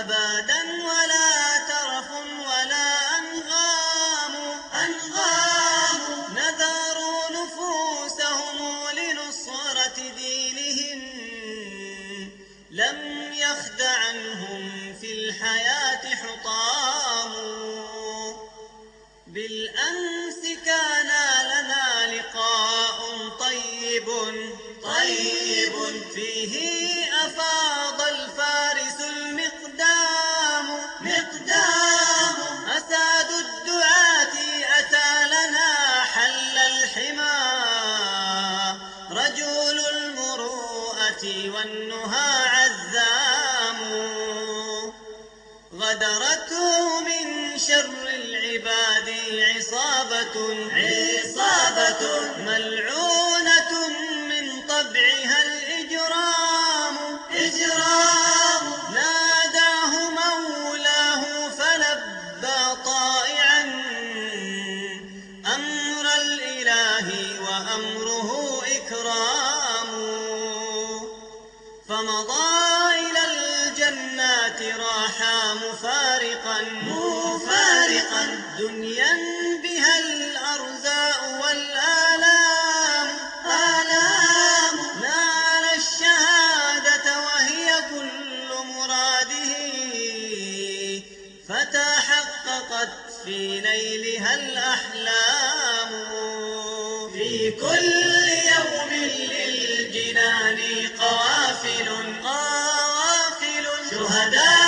نباتا ولا ترف ولا أنغام. أنغام. نذروا نفوسهم لنصرة دينهم. لم يخد عنهم في الحياة حطام. بالأمس كان لنا لقاء طيب. طيب. فيه أفاق. والنهى عزام غدرته من شر العباد عصابة عصابة ملعون في ليلها الأحلام. في كل يوم للجنان قوافل قوافل شهدان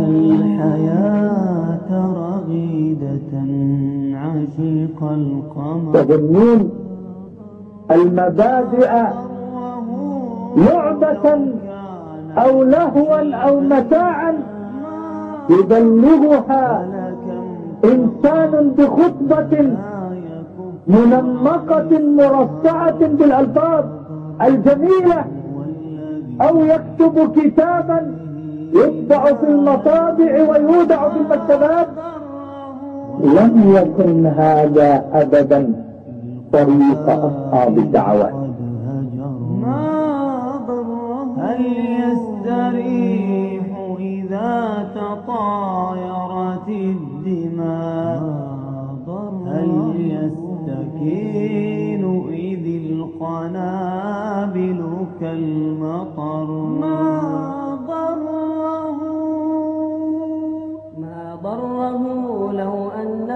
الحياة رغيدة عشيق القمر. تظنون المبادئ لعبة أو لهوا أو متاعا؟ يبلغها إنسان بخطبة منمقة مرصعة بالألفاظ الجميلة أو يكتب كتابا يطبع في المطابع ويودع في المكتبات لم يكن هذا أبدا طريق أصحاب الدعوات ما ضر هل يستريح إذا تطايرت الدماء؟ هل يستكين إذ القنابل كالمطر؟ ما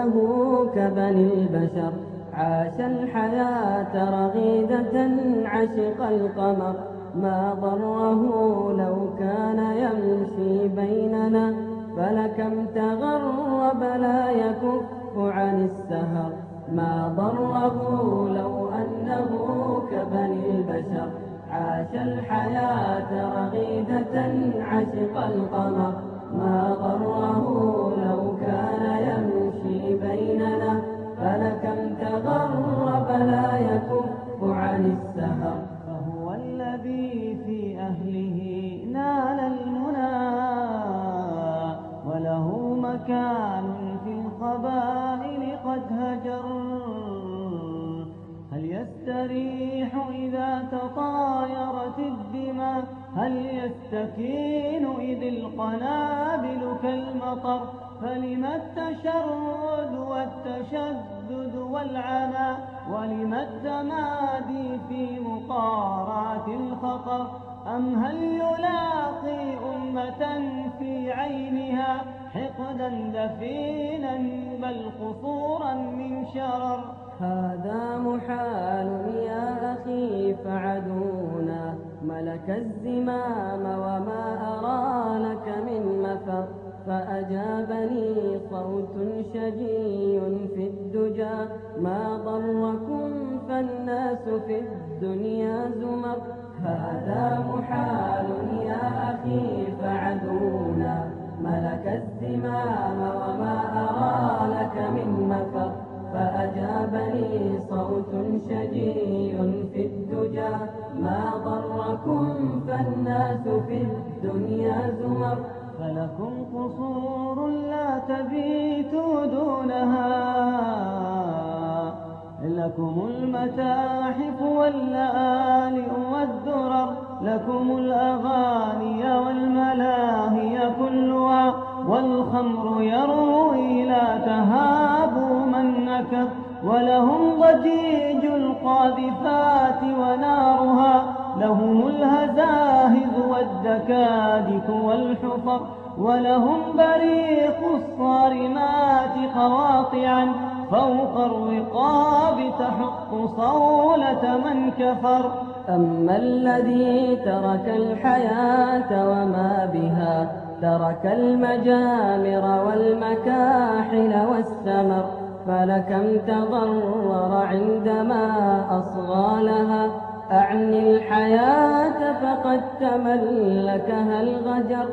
له كبني البشر عاش الحياة رغيدة عشق القمر. ما ضره لو كان يمشي بيننا. فلكم تغرب لا يكف عن السهر. ما ضره لو أنه كبني البشر عاش الحياة رغيدة عشق القمر. ما ضره لو كان يمشي بيننا فلكم تغرب لا يكف. عن السهر فهو الذي في أهله نال المنى. وله مكان في القبائل قد هجر. هل يستريح إذا تطايرت الدماء؟ هل يستكين إذ القنابل كالمطر؟ فلما التشرد والتشدد والعنى ولما التمادي في مقارات الخطر أم هل يلاقي أمة في عينها حقدا دفينا بل قصورا من شرر هذا محال يا أخي فعدونا ملك الزمام وما أرى لك من مفر فأجابني صوت شجي في الدجى. ما ضركم فالناس في الدنيا زمر. هذا محال يا أخي فعدونا. ملك الزمام وما أرى لك من مكر فأجابني صوت شجي في الدجى. ما ضركم فالناس في الدنيا زمر. فلكم قصور لا تبيتوا دونها لكم المتاحف واللآلئ والدرر لكم الأغاني والملاهي كلها والخمر يروي لا تهابوا من نكف ولهم ضجيج القاذفات ونارها لهم الهزاهد والدكادك والحفر ولهم بريق الصارمات خواطعا فوق الرقاب تحق صولة من كفر. أما الذي ترك الحياة وما بها ترك المجامر والمكاحل والسمر فلكم تضرر عندما أصغى لها أعني الحياة فقد تملكها الغجر.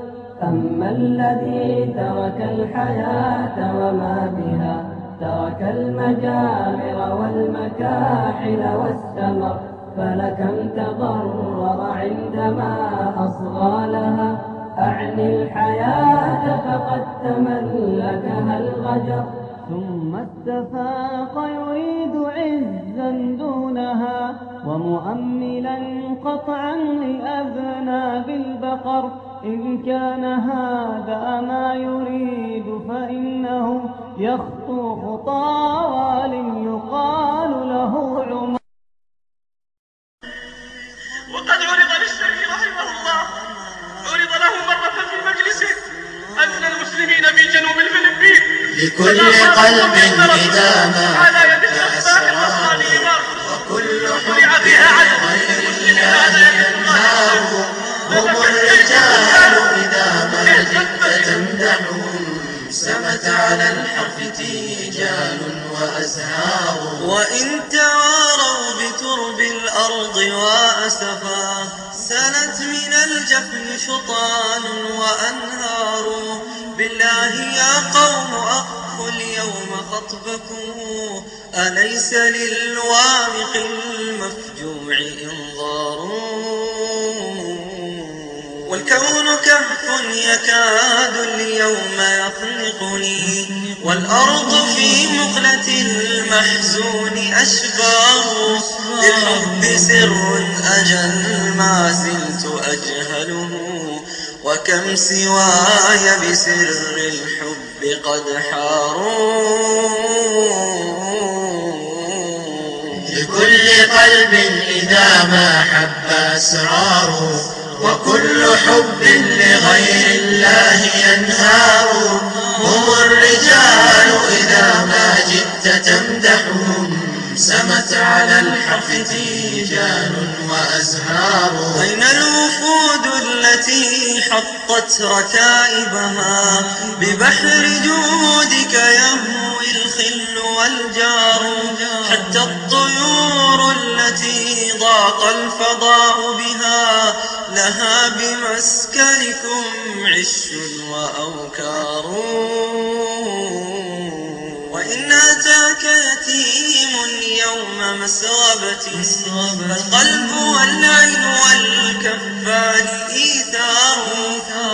أما الذي ترك الحياة وما بها ترك المجامر والمكاحل والسمر فلكم تضرر عندما أصغى لها أعني الحياة فقد تملكها الغجر. التفاق يريد عزا دونها ومؤملا قطعا لأذناب البقر. إن كان هذا ما يريد فإنه يخطو خطال يقال له عمر. وقد عرض للشرك رحمه الله. عرض له مرة في مجلسه أن المسلمين جنوب لكل قلب إدامة وكل حب غير هم الرجال إذا ما جئت سمت على الحرف تيجال وأزهار. وإن تواروا بترب الأرض وأسفا سنت من الجفن شطان وأنهار. بالله يا قوم أقفوا اليوم خطبكم. أليس للوامق المفجوع إنظارون والكون كهف يكاد اليوم يخنقني والأرض في مقلة المحزون أشباه للحب سر أجل ما زلت أجهله وكم سواي بسر الحب قد حاروا. لكل قلب إذا ما حب أسراره. وكل حب لغير الله ينهار. هم الرجال إذا ما جئت تمدحهم سمت على الحق تيجان وأزهار. أين الوفود التي حطت ركائبها ببحر جودك يهوي الخل والجار. حتى الطيور التي ضاق الفضاء بها لها بمسكنكم عش وأوكار. وإن أتاك يتيم يوم مسابته القلب والعين والكفان إيثار.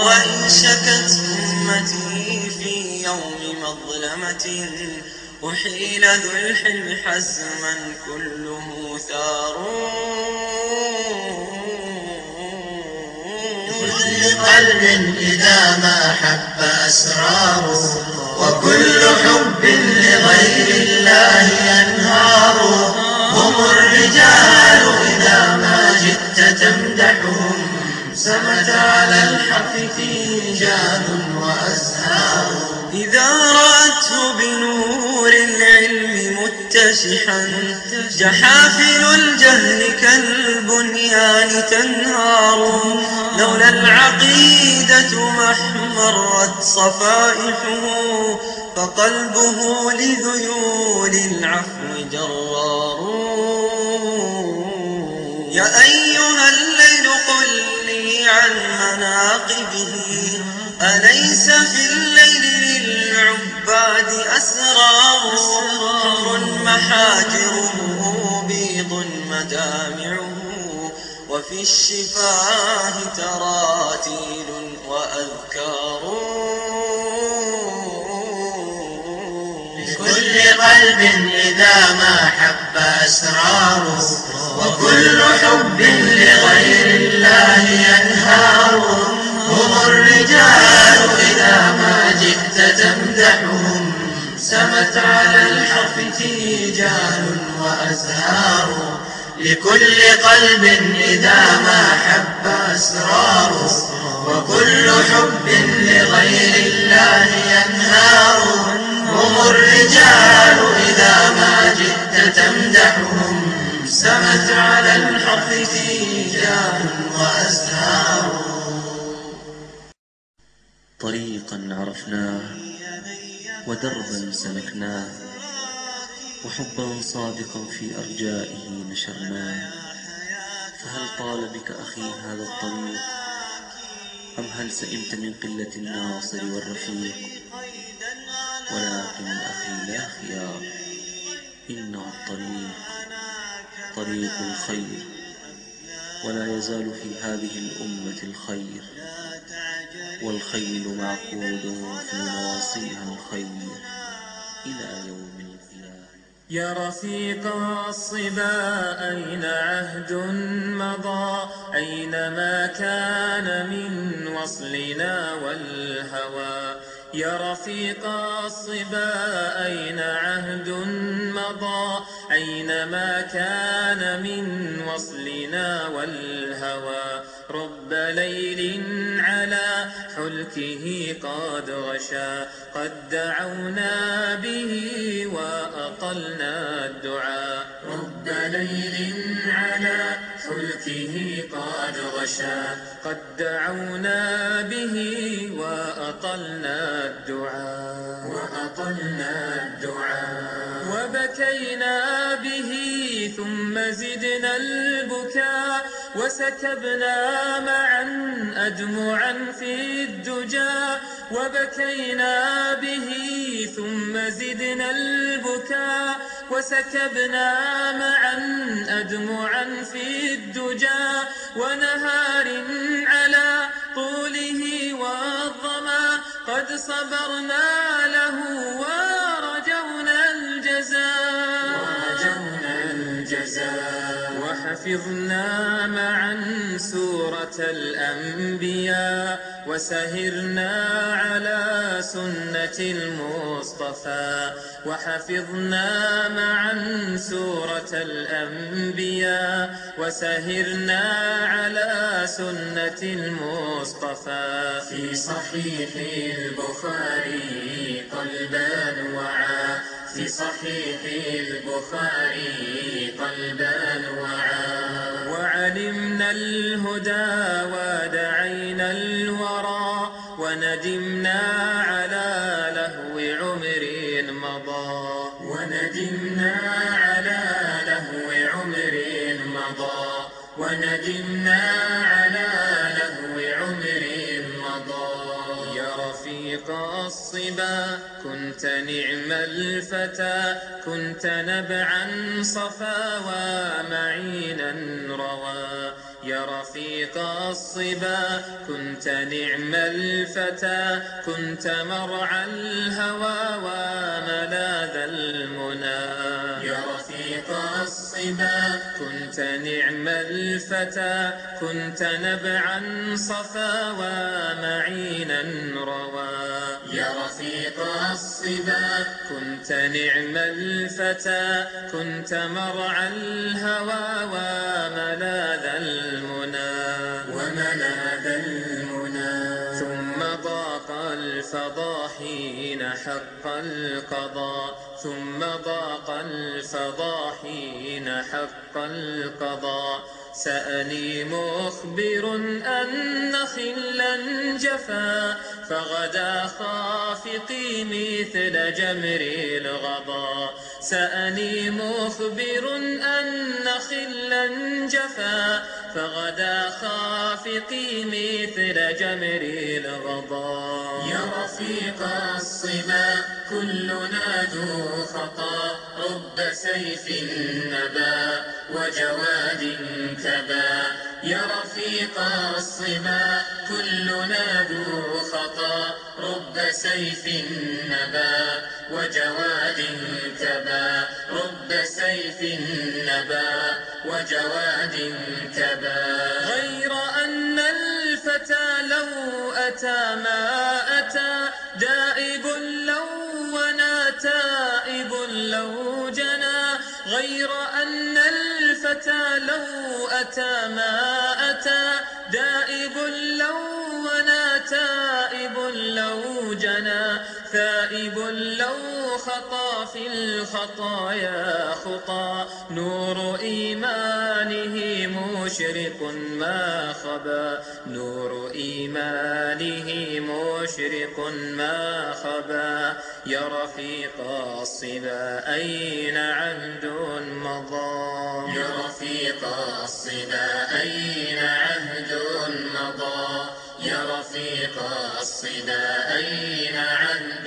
وإن شكت أمتي في يوم مظلمة أحيل ذو الحلم حزما كله ثار. كل قلب إذا ما حب أسراره وكل حب لغير الله أنهار هم الرجال إذا ما جئت تمدحهم سمت على الحق رجال وأزهار إذا رأته بنور العلم مكتسحا جحافل الجهل كالبنيان تنهار لولا العقيدة محمرت صفائحه فقلبه لذيول العفو جرار يا أيها الليل قل لي عن مناقبه أليس في الليل العباد أسرار محاجره بيض مجامعه وفي الشفاه تراتيل وأذكار. لكل قلب إذا ما حب أسراره وكل حب لغير الله ينهار هم الرجال إذا ما جئت تمدحهم سمت على الحرف تيجان وأزهار لكل قلب إذا ما حب أسرار وكل حب لغير الله ينهار هم الرجال إذا ما جئت تمدحهم سمت على الحرف تيجان وأزهار طريقا عرفناه ودربا سلكناه وحبا صادقا في أرجائه نشرناه. فهل طال بك أخي هذا الطريق؟ أم هل سئمت من قلة الناصر والرفيق؟ ولكن أخي لا خيار إنه الطريق طريق الخير ولا يزال في هذه الأمة الخير. والخيل معقود في نواصيها الخيل إلى يوم القيامة. يا رفيق الصبا أين عهد مضى؟ أين ما كان من وصلنا والهوى؟ يا رفيق الصبا أين عهد مضى؟ أين ما كان من وصلنا والهوى؟ رب ليل على حلكه قد غشا قد دعونا به وأقلنا الدعاء رب ليل على حلكه قد غشا قد دعونا به وأقلنا الدعاء وأقلنا الدعاء وبكينا به ثم زدنا البكاء وسكبنا معا أجمعا في الدجا وبكينا به ثم زدنا البكاء وسكبنا معا أدمعا في الدجا ونهار على طوله والظما قد صبرنا له وآله حفظنا معا سورة الأنبياء وسهرنا على سنة المصطفى وحفظنا معا سورة الأنبياء وسهرنا على سنة المصطفى في صحيح البخاري قلبان وعا في صحيح البخاري قلبان وعا علمنا الهدى ودعينا الورى وندمنا على لهو عمر مضى وندمنا على لهو عمر مضى وندمنا على لهو عمر مضى يا رفيق الصبا كنت نعم الفتى كنت نبعا صفا ومعينا روى. يا رفيق الصبا كنت نعم الفتى كنت مرعى الهوى وملاذ المنى. يا الصبا كنت نعم الفتى كنت نبعا صفا ومعينا روى. يا رفيق الصبا كنت نعم الفتى كنت مرعى الهوى وملاذ المنى. وملاذ المنى القضاء حين حق القضاء ثم ضاق الفضاء حين حق القضاء. سألي مخبر أن خلا جفا فغدا خافقي مثل جمر الغضا سألي مخبر أن خلا جفا فغدا خافقي مثل جمر الغضا يا رفيق الصماء. كلنا ذو خطا رب سيف نبا وجواد كبا يا رفيق الصبا كلنا ذو خطا رب سيف نبا وجواد كبا رب سيف نبا وجواد كبا غير أن الفتى لو أتى ما غير أن الفتى لو أتى ما أتى دائب لو ونا تائب لو جنى. تائب لو خطا في الخطايا خطا نور إيمانه مشرق ما خبا نور إيمانه مشرق ما خبا يا رفيق الصبا أين عهد مضى يا رفيق الصبا أين عهد مضى يا رفيق الصبا أين عهد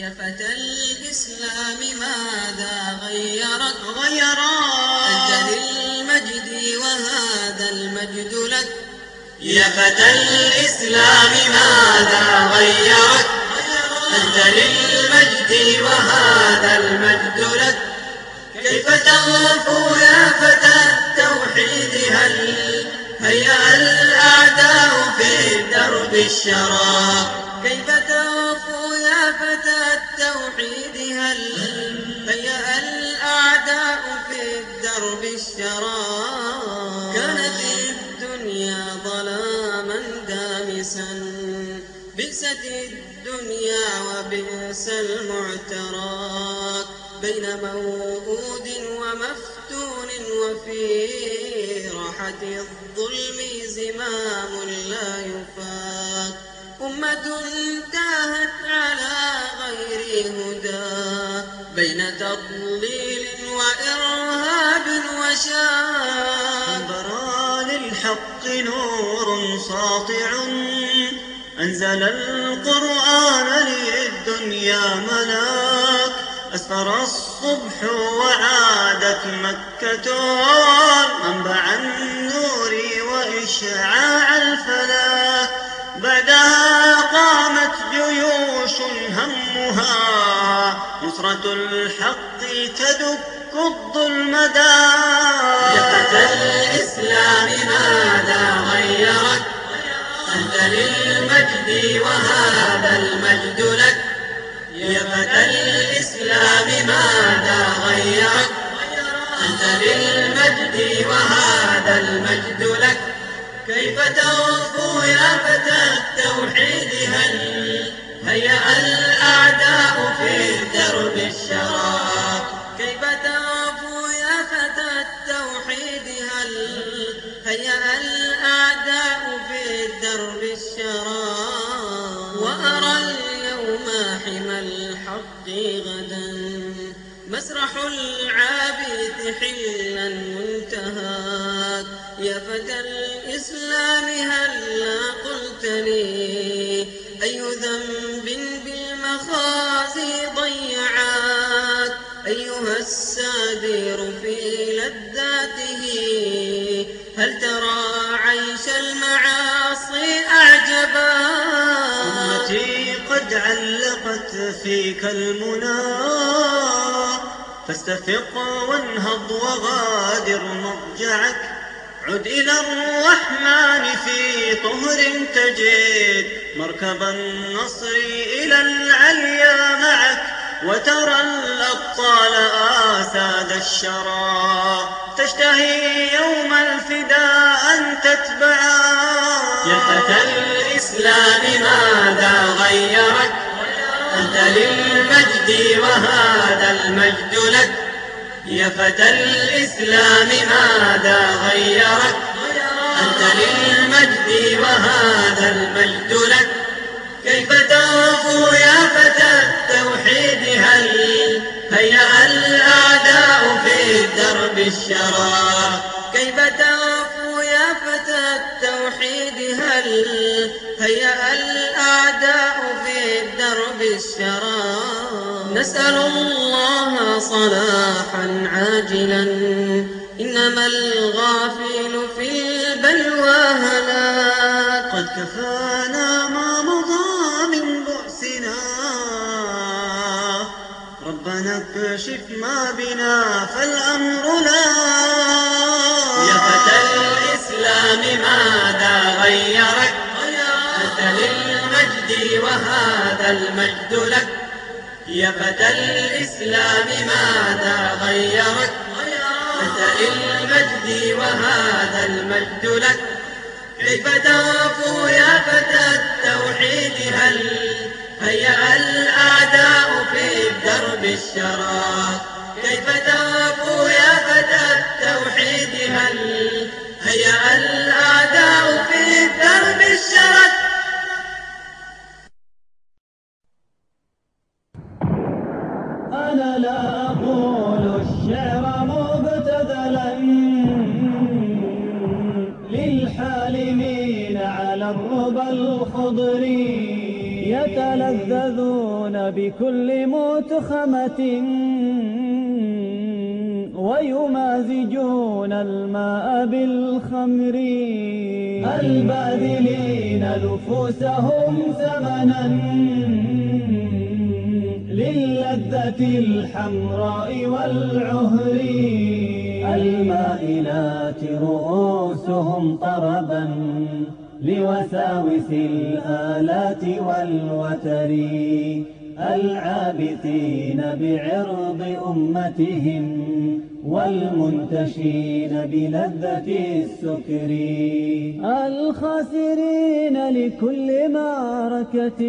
يا فتى الإسلام ماذا غيرت غيرا أنت للمجد وهذا المجد لك يا فتى الإسلام ماذا غيرت أنت للمجد وهذا المجد لك كيف تغفو يا فتى التوحيد هل هيا الأعداء في درب الشراب كيف توفوا يا فتى التوحيد؟ هل هيا الأعداء في الدرب الشرار كانت الدنيا ظلاما دامسا. بئست الدنيا وبئس المعتراك بين موؤود ومفتون وفي راحة الظلم زمام لا يفاق. أمة انتهت على غير هدى بين تضليل وإرهاب وشاب برى للحق نور ساطع أنزل القرآن للدنيا ملاك أسفر الصبح وعادت مكة منبع النور وإشعاع الفلاح بعدها قامت جيوش همها نصرة الحق تدك الظلم دار الإسلام ماذا غيرت؟ أنت للمجد وهذا المجد لك. يا فتى الإسلام ماذا غيرت؟ أنت للمجد وهذا المجد لك. كيف توفوا يا فتى التوحيد؟ هل هيأ الأعداء في درب الشرى كيف توفوا يا فتى التوحيد؟ هل هيأ الأعداء في درب الشرى وأرى اليوم حمى الحق غدا. مسرح العابد حلا منتهى. يا فتى الإسلام هلا قلت لي أي ذنب بالمخازي ضيعات أيها السادير في لذاته هل ترى عيش المعاصي أعجبا؟ أمتي قد علقت فيك المنى فاستفق وانهض وغادر مرجعك. عد إلى الرحمن في طهر تجد مركب النصر إلى العليا معك وترى الأبطال آساد الشرى تشتهي يوم الفداء أن تتبعا يا فتى الإسلام ماذا غيرك أنت للمجد وهذا المجد لك يا فتى الإسلام ماذا غيرك أنت للمجد وهذا المجد لك. كيف تعفو يا فتى التوحيد هل هيأ الأعداء في درب الشرار؟ كيف تعفو يا فتى التوحيد هل هيأ الأعداء في درب الشرار؟ نسأل الله صلاحا عاجلا. إنما الغافل في البلوى هلا قد كفانا ما مضى من بؤسنا. ربنا اكشف ما بنا فالأمر لا. يا فتى الإسلام ماذا غيرك؟ أنت للمجد وهذا المجد لك. يفتى الإسلام ماذا غيرت؟ انت المجد وهذا المجد لك. كيف تغفو يا فتى التوحيد؟ هل هيأ الأعداء في الدرب الشرى كيف تغفو يا فتى التوحيد؟ هل هيأ الأعداء في الدرب الشرى أنا لا أقول الشعر مبتذلا للحالمين على الربا الخضر يتلذذون بكل متخمة ويمازجون الماء بالخمر الباذلين نفوسهم ثمنا للذة الحمراء والعهر. المائلات رؤوسهم طربا لوساوس الآلات والوتر. العابثين بعرض أمتهم والمنتشين بلذة السكر. الخاسرين لكل معركة.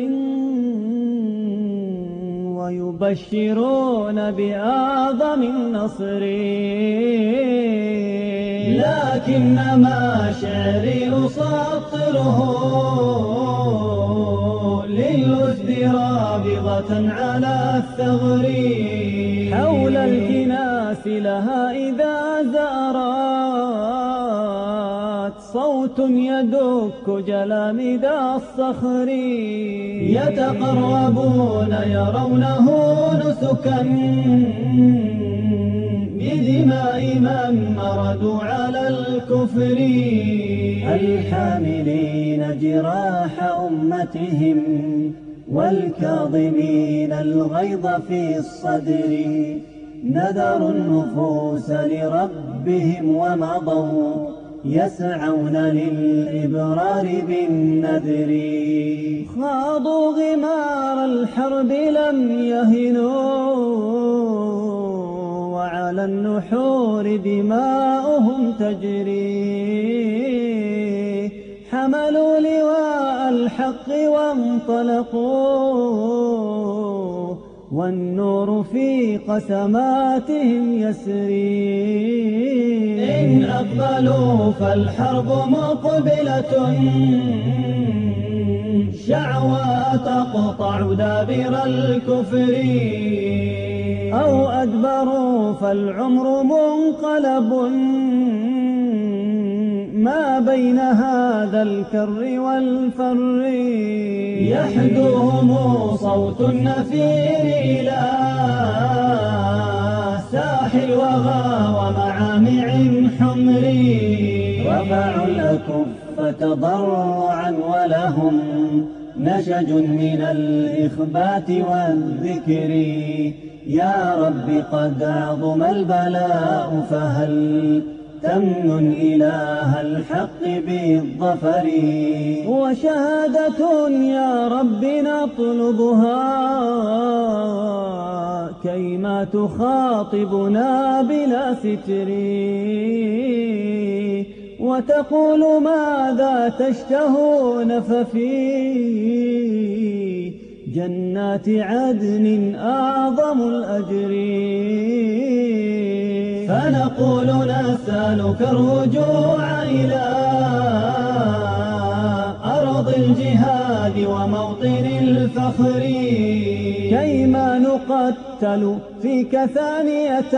ويبشرون بأعظم النصر. لكن ما شعري أسطره للوجد رابضة على الثغر. حول الكناس لها إذا زار. صوت يدك جلامد الصخر. يتقربون يرونه نسكا. بدماء من مردوا على الكفر. الحاملين جراح أمتهم. والكاظمين الغيظ في الصدر. نذروا النفوس لربهم ومضوا. يسعون للإبرار بالنذر. خاضوا غمار الحرب لم يهنوا وعلى النحور دماؤهم تجري. حملوا لواء الحق وانطلقوا والنور في قسماتهم يسري إن أقبلوا فالحرب مقبلة. شعوى تقطع دابر الكفر. أو أدبروا فالعمر منقلب. ما بين هذا الكر والفر. يحدوهم صوت النفير إلى ساح الوغى ومعامع حمر. رفعوا الأكف تضرعا ولهم نشج من الإخبات والذكر. يا رب قد عظم البلاء فهل تمن إله الحق بالظفر. وشهادة يا رب نطلبها كيما تخاطبنا بلا ستر. وتقول ماذا تشتهون ففي جنات عدن أعظم الأجر. فنقول نسألك الرجوع إلى أرض الجهاد وموطن الفخر. كيما نقتل فيك ثانية؟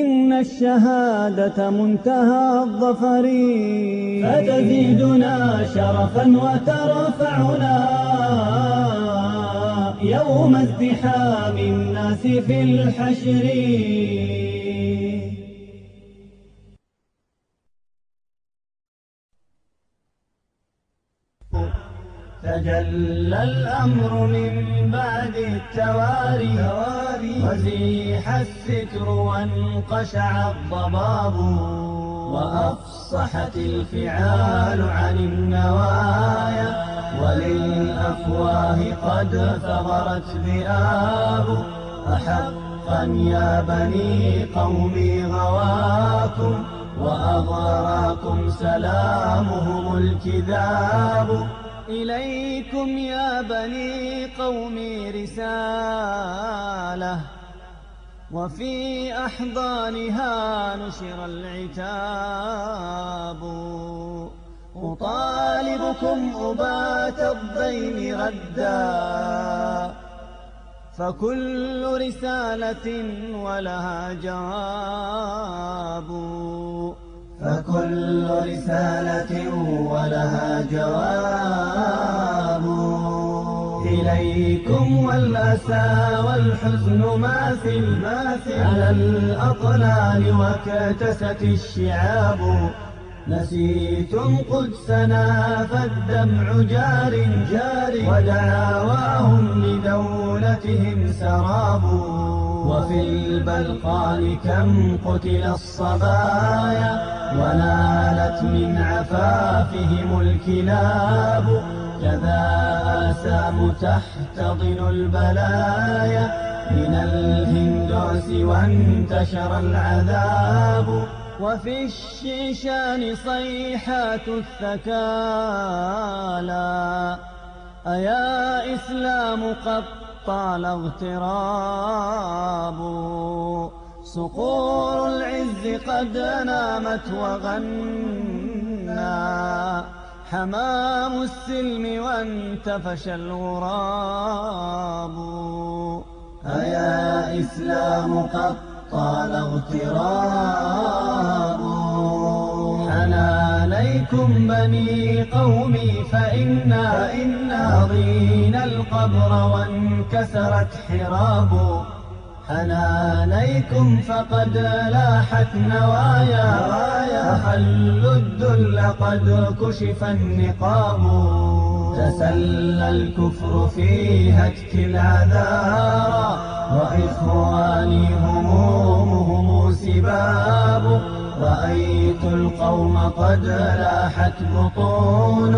إن الشهادة منتهى الظفر. فتزيدنا شرفا وترفعنا. يوم ازدحام الناس في الحشر. تجلى الأمر من بعد التواري وزيح الستر وانقشع الضباب. وأفصحت الفعال عن النوايا. وللأفواه قد ثغرت ذئاب. أحقا يا بني قومي غواكم. وأغراكم سلامهم الكذاب. إليكم يا بني قومي رسالة. وفي أحضانها نشر العتاب. أطالبكم أبات الضيم غدا. فكل رسالة ولها جواب. فكل رسالة ولها جواب. إليكم والأسى والحزن ما في الماثل على الأطلال وكتست الشعاب. نسيتم قدسنا فالدمع جار جار ودعاواهم لدولتهم سراب. وفي البلقان كم قتل الصبايا ونالت من عفافهم الكلاب كذا آسام تحتضن البلايا من الهندوس وانتشر العذاب وفي الشيشان صيحات الثكالا أيا إسلام قد طال اغتراب. صقور العز قد نامت وغنى. حمام السلم وانتفش الغراب. أيا إسلام قد طال اغتراب. حنان عليكم بني قومي فإنا إنا ضينا القبر وانكسرت حراب حنانيكم فقد لاحت نوايا. أحل الدل قد كشف النقاب. تسلى الكفر في هتك العذارى وإخواني همومهم سباب. رأيت القوم قد لاحت بطون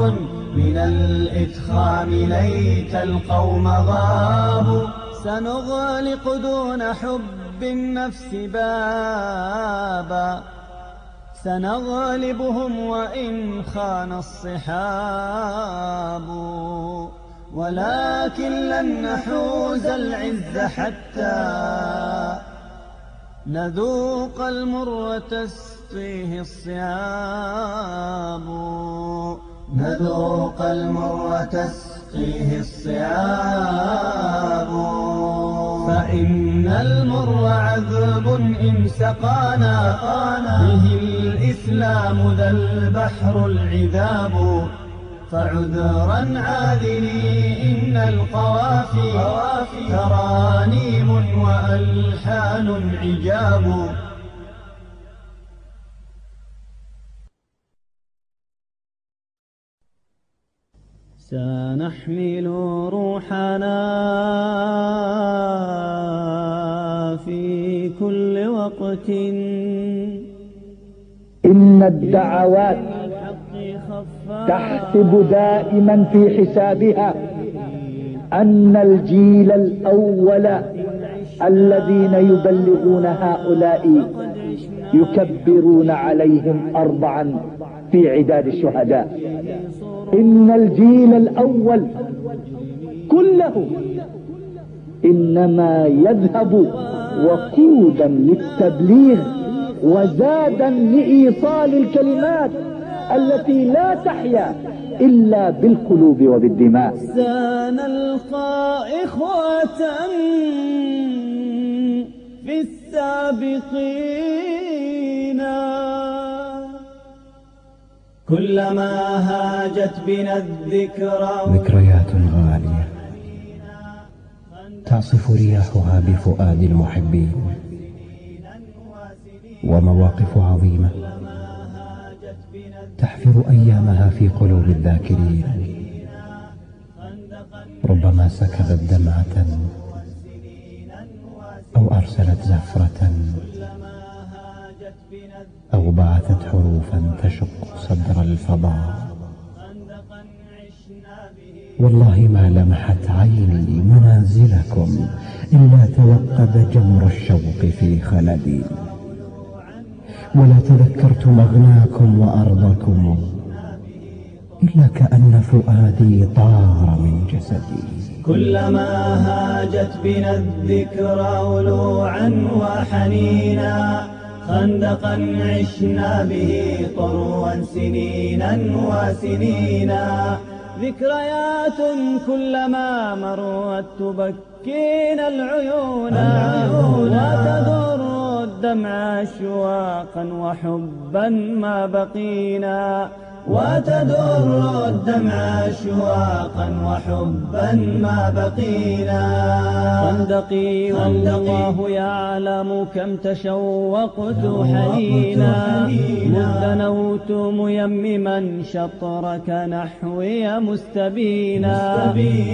من الإتخام ليت القوم غابوا. سنغلق دون حب النفس بابا. سنغلبهم وإن خان الصحاب. ولكن لن نحوز العز حتى نذوق المرة السابقة يسقيه الصيام. نذوق المر تسقيه الصيام. فإن المر عذب إن سقانا. به الإسلام ذا البحر العذاب. فعذرا عاذني إن القوافي. ترانيم وألحان عجاب. سنحمل روحنا في كل وقت. إن الدعوات تحسب دائما في حسابها أن الجيل الأول الذين يبلغون هؤلاء يكبرون عليهم أربعا في عداد الشهداء. إن الجيل الأول كله إنما يذهب وقودا للتبليغ وزادا لإيصال الكلمات التي لا تحيا إلا بالقلوب وبالدماء. سنلقى إخوة في السابقين. كلما هاجت بنا الذكرى ذكريات غالية. تعصف رياحها بفؤاد المحبين ومواقف عظيمة تحفر أيامها في قلوب الذاكرين. ربما سكبت دمعة أو أرسلت زفرة. أو بعثت حروفا تشق صدر الفضاء. والله ما لمحت عيني منازلكم إلا توقد جمر الشوق في خلدي. ولا تذكرت مغناكم وأرضكم إلا كأن فؤادي طار من جسدي. كلما هاجت بنا الذكرى ولوعا وحنينا. خندقا عشنا به طروا سنينا وسنينا. ذكريات كلما مرت تبكينا العيون تدور الدمع اشواقا وحبا ما بقينا. وتدر الدمع اشواقا وحبا ما بقينا. واندقي والله يعلم كم تشوقت حنينا. مذ نوت ميمما شطرك نحوي مستبينا.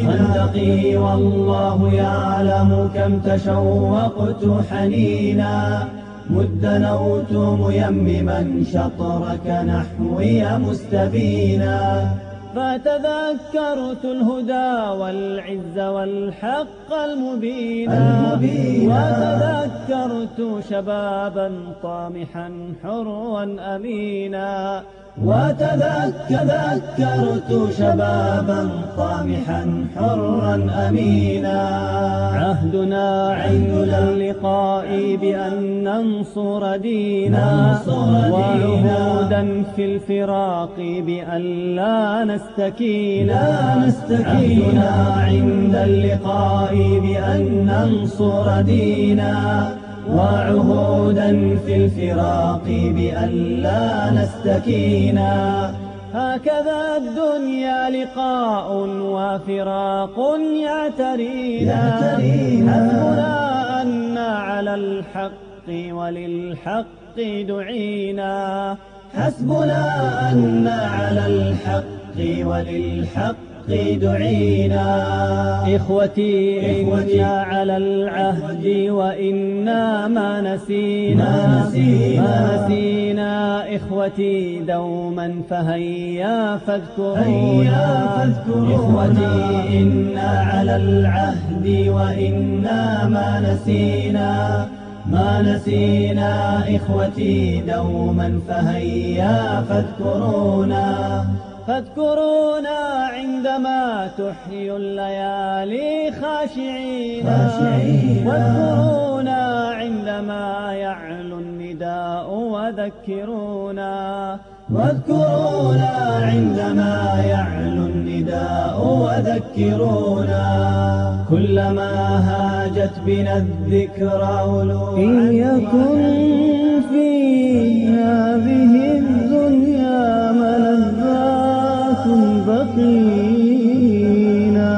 واندقي والله يعلم كم تشوقت حنينا. مذ نوت ميمما شطرك نحوي مستبينا. فتذكرت الهدى والعز والحق المبين وتذكرت شبابا طامحا حروا أمينا. وتذكرت شبابا طامحا حرا أمينا. عهدنا عند اللقاء بأن ننصر دينا وعهودا في الفراق بأن لا نستكينا. عهدنا عند اللقاء بأن ننصر دينا. وعهودا في الفراق بأن لا نستكينا هكذا الدنيا لقاء وفراق يعترينا. حسبنا أنا على الحق وللحق دعينا. حسبنا أنا على الحق وللحق دعينا إخوتي إنا على العهد وإنا ما نسينا. ما نسينا. إخوتي دوما فهيا فاذكرونا إخوتي. إنا على العهد وإنا ما نسينا. ما نسينا إخوتي دوما فهيا فاذكرونا. فاذكرونا عندما تحيي الليالي خاشعين. واذكرونا عندما يعلو النداء وذكرونا. واذكرونا عندما يعلو النداء وذكرونا. كلما هاجت بنا الذكرى ولو إن يكن في هذه يقينا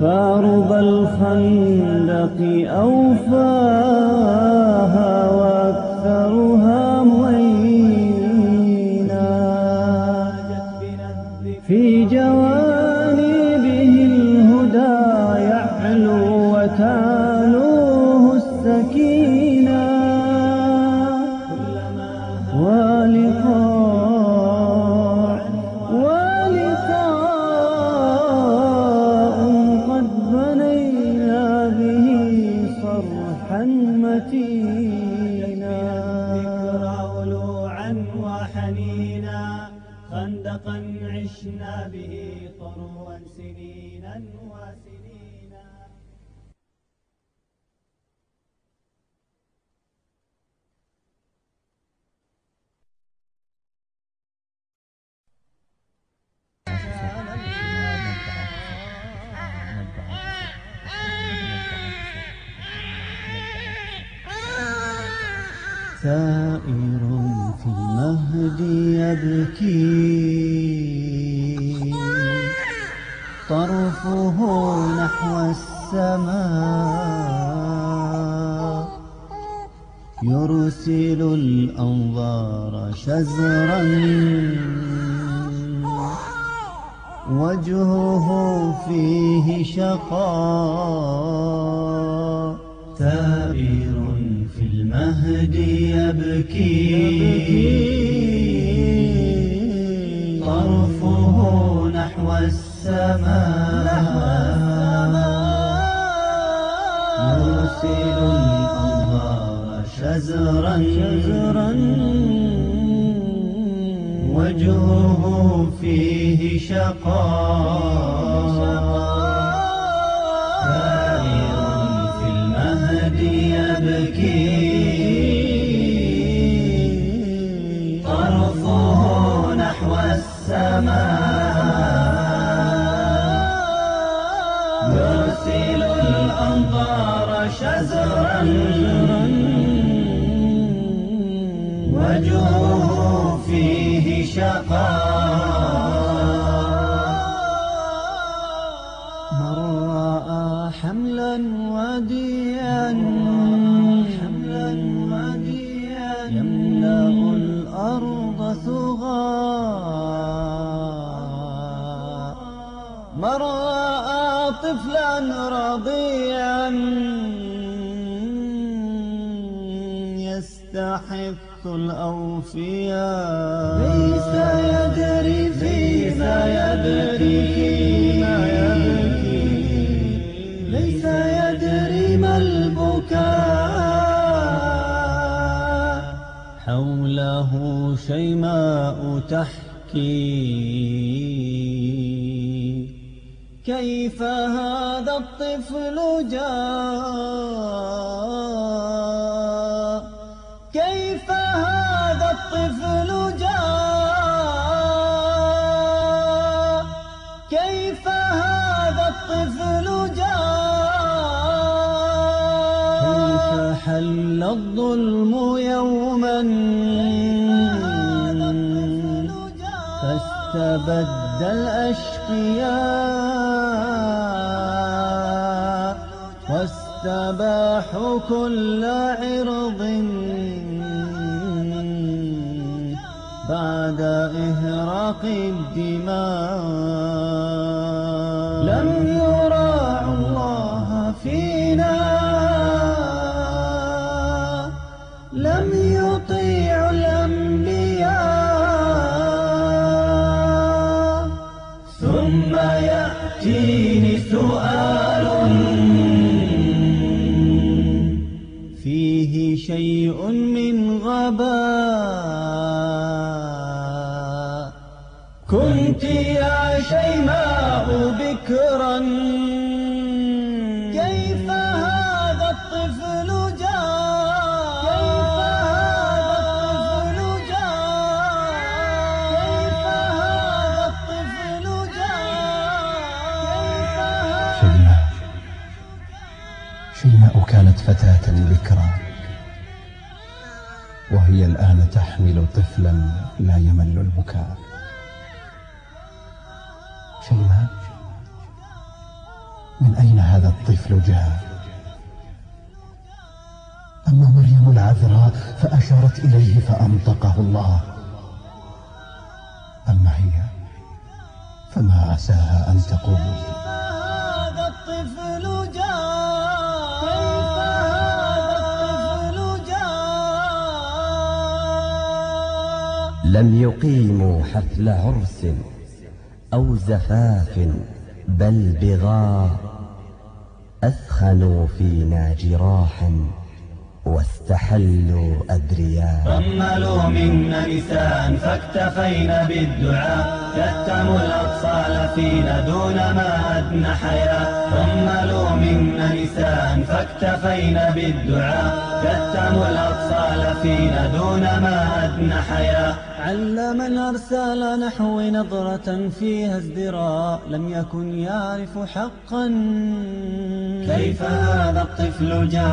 فارض الخندق أوفاق جفاف بل بغى أثخنوا فينا جراحا واستحلوا أدرياء أملوا منا نساء فاكتفينا بالدعاء تتم فينا دون ما أدنى حياة. حملوا منا نساء فاكتفينا بالدعاء. كتموا الأطفال فينا دون ما أدنى حياة. علما أرسل نحو نظرة فيها ازدراء. لم يكن يعرف حقا. كيف هذا الطفل جاء؟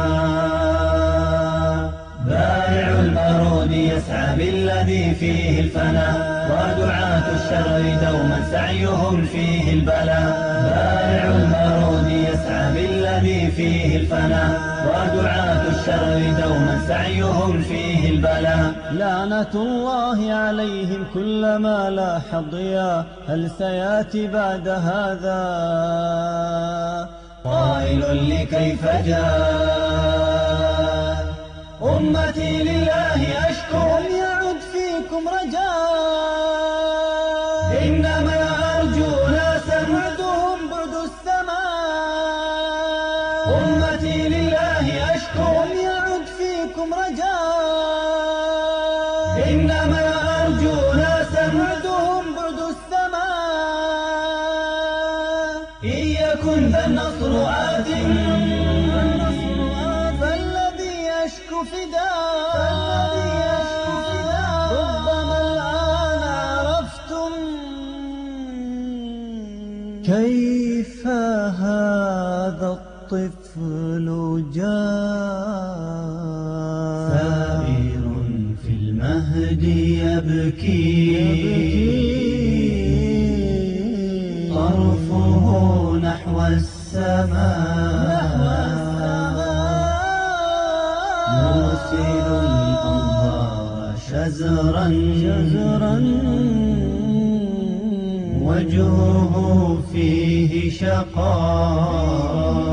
بائع البارود يسعى بالذي فيه الفناء. ودعاة الشر دوما سعيهم فيه البلاء. بارع المرود يسعى بالذي فيه الفناء. ودعاة الشر دوما سعيهم فيه البلاء. لعنة الله عليهم كلما لاح الضياء هل سيأتي بعد هذا؟ قائل لكيف جاء؟ أمتي لله أشكر السماء مرسل الأنهار شزرا شزرا وجهه فيه شقاء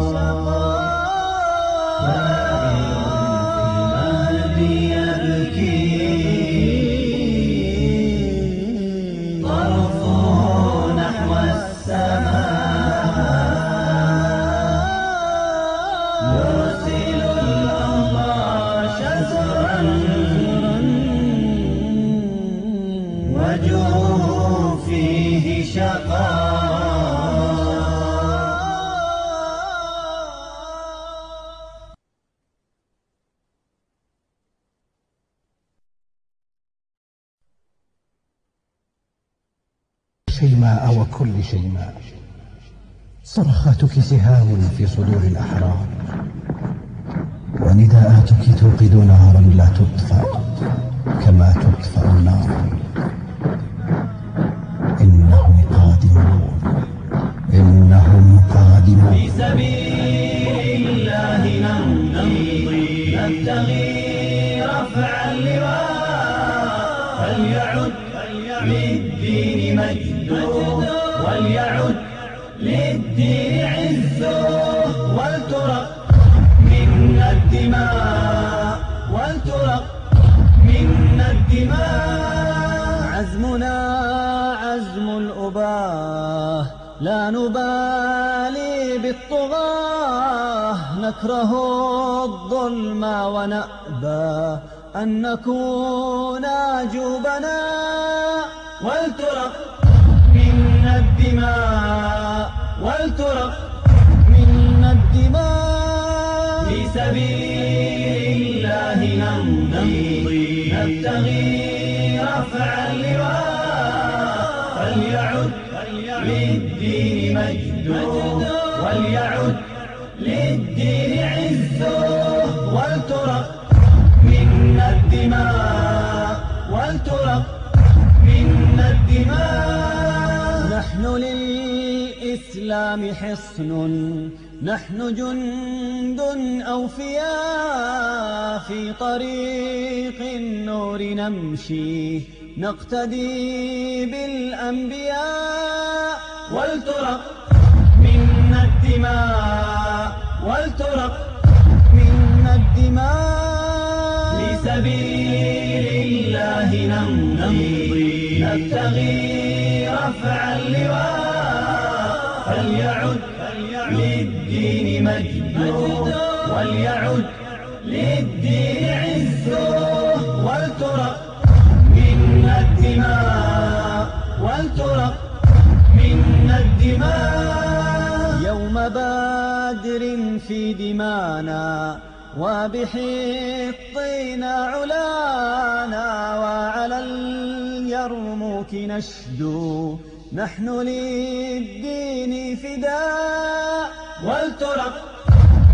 الكلمة صرخاتك سهام في صدور الأحرار. ونداءاتك توقد نارا لا تطفأ كما تطفأ النار. إنهم قادمون. إنهم قادمون. في سبيل لا نبالي بالطغاة نكره الظلم ونأبى أن نكون جبنا ولترقى المجد وليعد للدين عزه ولترق منا الدماء ولترق منا الدماء نحن للإسلام حصن نحن جند أوفياء في طريق النور نمشي نقتدي بالأنبياء ولترق منا الدماء ولترق منا الدماء. لسبيل الله نمضي نبتغي رفع اللواء. فليعد للدين مجده وليعد للدين عزه. ولترق منا الدماء ولترق دماء يوم بدر في دمانا وبحطينا علانا وعلى اليرموك نشدو. نحن للدين فداء. ولترق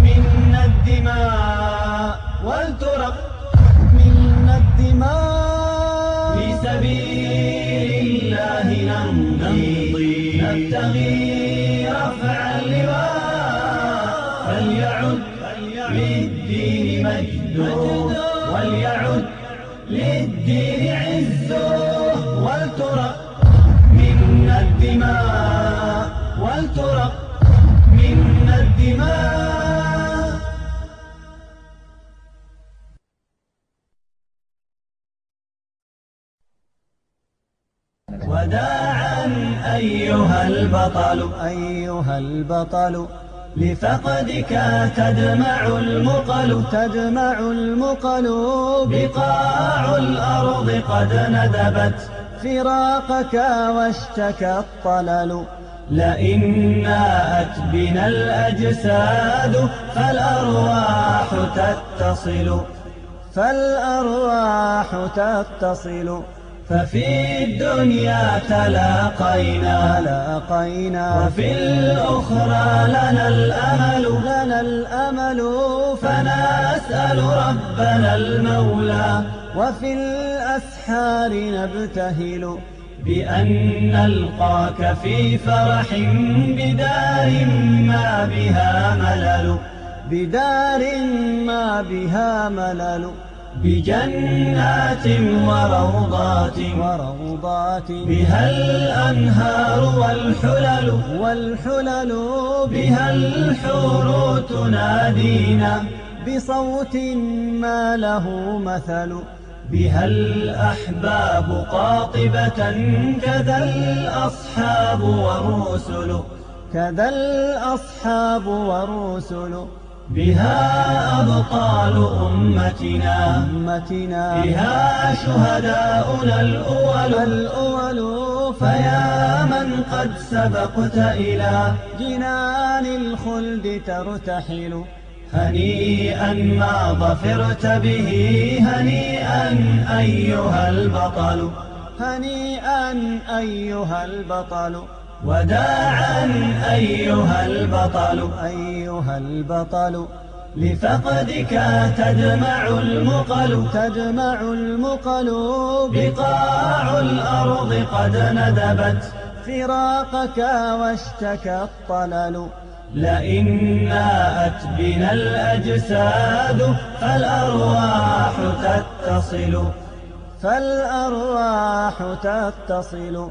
منا الدماء. ولترق منا الدماء. في سبيل الله نمضي. يبتغي رفع اللواء فليعد للدين مجده وليعد للدين عزه ولترى منا الدماء ولترى منا الدماء. وداعا أيها البطل أيها البطل لفقدك تدمع المقل تدمع المقل بقاع الأرض قد ندبت. فراقك واشتكى الطلل. لئن أت بنا الأجساد فالأرواح تتصل. فالأرواح تتصل. ففي الدنيا تلاقينا. لاقينا وفي الأخرى لنا الأمل. لنا الأمل. فنسأل ربنا المولى. وفي الأسحار نبتهل. بأن نلقاك في فرح بدار ما بها ملل. بدار ما بها ملل. بجنات وروضات وروضات بها الأنهار والحلل. والحلل. بها الحور تنادينا بصوت ما له مثل. بها الأحباب قاطبة كذا الأصحاب والرسل كذا الأصحاب والرسل بها أبطال أمتنا. أمتنا. بها شهداؤنا الأول. الأول. فيا من قد سبقت إلى. جنان الخلد ترتحل. هنيئا ما ظفرت به. هنيئا أيها البطل. هنيئا أيها البطل. وداعا أيها البطل. أيها البطل. لفقدك تجمع المقل. تجمع المقل. بقاع الأرض قد ندبت. فراقك واشتكى الطلل. لئن ناءت بنا الأجساد فالأرواح تتصل. فالأرواح تتصل.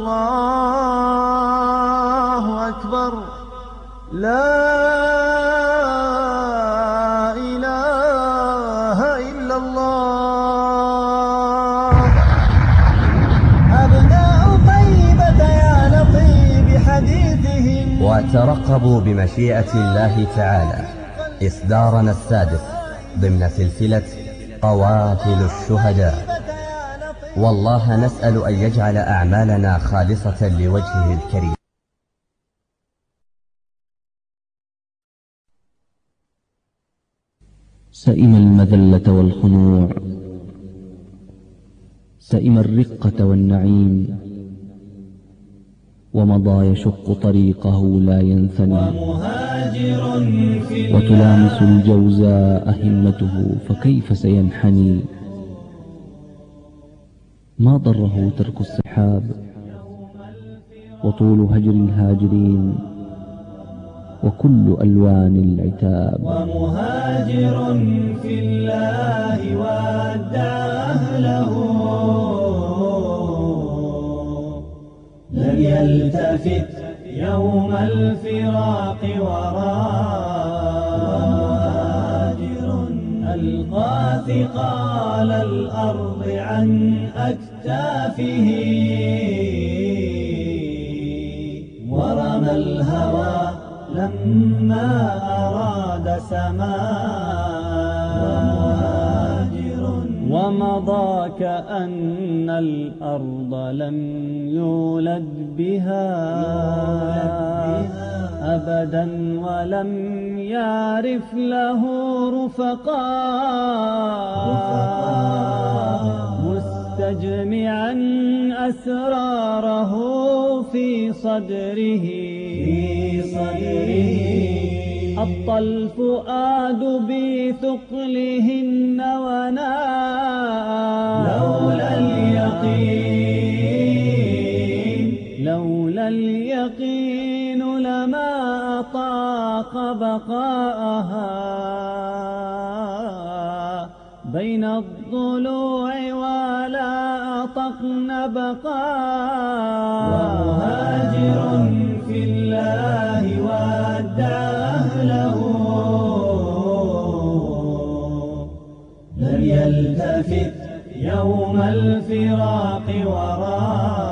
ترقبوا بمشيئة الله تعالى. إصدارنا السادس ضمن سلسلة قوافل الشهداء. والله نسأل أن يجعل أعمالنا خالصة لوجهه الكريم. سئم المذلة والخنوع. سئم الرقة والنعيم. ومضى يشق طريقه لا ينثني. وتلامس الجوزاء همته فكيف سينحني؟ ما ضره ترك السحاب وطول هجر الهاجرين وكل ألوان العتاب. ومهاجر في الله وادى أهله يلتفت يوم الفراق ومهاجر ألقى ثقال الأرض عن أكتافه ورمى الهوى لما أراد سماه ومضى كأن الأرض لم يولد بها أبدا ولم يعرف له رفقا مستجمعا أسراره في صدره في صدره الفؤاد بثقلهن وناء لولا اليقين. لولا اليقين لما أطاق بقاءها بين الضلوع ولا أطقن بقاءها. يلتفت يوم الفراق وراجر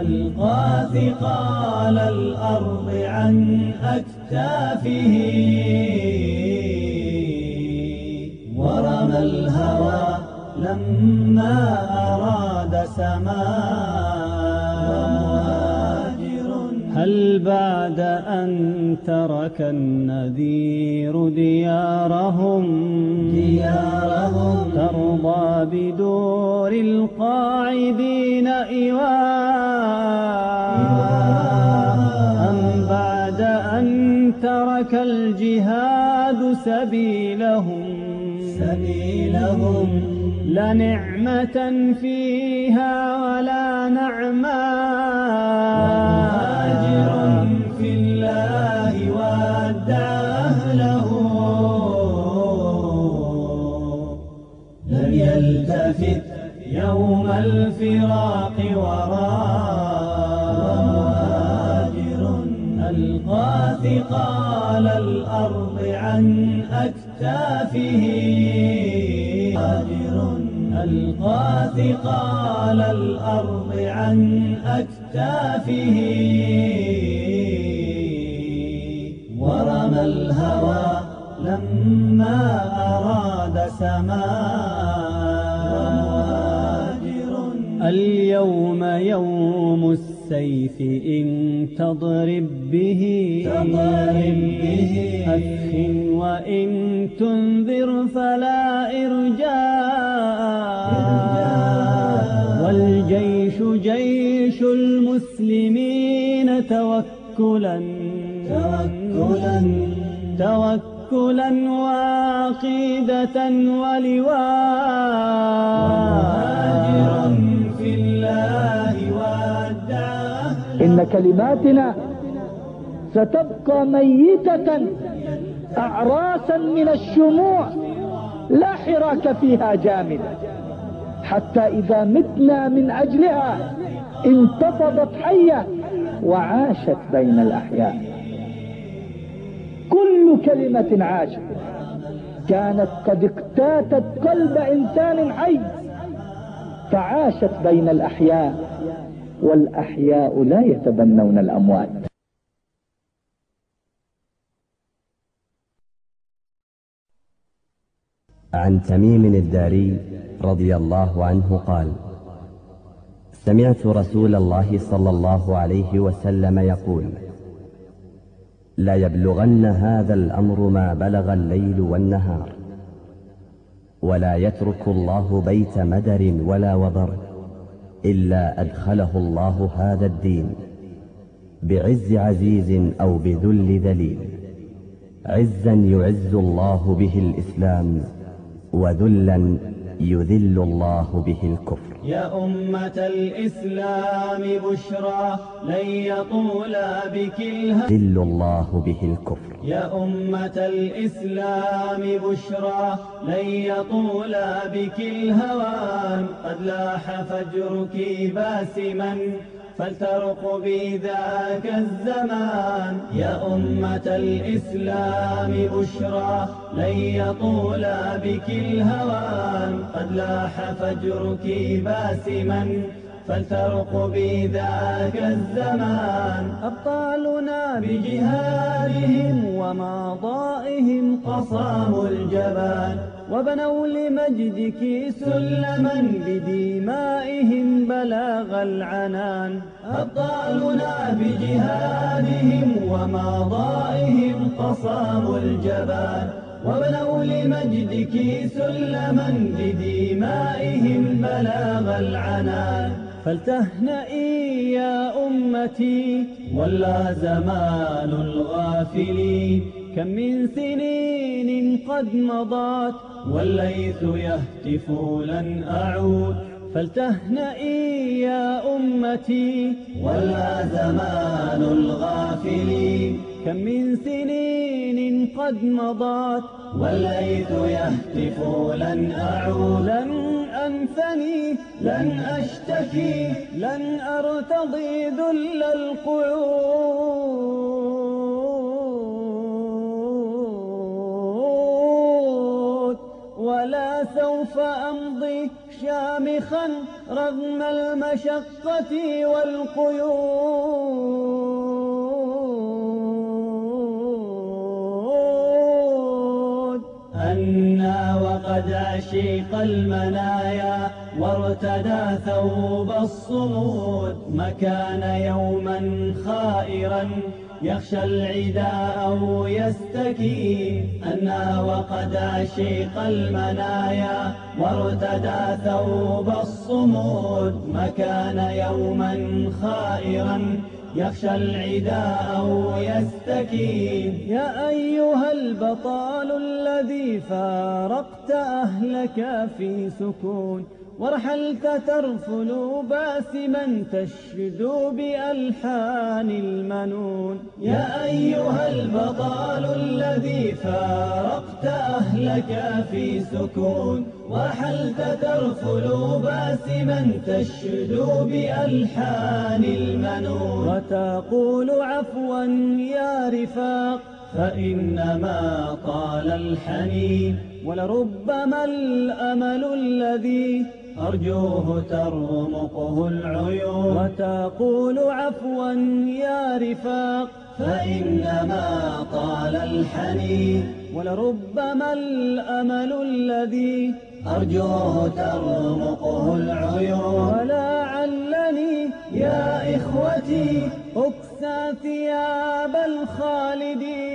ألقى ثقال الأرض عن أكتافه ورمى الهوى لما أراد سماه هل بعد أن ترك النذير ديارهم؟ ديارهم. ترضى بدور القاعدين إيواء. أم بعد أن ترك الجهاد سبيلهم؟ سبيلهم. لا نعمة فيها ولا نعمان تلتفت يوم الفراق وراء ألقى ثقال الأرض عن أكتافه هاجر ألقى ثقال الأرض عن أكتافه ورمى الهوى لما أراد سماه اليوم يوم السيف إن تضرب به تضرب به أفخ وإن تنذر فلا إرجاء. والجيش جيش المسلمين توكلا توكلا توكلا وعقيدة ولواء. إن كلماتنا ستبقى ميتة أعراسا من الشموع لا حراك فيها جامد. حتى إذا متنا من أجلها انتفضت حية وعاشت بين الأحياء. كل كلمة عاشت. كانت قد اقتاتت قلب إنسان حي. تعاشت بين الأحياء والأحياء لا يتبنون الأموات. عن تميم الداري رضي الله عنه قال سمعت رسول الله صلى الله عليه وسلم يقول لا يبلغن هذا الأمر ما بلغ الليل والنهار. ولا يترك الله بيت مدر ولا وبر إلا أدخله الله هذا الدين بعز عزيز أو بذل ذليل عزا يعز الله به الإسلام وذلا يذل الله به الكفر يا أمة الإسلام بشرى لن يطول بك الهم ذل الله به الكفر. يا أمة الإسلام بشرى لن يطول بك الهوان قد لاح فجرك باسما فالترق بذاك الزمان. يا أمة الإسلام بشرى لن يطول بك الهوان. قد لاح فجرك باسما فالفرق بذاك الزمان. أبطالنا بجهادهم وماضائهم قصام الجبان وبنوا لمجدك سلما بدمائهم بلاغ العنان. أبطالنا بجهادهم وماضائهم قصام الجبان وبنوا لمجدك سلما بدمائهم بلاغ العنان. فلتهنئي يا أمتي ولا زمان الغافلين كم من سنين قد مضات والليث يهتف لن أعود. فلتهنئي يا أمتي ولا زمان الغافلين كم من سنين قد مضات والعيد يهتف لن أعود لن أنثني لن أشتكي لن أرتضي ذل القعود ولا سوف أمضي شامخا رغم المشقة والقيود منا وقد أشيق المنايا وارتدى ثوب الصمود مكان يوما خائرا يخشى العداء أو يستكي أنا وقد أشيق المنايا وارتدى ثوب الصمود مكان يوما خائرا يخشى العداء أو يستكين. يا أيها البطال الذي فارقت أهلك في سكون. ورحلت ترفل باسما تشدو بألحان المنون. يا أيها البطال الذي فارقت أهلك في سكون. ورحلت ترفل باسما تشدو بألحان المنون. وتقول عفوا يا رفاق فإنما طال الحنين. ولربما الأمل الذي أرجوه ترمقه العيون. وتقول عفوا يا رفاق. فإنما طال الحنين. ولربما الأمل الذي أرجوه ترمقه العيون. ولعلني يا إخوتي أكسى ثياب الخالدين.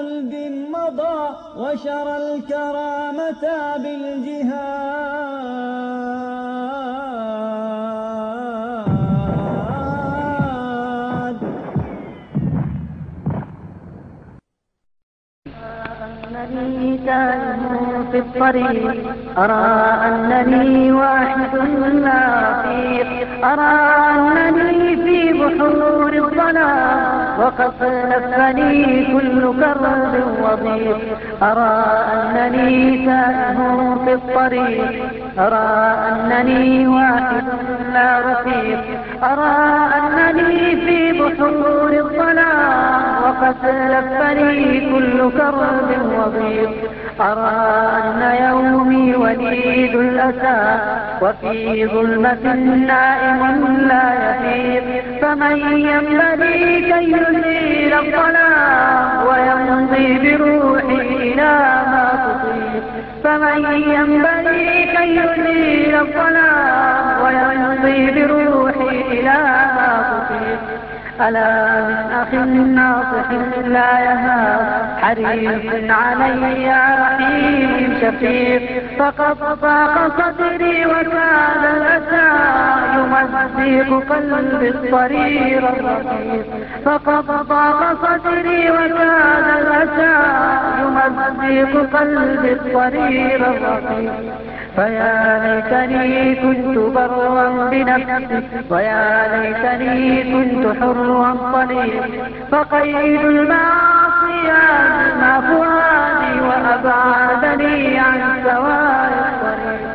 خلد مضى وشر الكرامة بالجهاد. أنني في الطريق أرى أنني واحد لا أرى أنني في بحور الظلا وقف نفني كل كرب وضيق. أرى أنني سائر في الطريق. أرى أنني واحد لا رفيق. أرى أنني في بحور فسلت فريق كل كرب وضيق أرى أن يومي وليد الأسى؟ وفي ظلمة نائم لا يفيق فمن ينبغي كي يزيل الظلام ويمضي بروحي إلى ما تطيق فمن ينبغي كي يزيل الظلام ويمضي بروحي إلى ما تطيق ألا من أخ ناصح لا يهاب حريص علي يا رحيم شفيق. فقد طاق صدري وكاد الأسى يمزق قلبي الصرير الرقيق. فقد طاق صدري وكاد الأسى يمزق قلبي الصرير الرقيق. فيا ليتني كنت برا بنفسي ويا ليتني كنت حرا طليقا فقيد المعصية مع فؤادي وأبعدني عن سواء الطريق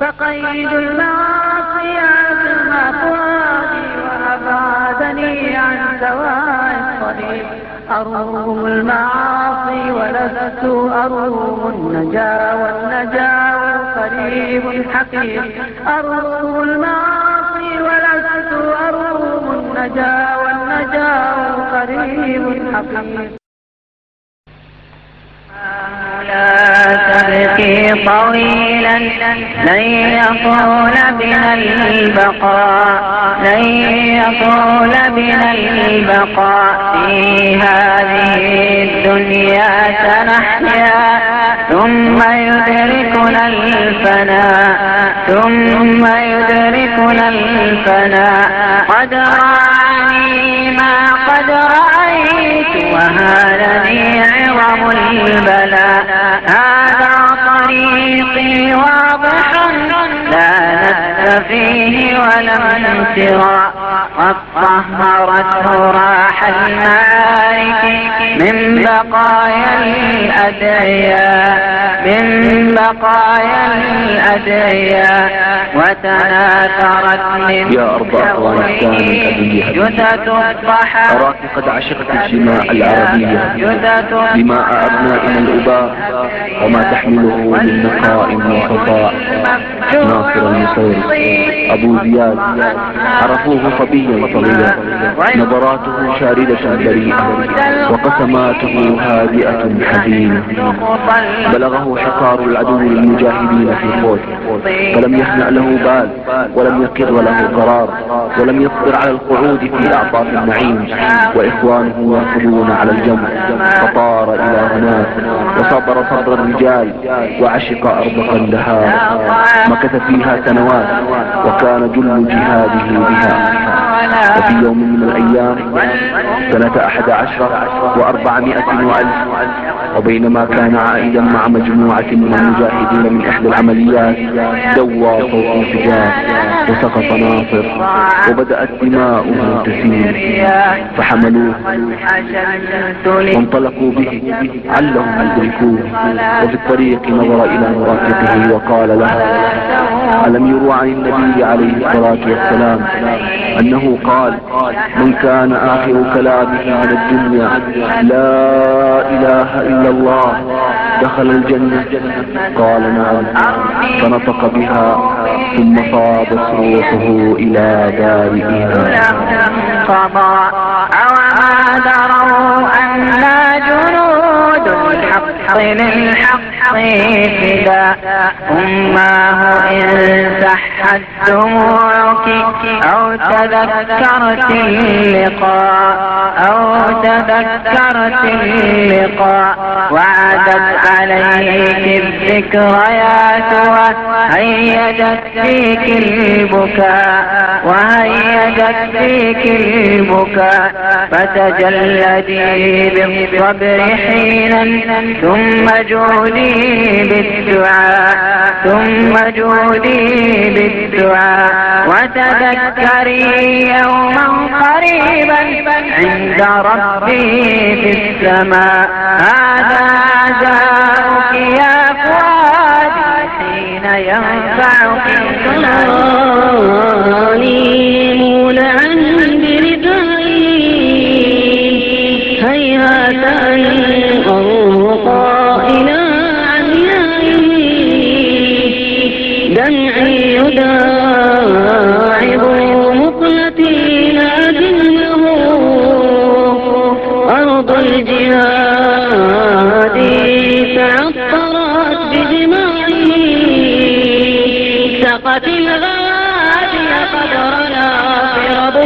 فقيد المعصية مع فؤادي وأبعدني عن سواء الطريق أروم المعاصي ولست أروم النجا والنجا والنجا قريب حقيق أرغب المعاصي ولست أرغب النجا والنجا قريب حقيق لا تبكي طويلا لن يطول بنا البقاء لن يطول بنا البقاء. في هذه الدنيا سنحيا ثم يدركنا الفناء ثم يدركنا الفناء قد رأني ما قد رأيت وهانني عظم البلاء هذا طريقي واضح لا نسف فيه ولا انتراء. قد راح المالك. من بقايا الأدعياء من بقايا الأدعياء وتناثرت من يا أرض أفغانستان الأبية جثث الضحى أراك قد عشقت الجماع العربية دماء أبنائنا الأباء وما تحمله من نقائم وخطاء ناصر المصير أبو زياد عرفوه صبيا صغيرا نظراته شاردة بريئة وقسم نغماته هادئة حزينة بلغه حقار العدو المجاهدين في الخوت فلم يهنأ له بال ولم يقر له قرار ولم يصبر على القعود في أعطاف النعيم. وإخوانه يركضون على الجمع. فطار إلى هناك وصبر صبر الرجال وعشق أرض قندهار مكث فيها سنوات وكان جل جهاده بها. وفي يوم من الأيام سنة أحد عشر وأربعة 400 وألف. وبينما كان عائدا مع مجموعة من المجاهدين من إحدى العمليات دوى صوت انفجار وسقط ناصر وبدأت دماؤه تسيل. فحملوه وانطلقوا به علهم أن يدركوه. وفي الطريق نظر إلى مرافقه وقال لها ألم يروى عن النبي عليه الصلاة والسلام أنه قال من كان آخر كلامه من الدنيا لا إله إلا الله. دخل الجنة. قال نعم. فنطق بها. ثم صابت روحه إلى دار إيمان فضاء وما دروا أن لا جنود الحق. للحق عقيقدا أماه إن سحت دموعك أو تذكرت اللقاء أو تذكرت اللقاء. وعدت عليك الذكريات وهيجت فيك البكاء وهيجت فيك البكاء. فتجلدي بالصبر حينا ثم جهدي بالدعاء ثم جودي بالدعاء. وتذكري يوما قريبا عند ربي في السماء. هذا عزاؤك يا فؤاد حين ينفعك سلطاني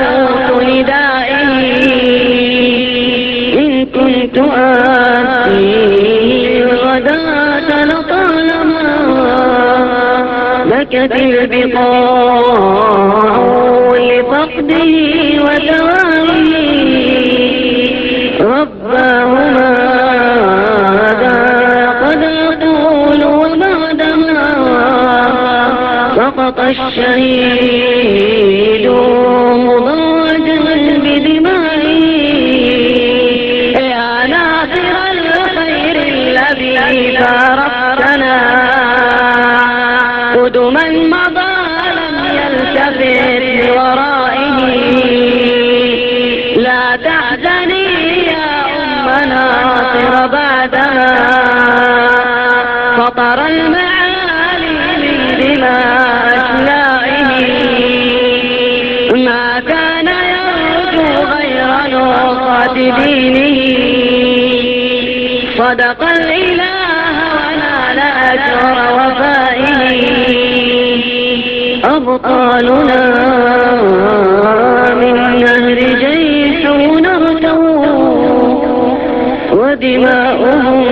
دعوت ندائي. إن كنت آتيه الغداة لطالما بكت البقاء لفقده وتوائه رباهما الشهيد بدينه صدق الإله ونال أجر وفائه أبطالنا من نهر جيشون نرتو ودماؤهم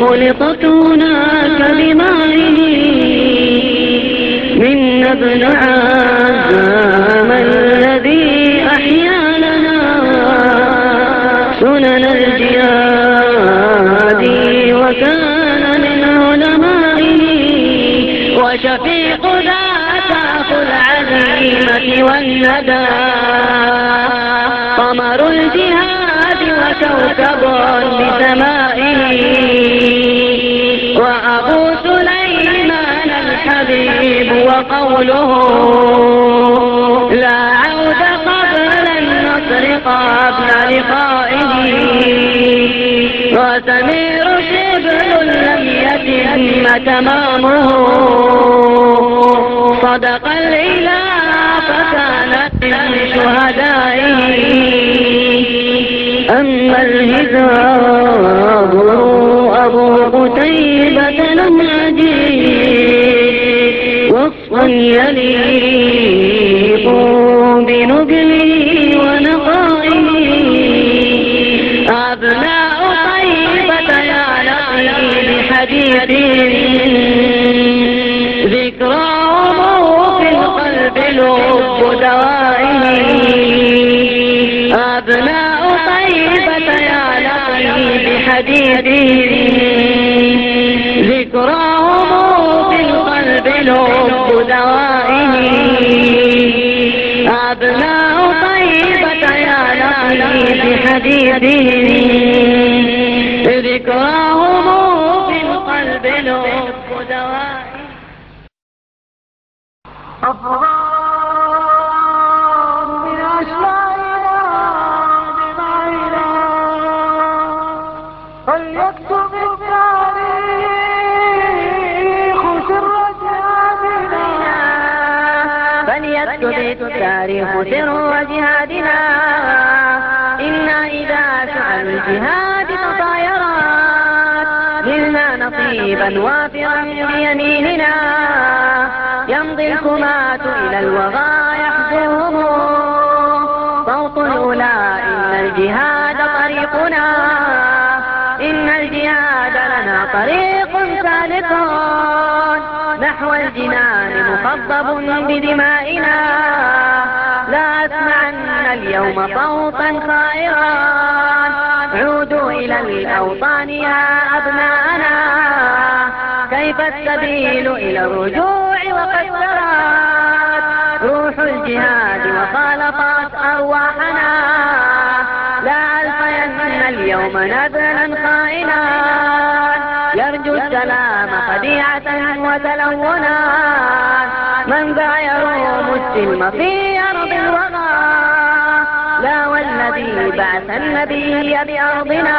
خلقت هناك من نبن عزام دون الجهاد وكان من علمائه وشفيق ذات أخو العزيمة والندى. قمر الجهاد وكوكب لسمائه. وأبو سليمان الحبيب وقوله لا عودة المشرق قبل لقائه. وسمير شبل لم يتم تمامه. صدق الإله فكانت من شهدائه. أما الهزاب أبو قتيبة نناديه وصفا يليق بنبله اليتيم ذكرى القلب لب دوائي أبناء طيبة يا لقي بحديدي ذكرى وموت القلب لب دوائي أبناء طيبة يا لقي بحديدي ذكرى الظلمات إلى الوغى يحضرهم صوت الأولى إن الجهاد طريقنا. إن الجهاد لنا طريق ثالث نحو الجنان مخضب بدمائنا. لا أسمعن اليوم صوتا خائرا. عودوا إلى الأوطان يا أبناءنا. كيف السبيل إلى الرجوع الأولاد من ذا يروم السلم في أرض الوغى لا والذي بعث النبي بأرضنا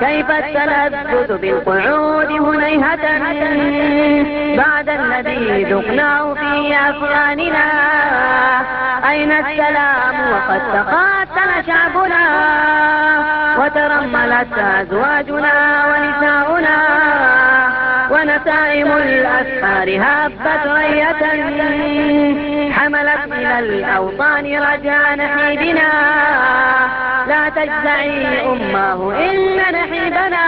كيف التلذذ بالقعود هنيهة بعد الذي ذقناه في أفغاننا أين السلام وقد تقاتل شعبنا وترملت أزواجنا ونساؤنا ونسائم الأسفار هابت غية حملت من الأوطان رجاء نحيبنا لا تجزعي أماه إلا نحيبنا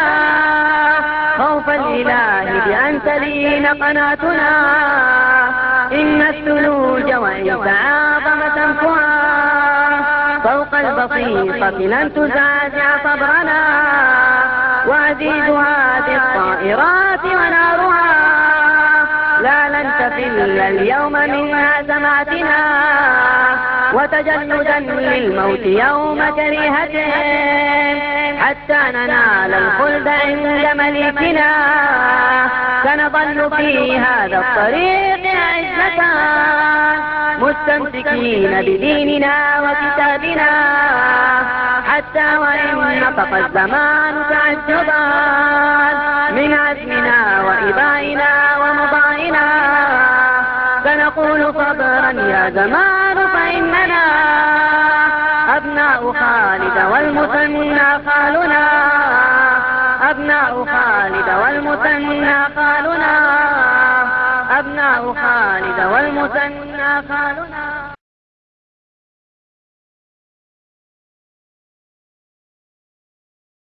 خوف الإله بأن تلين قناتنا. إن الثلوج وإن تعاظم أنفها فوق البطيخة لن تزعزع صبرنا. وعديدها بالطائرات ونارها. لا لن تفل اليوم منها هزماتنا وتجندا للموت يوم كريهتهم حتى ننال الخلد عند ملكنا. سنظل في هذا الطريق عزة. مستمسكين بديننا وكتابنا. حتى وإن نطق الزمان تعجبا. من عزمنا وإبائنا ومضائنا. سنقول صبرا يا زمان. فإننا أبناء خالد والمثنى خالنا أبناء خالد والمثنى خالنا أبناء خالد والمثنى خالنا